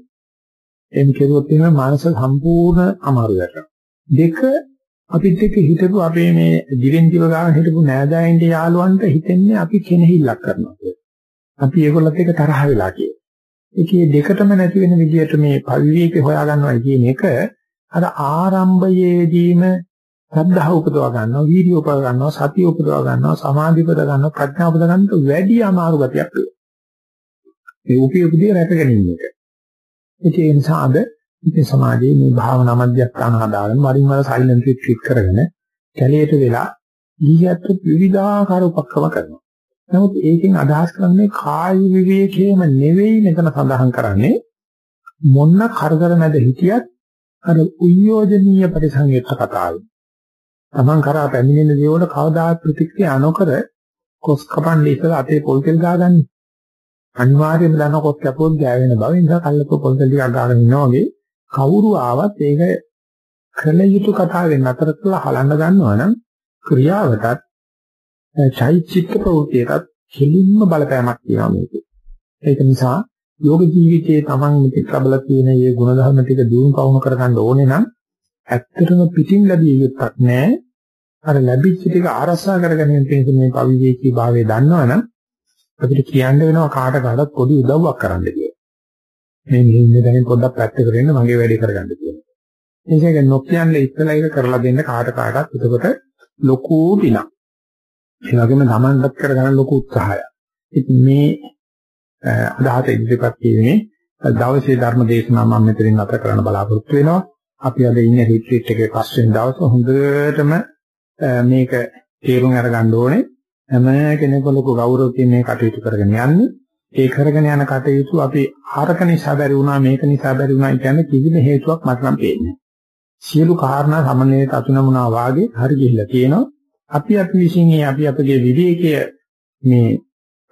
එම් කෙරුවොත් එහෙම මානස සම්පූර්ණ අමාරු වෙනවා. දෙක අපිත් එක්ක හිටපු අපේ මේ දිවෙන් දිව ගාන හිටපු නෑදෑයින්ට යාළුවන්ට හිතෙන්නේ අපි කෙනෙහිල්ලක් කරනවා අපි ඒගොල්ලත් එක්ක තරහ වෙලා කියන. ඒකේ දෙකටම නැති වෙන විදිහට මේ පරිවේක හොයාගන්නවා කියන එක අර ආරම්භයේදීම සද්ධා උපදවා ගන්නවා, වීර්ය උපදවා ගන්නවා, සතිය උපදවා ගන්නවා, සමාධි උපදවා ගන්නවා, ප්‍රඥා උපදවා ගන්නට වැඩි අමාරු ගතියක් වෙනවා. මේ උපයෝගදී රැක ගැනීම එක. ඒ නිසා අද ඉතින් සමාජයේ මේ භාවනා මධ්‍යස්ථාන හදාගෙන වරින් වර සයිලන්ට් රිට්‍රීට් කරගෙන කැලේට වෙලා ඊයත් විවිධාකාර උපක්‍රම කරනවා. නමුත් ඒකෙන් අදහස් කරන්නේ කාය විවේකයේම නෙවෙයි මෙතන සඳහන් කරන්නේ මොන්න කරදර මැද හිටියත් අර උයෝජනීය පරිසංයුක්ත කතාවයි. Taman කරා පැමිණෙන දේවල් කවදාත් ප්‍රතික්‍රියා නොකර කොස් කපන්නේ ඉතලා අතේ පොල් තෙල් ගාගන්නේ. අනිවාර්යයෙන්ම දන්න කොස් කැපුවොත් ගෑවෙන බව නිසා කල්ලපො පොල් තෙල් ටිකක් ගාගෙන ඉන්නවා වගේ කවුරු ආවත් ඒක කළ යුතු කතාවෙන් අතර කළා හලන්න ගන්නවා නම් ක්‍රියාවටත් චෛත්‍යික ප්‍රවෘත්තියටත් කෙලින්ම බලපෑමක් තියෙනවා මේකේ. ඒක නිසා යෝග ජීවිතයේ Taman මෙතෙක් ලැබල තියෙන මේ ගුණධර්ම ටික දියුණු පවුණු කරගන්න ඕනේ නම් ඇත්තටම පිටින් ලැබිය යුත්තක් නෑ. අර ලැබිච්ච ටික ආරසා කරගැනීම පිණිස මේ පවිවේකී භාවය දන්නවනම් අපිට කියන්න වෙනවා කාට කාටත් පොඩි උදව්වක් කරන්න කියලා. මේ මෙන්න දැන් පොඩ්ඩක් පැත්තකට වෙන්න මගේ වැඩේ කරගන්න කියලා. ඒක නොකියන්නේ ඉස්සලා ඒක කරලා දෙන්න කාට කාටත් එතකොට ලොකු පිනක්. ඒ වගේම තමන්වත් කරගන්න ලොකු උත්සාහයක්. ඉතින් මේ අදහස ඉදිරිපත් කිරීමේ දවසේ ධර්ම දේශනාව මම මෙතනින් අත කරන්න බලාපොරොත්තු වෙනවා. අපි අද ඉන්නේ රිට්‍රීට් එකේ පස්වෙනි දවස හොඳටම මේක තේරුම් අරගන්න ඕනේ. හැම කෙනෙකුම ලොකු ගෞරවකින් මේ කටයුතු කරගෙන යන්නේ. ඒ කරගෙන යන කටයුතු අපි ආරක නිසා බැරි වුණා මේක නිසා බැරි වුණා කියන්නේ කිසිම හේතුවක් මට නම් පේන්නේ සියලු කාරණා සමනලයට අතුනමුනා වාගේ හරි ගිහිල්ලා තියෙනවා. අපි අපි විසින් අපි අපගේ විවේකය මේ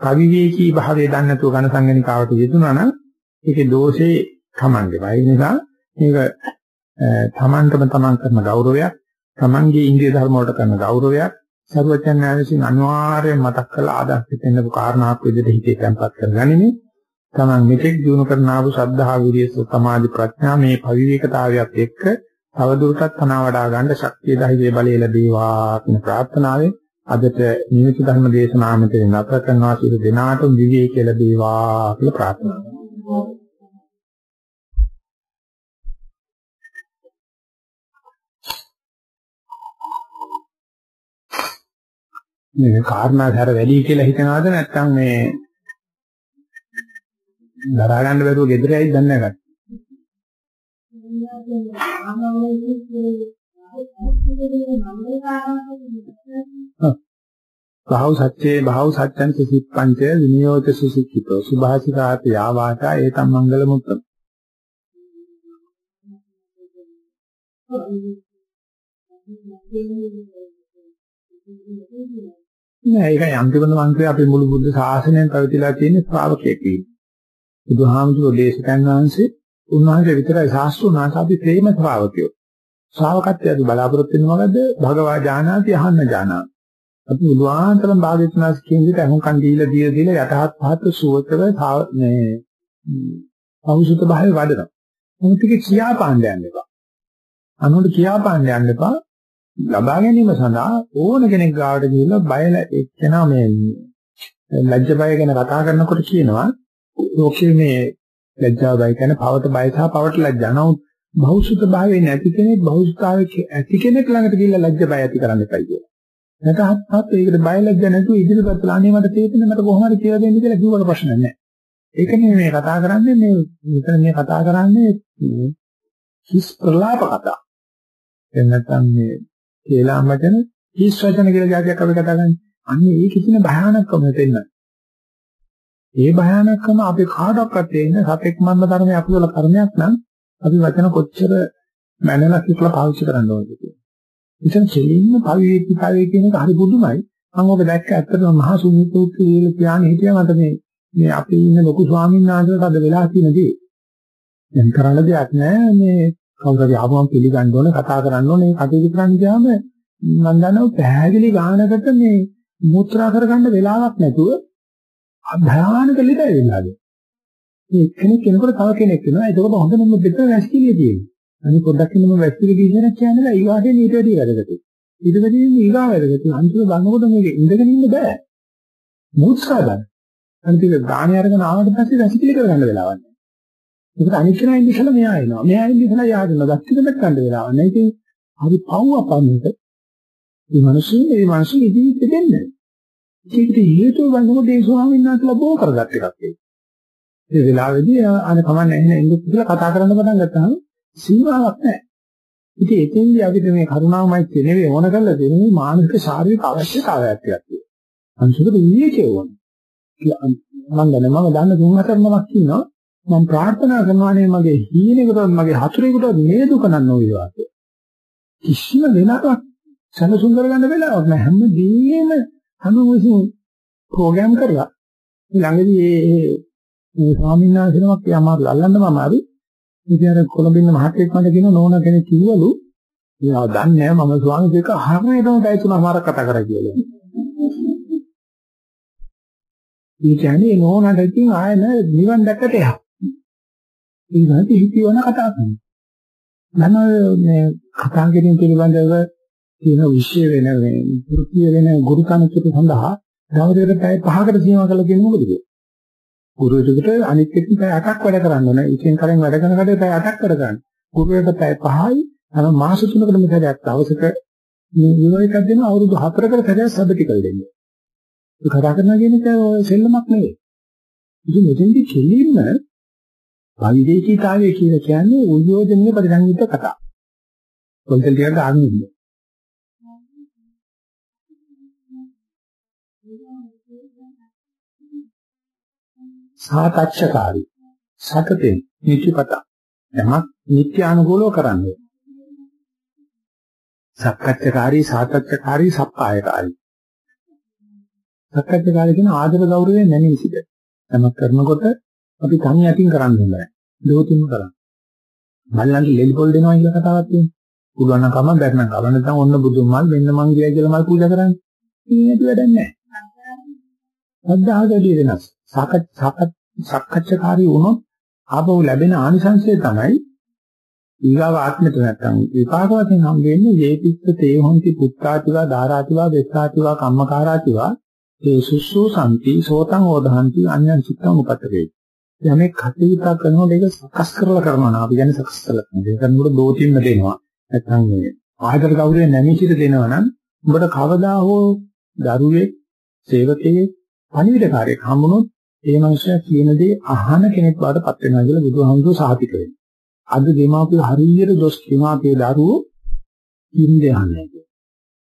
අවිවේකී භාවය දන්නේ නැතුව ඝන සංගණිකාවට යෙදුනා නම් ඒකේ දෝෂේ තමන්ගේ. ඒ නිසා මේක තමන්ටම තමන් කරන ගෞරවයක්, තමන්ගේ ඉන්දිය ධර්ම වලට කරන ගෞරවයක්, සරුවචන් ආයසින් අනිවාර්යයෙන් මතක් කරලා ආදර්ශ දෙන්නපු කාරණාවක් විදිහට හිතේ තැම්පත් කරගනිමින් තමන් මෙතෙක් දිනු කරන ආපු ශ්‍රද්ධා විරිය සමාධි ප්‍රඥා මේ පවිවේකතාවයත් එක්ක තවදුරටත් තනවා වඩා ගන්න ශක්තිය ධෛර්යය බලය ලැබේවා කියන ප්‍රාර්ථනාවෙන් අදට නිමිති ධර්ම දේශනාව මෙතන නතර කරනවා. සියලු දෙනාටම විවේකී ලැබේවා කියලා ප්‍රාර්ථනා කරනවා. මේ කාරණා හැර වැඩි කියලා හිතනවාද නැත්නම් මේ දරා ගන්න බැරුව ගෙදරයි දන්නේ නැහැ. බහව සත්‍යේ බහව සත්‍යං සිප්පංච විනියෝත සුසික්ඛිතෝ සුභාසිකාත යාවාචා ඒතම් මංගල මුත්තම Thank you. නෑ ඒකයි අන්තිමට මම කිය අපේ මුළු බුද්ධ ශාසනයෙන් පැවතිලා තියෙන ශ්‍රාවකයෙක් වීම. බුදුහාමුදුරෝ දේශකයන් වහන්සේ උන්වහන්සේ විතරයි ශාස්ත්‍රුණාට අපි ප්‍රේම ශ්‍රාවකයෝ. ශ්‍රාවකත්වය අපි බලාපොරොත්තු වෙන මොකද? භගවා ඥානාති අහන්න ඥානා. අපි බුදුආන්තරම් භාග්‍යතුනාස් කියන විදිහට අහුම්කන් දීලා දීලා දීලා යටහත් පහත් සුවතව මේ අවුසුත භාවය වඩනවා. මොකද කිය කියා පාණ්ඩ යන්න එපා. අනුන්ට කියා පාණ්ඩ යන්න එපා. ලබා ගැනීම සඳහා ඕන කෙනෙක් ගාවට ගිහිල්ලා බයල එක්කෙනා මේ ලැජ්ජ බය ගැන කතා කරනකොට කියනවා ලෝකයේ මේ ලැජ්ජාව බය කියන්නේ පවට බය සහ පවට ලැජ්ජා. නමුත් බෞසුත භාවයේ නැති කෙනෙක් බෞසුතාවේ ඇති කෙනෙක් ළඟට ගිහිල්ලා ලැජ්ජ බය ඇති කරන්න එපයි කියලා. නැත්නම් හත් ඒකට බය ලැජ්ජ නැතුව ඉදිරියට අනේ මට තේරෙන්නේ මට කොහොම හරි කියලා දෙන්න කියලා කිව්වට ප්‍රශ්න නැහැ. ඒකනේ මේ කතා කරන්නේ මේ මෙතන මේ කතා කරන්නේ හිස් ප්‍රලාප කතා. එහෙම නැත්නම් මේ කියලා මතන හිස් වචන කියලා જાතියක් අපි කතා කරන්නේ. අන්නේ ඒක කිසිම භයානකම දෙන්න. ඒ භයානකම අපි කාටවත් තේින්න සතෙක් මන්න ධර්මයේ අකුසල කර්මයක් නම් අපි වචන කොච්චර මැනලා කියලා පාවිච්චි කරන්න ඕනද කියලා. ඉතින් දෙලින්ම පවිවිත්තාවේ කියන එක හරි බුදුමයි. මම ඔබ දැක්ක ඇත්තටම මහා සුන්නිතෝත් කියලා කියන්නේ හිටියා මට මේ මේ අපි ඉන්න ලොකු ස්වාමීන් වහන්සේට අද වෙලා තියෙනදී දැන් කරන්න දෙයක් නැහැ මේ කවුරු හරි ආවම පිළිගන්න ඕනේ කතා කරන්න ඕනේ කටයුතු කරන්න ගියාම මම දන්නවා පැහැදිලි ගානකට මේ මුත්‍රා කරගන්න වෙලාවක් නැතුව අභයානක ලෙඩ වෙලාද. මේ කෙනෙක් කෙනෙකුට තව කෙනෙක් වෙනවා. ඒකකොට හොඳ නම් දෙක වැස්කිලිය තියෙනවා. අනිත් පොඩ්ඩක් ඉන්නම වැස්කිලිය කියන කියන්නේ ඊගාටේ ඊට වැඩි වැඩකට. ඊට වැඩි ඊගා වැඩකට. අන්තිම ගන්නකොට මේක ඉඳගෙන ඉන්න බෑ. මුත්‍රා ගන්න. අන්තිම ගාණේ අරගෙන ආවට පස්සේ වැස්කිලි කරගන්න වෙලාවක් නැහැ. ඒකට අනිත් කෙනා ඉඳි ඉස්සලා මෙයා එනවා. මෙයා ඉඳි ඉස්සලා යා දෙනවා. වැස්කිලි ගන්න වෙලාවක් නැහැ. ඉතින් හරි පව් අපන්නට මේ මිනිස්සු මේ මිනිස්සු ඉදිරියට දෙන්නේ. ඒකට හේතුව වන්නකොට ඒ ස්වාමීන් වහන්සේලා බෝ කරගත් එකක් ඒක. ඒ වෙලාවේදී අර කමන්නේ නැහැ ඉන්න කියලා කතා කරන්න පටන් ගත්තාම සීමාවක් නැහැ. ඉතින් එතෙන්දී අපිට මේ කරුණාවමයි නෙවෙයි ඕන කරලා දෙන්නේ මානසික ශාරීරික අවශ්‍යතාවයක් ටිකක් තියෙනවා. අන්තිමට විවේකයේ ඕන. මම දන්නේ මම දන්න තුන් හතර නමක් ඉන්නවා. මම ප්‍රාර්ථනා කරනවානේ මගේ හීනෙකටවත් මගේ හතුරෙකුටවත් මේ දුක නන්න ඕවා. කිසිම වෙලාවක් සැලසුම් කරගන්න වෙලාවක් නැහැ. හැමදේම හැම විසින් ප්‍රෝග්‍රෑම් කරලා ළඟදී මේ මේ ස්වාමීන් වහන්සේනමක් යමාරු අල්ලන්න මම ආවි. ඉතින් අර කොළඹින්න මහත්තයෙක් මට කියන නෝන කෙනෙක් කිව්වලු එයා දන්නේ නැහැ මම ස්වාමීන් දෙක හරියටම පැය තුනමාරක් කතා කරා කියලා. ඒ කියන්නේ නෝනට ඉතින් ආයෙ නිවන් දැක්කට එහා. ඒ වගේ හිතියවන කතා කරනවා. මම මේ කතා කිරීම පිළිබඳව තියෙන විශේෂ වෙන මේ වෘත්තීය වෙන ගුරු කණිතට සඳහා දවසකට පැය 5කට සීමා කරලා කියන්නේ මොකද කියන්නේ? ගුරුවරයෙකුට අනිත් එක්ක පැය 8ක් වැඩ කරන්න ඕනේ. ඉතින් කලින් වැඩ කරන කඩේ පැය 8ක් වැඩ ගන්න. ගුරුවරයාට පැය 5යි අර මාස 3කට මෙතනක් දවසක මේ විවරයක් දෙන අවුරුදු 4කට සැරයක් සබ්ටිකල් දෙන්නේ. ඒ කතා කරනවා කියන එක සෙල්ලමක් නෙවෙයි. ඉතින් මෙතෙන්දි කෙලින්ම පරිදේශීතාවය කියලා කියන්නේ උයෝජනීය පරිසංයුක්ත කතා. පොල්තල් ටිකක් ගන්න ඉන්නේ. සාතච්ඡකාරී සතතෙන් නිතිපත යමක් නිත්‍යානුකූලව කරන්නේ සක්කච්ඡකාරී සාතච්ඡකාරී සප්පායකාරී සක්කච්ඡකාරී කියන ආදර ගෞරවයෙන් නැමී සිට යමක් කරනකොට අපි තනි යටින් කරන්න ඕනේ දෝතිම කරන්න. මල්ලන්ට ලෙලි පොල් දෙනවා කියලා කතාවක් තියෙනවා. පුළුවන් නම් කම බැරි නම් කම නැත්නම් ඔන්න බුදුන් මල් මෙන්න මං ගියා කියලා මල් පූජා කරන්නේ. ඒක වැඩක් නැහැ. සද්ධාහදලිය වෙනස්. සාකච්ඡාකාරී වුණොත් ආපහු ලැබෙන ආනිසංසය තමයි ඊගාව ආත්මෙට නැත්තම් විපාක වශයෙන් හම් වෙන්නේ ජේතිස්ස තේ හොන්ති පුත්තාතිවා ධාරාතිවා වෙස්සාතිවා කම්මකාරාතිවා ඒ සුසු සම්පි සෝතං ඕදහන්ති අඤ්ඤං චිත්තං උපතේ. යමේ කටයුතු කරනකොට ඒක සකස් කරලා කරනවා නා අපි කියන්නේ සකස් කරලා කරනවා. ඒක කරනකොට දෝතිම්ම දෙනවා. නැත්තම් මේ ආයතන කවුරුේ නැමිසිට දෙනවා නම් උඹට කවදා හෝ දරුවෙක් සේවකයෙක් පණිවිඩකාරයෙක් හම්බුනොත් ඒ මනුස්සයා කියන දේ අහන කෙනෙක් වඩපත් වෙනවා කියලා බුදුහාමුදුරුවෝ සාහිත වෙනවා. අද දෙමාපිය හරියට දොස් කියනවා අපේ දරුවෝ කියන දේ අහන්නේ නැහැ.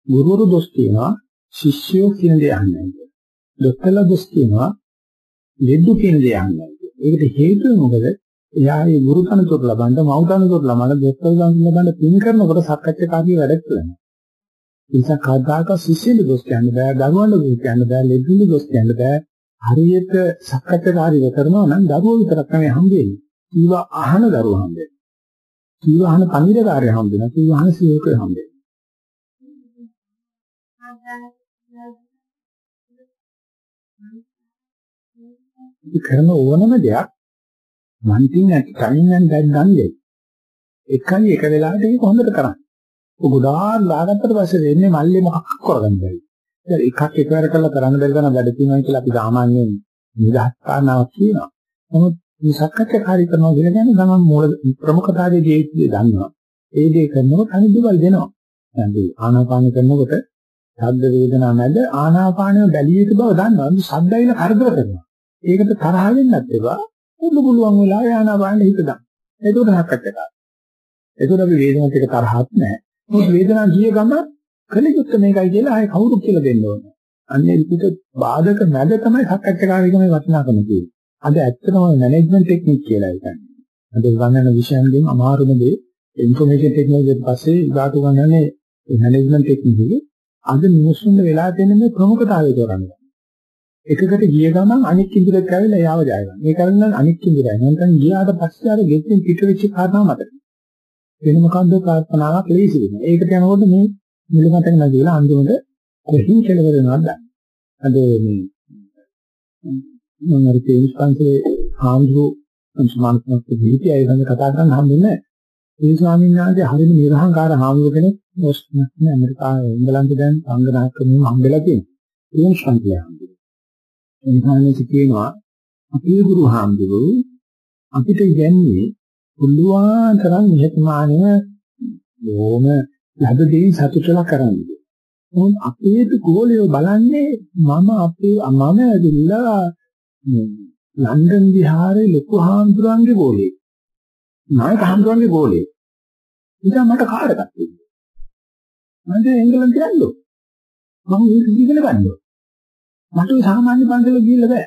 ගුරුවරු දොස් කියනවා ශිෂ්‍යයෝ කියන දේ අහන්නේ නැහැ. දොස්තරලා දොස් කියනවා ලෙඩු කියන දේ අහන්නේ නැහැ. ඒකට හේතුව මොකද? එයා ඒ ගුරු තනතුර ලබන්න, මව් තනතුර ලබන්න, දොස්තර තනතුර ලබන්න පින් කරනකොට සක්කච්ඡාකාරී වැඩක් කරනවා. නිසා කවදාක ශිෂ්‍යෙට දොස් කියන්න බෑ, දරුවන්ට දොස් කියන්න බෑ, ලෙඩුන්ට දොස් කියන්න බෑ. හරියට සක්කච්ඡාකාරීව කරනවා නම් දරුවෝ විතරක් නෙවෙයි හම්බෙන්නේ. කීව අහන දරුවෝ හම්බෙන්නේ. කීව අහන පණිවිඩකාරය හම්බෙනවා. කීව අහන සේවකය හම්බෙනවා. කරන ඕනම දෙයක් මන්තින් නැති කලින් දැන් දන්නේ. එකයි එක වෙලාවට ඒක හොඳට කරන්නේ. ගොඩාක් දාගත්තට පස්සේ වෙන්නේ මල්ලේ මොකක් කරගන්න බැරි. දැන් එකක් එකවර කරලා කරන්න බැරි තරම් වැඩ තියෙනවා කියලා අපි සාමාන්‍යයෙන් නිදහස් කාරණාවක් කියනවා. නමුත් මේ සක්කච්ඡාකාරී කරනවා කියන කියන්නේ තමයි මූල ප්‍රමුඛතාවයේ දේ දන්නවා. ඒ දේ කරනකොට අනිත් දේවල් දෙනවා. දැන් මේ ආනාපාන කරනකොට ශබ්ද වේදනා මැද ආනාපානය බැලිය යුතු බව දන්නවා. මේ ශබ්දයිල කරදර කරනවා. ඒකට තරහ වෙන්නත් ඒවා පුළු පුළුවන් වෙලා ආනාපානෙ හිත දාන්න. ඒකට සක්කච්ඡාකාරී. ඒකට අපි වේදනාවට එක තරහක් නැහැ. මොකද වේදනාව ගිය ගම කලියුත් මේකයි කියලා ආයේ කවුරුත් කියලා දෙන්න ඕනේ. අන්නේ පිට බාධක මැද තමයි සක්කච්ඡාකාරීකමේ වටිනාකම තියෙන්නේ. අද ඇත්තටම මැනේජ්මන්ට් ටෙක්නික් කියලා එකක්. අද ගන්නන විෂයන්ගෙන් අමාරුම දේ ඉන්ෆර්මේෂන් ටෙක්නොලොජි පස්සේ ඉගාට ගන්නනේ මැනේජ්මන්ට් ටෙක්නික් එක. අද මිනිස්සුන්ට වෙලා තියෙන මේ ප්‍රමුඛතාවය තෝරන්නේ. එකකට ගිය ගමන් අනික් ඉන්ද්‍රියක් ඇවිල්ලා යාව ජය ගන්න. ඒක කරන්නේ අනික් ඉන්ද්‍රියයි. නැත්නම් ගියාට පස්සේ අර ගෙත්තෙන් පිට වෙච්ච කාරණා මතක. වෙන මොකද්ද කල්පනාවක් ලේසි වෙනවා. ඒකට යනකොට මේ මුල මතක නැතිලා අන්තිමට කොහින් කෙලවර වෙනවද? අද මේ මම අර තේරිස් පන්සලේ ආම්දු සමානකමක් දීපි අය ගැන කතා කරන්න හම්බුනේ. ඒ ස්වාමීන් වහන්සේ හරිම නිර්හංකාර හාමුදුර කෙනෙක් ඕස්ට්‍රේලියාවේ ඇමරිකාවේ ඉංගලන්තේ දැන් අංගනායකකම හම්බෙලා තියෙනවා. ඒ ශාන්තිය හම්බුනේ. එනිසානේ කියනවා අපේ ගුරු හාමුදුරු අපිට ඉගැන්වන්නේ පුළුවන් තරම් නිහතමානීව ඕම ලද දෙයින් සතුටලා කරන්නේ. මොන් අපේ ගෝලියෝ බලන්නේ මම අපේ මම ඇවිල්ලා ලන්ඩන් විහාරේ ලොකු හාමුදුරන්ගේ ගෝලේ. නායක හාමුදුරන්ගේ ගෝලේ. ඉතින් මට කාඩ් එකක් තිබුණා. මම එංගලන්තේ යන්නෝ. මම ඒක ඉගෙන ගන්නවා. මට සාමාන්‍ය පන්සල ගිහිල්ලා බෑ.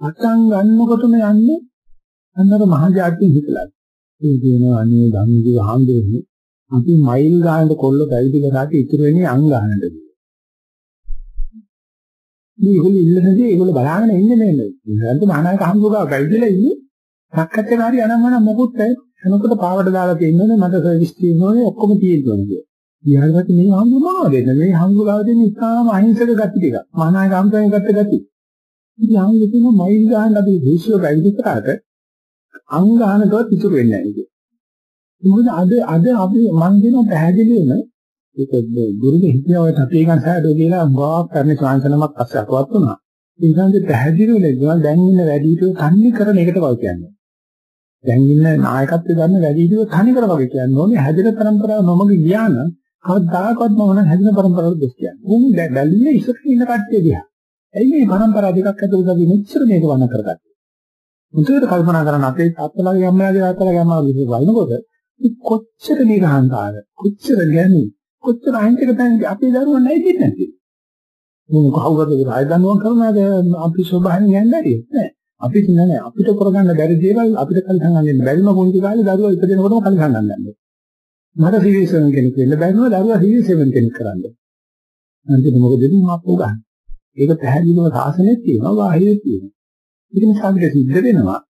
පටන් ගන්නකොටම යන්නේ අන්නර මහජාතිය හිතලා. ඒ කියනවා අනේ ධම්මික හාමුදුරුවෝ අපි මයිල් ගානට කොල්ල පැවිදි කරාට ඉතුරු වෙන්නේ අං ගානට. මේ ඒගොල්ලෝ ඉල්ලනදී ඒගොල්ලෝ බලාගෙන ඉන්නේ නේද? ඉතින් මහානායක හම්බුගා පැවිදිලා ඉන්නේ. සක්කච්ඡාකාරී අනම්මන මොකුත් නැහැ. එනකොට පාවට දාලා තියෙනෝනේ මට සර්විස් තියෙනෝනේ ඔක්කොම තියෙන්නේ. ඊළඟට මේ හම්බුනවා දෙන්න මේ හම්බුගාව දෙන ඉතාලම අහිංසක ගති ටික. මහානායක හම්බුගෙන් ගත්ත ගති. ඉතින් ආයෙත් කියන මයිල් ගාන අපි දේශීය පැවිදි කරාට අං ගානකවත් ඉතුරු වෙන්නේ නැහැ. මොකද අද අද අපි මන් දෙන පැහැදිලිවම ඒක ගුරුගේ හිතේ තපේ ගන්න සාඩෝ කියලා ගාක් කරන ශාන්සනමක් පස්සේ අතවත් වුණා. ඒ නිසා පැහැදිලිව නෙවෙයි දැන් ඉන්න වැඩි හිටියෝ තන්නේ කරන එකට වගේ කියන්නේ. දැන් ඉන්න නායකත්වයේ ගන්න වැඩි හිටියෝ තනි කර වගේ කියන්නේ ඕනේ හැදෙන પરම්පරාව නොමග ගියා නම් කවදාකවත් මම නම් හැදෙන પરම්පරාවල දුක් කියන්නේ. උන් බැලුවේ ඉස්සරහින් ඉන්න කට්ටිය දිහා. ඇයි මේ પરම්පරා දෙකක් ඇතුළත අපි මෙච්චර මේක වන්න කරගත්තේ? මුලින්ම කල්පනා කරන අපේ තාත්තලාගේ අම්මලාගේ තාත්තලාගේ අම්මලාගේ විදිහ වයින්කොට කොච්චර මේක අහංකාර, කොච්චර ගැණි, කොච්චර අහිංසක තැන්දී අපේ දරුවෝ නැති නැති. මම කවුරුද රාජදනුවන් කරනවාද අපි ස්වභාවයෙන් යන්නේ නැහැ. අපි නෑ අපිට කරගන්න බැරි දේවල් අපිට කල්හංගන්න බැරිම පොන්ති කාලේ දරුවෝ ඉපදෙනකොටම කල්හංගන්න ගන්නවා. මට සිවිසෙන් කෙනෙක් වෙන්න බැරිම දරුවා සිවිසෙන් කෙනෙක් කරන්න අන්තිමට මොකද දෙන්නේ මාප්පු ගන්න ඒක පැහැදිලිව සාසනෙත් තියෙනවා බාහිරෙත් තියෙනවා ඒක නිසා අපිට සිද්ධ වෙනවා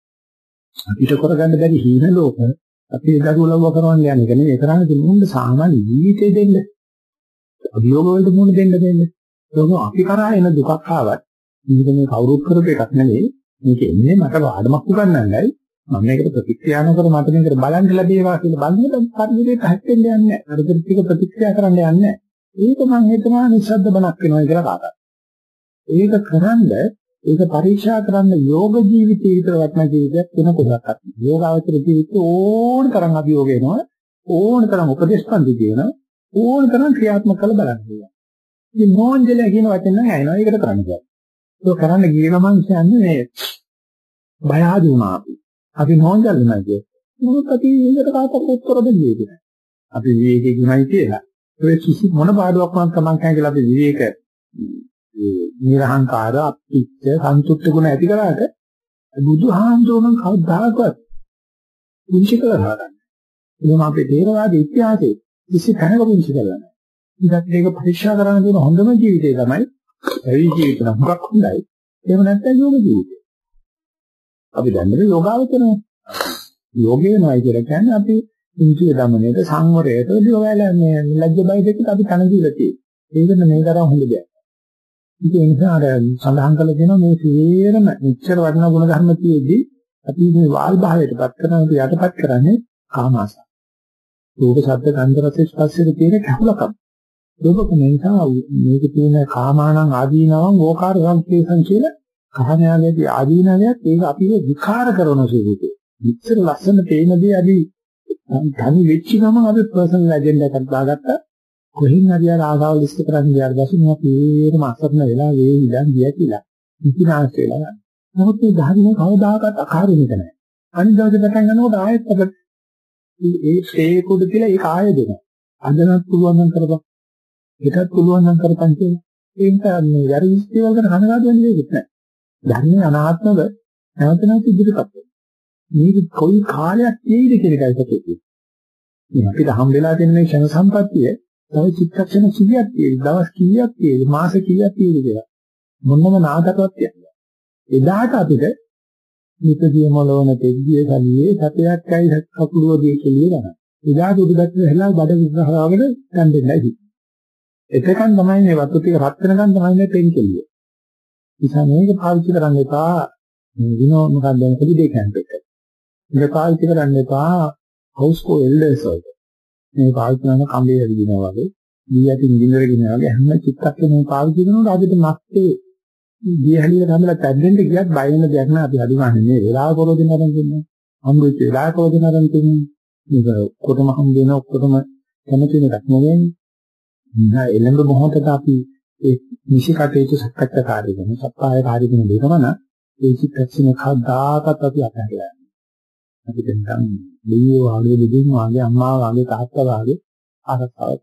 අපිට කරගන්න බැරි හීන ලෝක අපේ දරුවෝ ලව්ව කරවන්න යන එක නෙවෙයි කරන්නේ මුන්න සාමාන්‍ය ජීවිතේ දෙන්න. අභියෝග වලට මුණ දෙන්න දෙන්න. ඒක අපි කරා එන දුකක් ආවත් මේක මේ කවුරුත් කරපු එකක් නෙවෙයි. මේක එන්නේ මට ආඩමක් උගන්නන්නයි. මම මේකට ප්‍රතික්‍රියා නොකර මට මේකට බලන්න ලැබේවා කියලා බලනකොට පරිවිදේට හැප්පෙන්න යන්නේ නැහැ. අර ටික ප්‍රතික්‍රියා කරන්න යන්නේ නැහැ. ඒක මම හිතනවා නිස්සද්ද බණක් වෙනවා කියලා කාටද. ඒක කරන්නේ ඒක පරීක්ෂා කරන්න යෝග ජීවිතය විතර වටන ජීවිතයක් වෙන කොටක්. යෝගාවචර ජීවිතේ ඕන තරම් අභියෝග එනවා. ඕන තරම් උපදේශ පන්ති කියන ඕන තරම් ක්‍රියාත්මක කරලා බලන්න පුළුවන්. ඉතින් නෝන්ජලයා කියන වචන නම් ඇහෙනවා. ඒකට කරන්න බෑ. ඒක කරන්න ගිය ගමන් කියන්නේ මේ බය ආදි වුණා අපි. අපි නෝන්ජල් වෙනවා කියේ. මොකද අපි ඒකට කාටවත් උත්තර දෙන්නේ නැහැ. අපි විවේකී ගුණයි කියලා. ඒ කිසි මොන පාඩුවක් වුණත් Taman කෑ කියලා අපි විවේක නිර්හංකාර අපිච්ච සන්තුෂ්ඨ ගුණ ඇති කරාට බුදුහාමුදුරන් කවදාකවත් පුංචි කරලා ගන්න. එහෙනම් අපේ තේරවාද ඉතිහාසයේ කිසි තැනක පුංචි කරලා නැහැ. ඉතින් මේක පරීක්ෂා කරන්න තියෙන හොඳම ජීවිතය තමයි ඇවි ජීවිත නම් හුඟක් හොඳයි. එහෙම නැත්නම් යෝග ජීවිතය. අපි දන්නේ යෝගාවචරය. යෝගය නයි කියලා කියන්නේ අපි ඉන්ද්‍රිය දමනයට සංවරයට ඔයවැල මේ ලැජ්ජ බය දෙකට අපි තන දීලා තියෙන්නේ. ඒකද මේ තරම් හොඳ දෙයක්. ඉතින් ඒ නිසා අර සඳහන් කළ දෙනවා මේ සියරම මෙච්චර වටිනා ගුණ ධර්ම තියෙද්දි අපි මේ වාල් භාවයටපත් කරන යටපත් කරන්නේ කාමාස. රූප ශබ්ද ගන්ධ රස ස්පර්ශයේ තියෙන කහලකම්. ඒක නිසා මේක තියෙන කාමානං ආදීනවං ඕකාර සංකේතං කියලා කහණයාගේ ආදීනවයක් ඒක අපිව විකාර කරන සුළුකේ. මෙච්චර ලස්සන පේන දේ අපි තනි වෙච්ච ගමන් අපි පර්සනල් ඇජෙන්ඩා එකක් දාගත්තා. කොහෙන් හරි අර ආසාව ලිස්ට් කරන් ගියාට පස්සේ මම තේරෙම අසරණ වෙලා වේ ඉඳන් ගියා කියලා. ඉතිනාස් වෙලා. නමුත් මේ ධර්මයේ කවදාකවත් අකාරිනික නැහැ. අනිත් දවසේ පටන් ගන්නකොට ආයෙත් අපිට ඒ ඒ කුඩ කියලා ඒක ආයෙ දෙනවා. අදනත් පුළුවන් නම් කරපන්. ඒකත් පුළුවන් නම් කරපන් කියලා. ඒක මේ වැරදි දේවල් ගැන කනගාටු වෙන්න දෙයක් නැහැ. ධර්මයේ අනාත්මව නැවත නැවත ඉදිරිපත් වෙනවා. මේක කොයි කාලයක් තියෙයිද කියන එකයි සතුටු. මේ අපිට හම් වෙලා තියෙන මේ ක්ෂණ සම්පත්තිය තව චිත්තක්ෂණ කීයක් තියෙයිද? දවස් කීයක් තියෙයිද? මාස කීයක් තියෙයිද කියලා. මොනම නාටකයක් කියන්නේ. එදාට අපිට නිපදිය මොළවන දෙවිය සල්ලියේ සතයක්යි කකුලෝදී කියලා ගන්න. එදාට උඩට හැලා බඩ විග්‍රහවගෙන ගන්න දෙන්නයි. එතකන් තමයි මේ වතු ටික රත් වෙනකන් තමයි මේ පෙන් කෙලිය. නිසා මේක පාවිච්චි කරන්න එපා විනෝ මොකක්ද මොකද දෙක කැම්ප් එක. මේක පාවිච්චි කරන්න එපා හවුස් කෝ එල්ඩර්ස් වලට. මේ පාවිච්චි කරන කම්බේ හදිනවා වගේ, දී යටින් ගින්නර ගෙනවා වගේ හැම චිත්තක්ෂණයම පාවිච්චි කරනකොට අපිට නැත්තේ දී හැලියට හැමලා පැද්දෙන්න ගියත් බය වෙන දෙයක් නෑ අපි අඩුගානේ මේ වෙලාව කරෝදින අරන් තින්නේ. හම්බෙච්ච වෙලාව කරෝදින අරන් තින්නේ. මේක ඔක්කොටම හම්බ වෙන ඔක්කොටම කැමති එකක් නෙවෙයි. නෑ එළඹ මොහොතට අපි ඒ නිසිකටේතු සක්කච්ඡාකාරී වෙන සප්පායකාරී වෙන දෙකම ඒ චිත්තක්ෂණ කවදාකවත් අපි අතහැරලා යන්නේ. අපිට නිකන් දෙවියෝ ආගේ දෙවියන් ආගේ අම්මා ආගේ තාත්තා ආගේ ආරක්ෂාවක්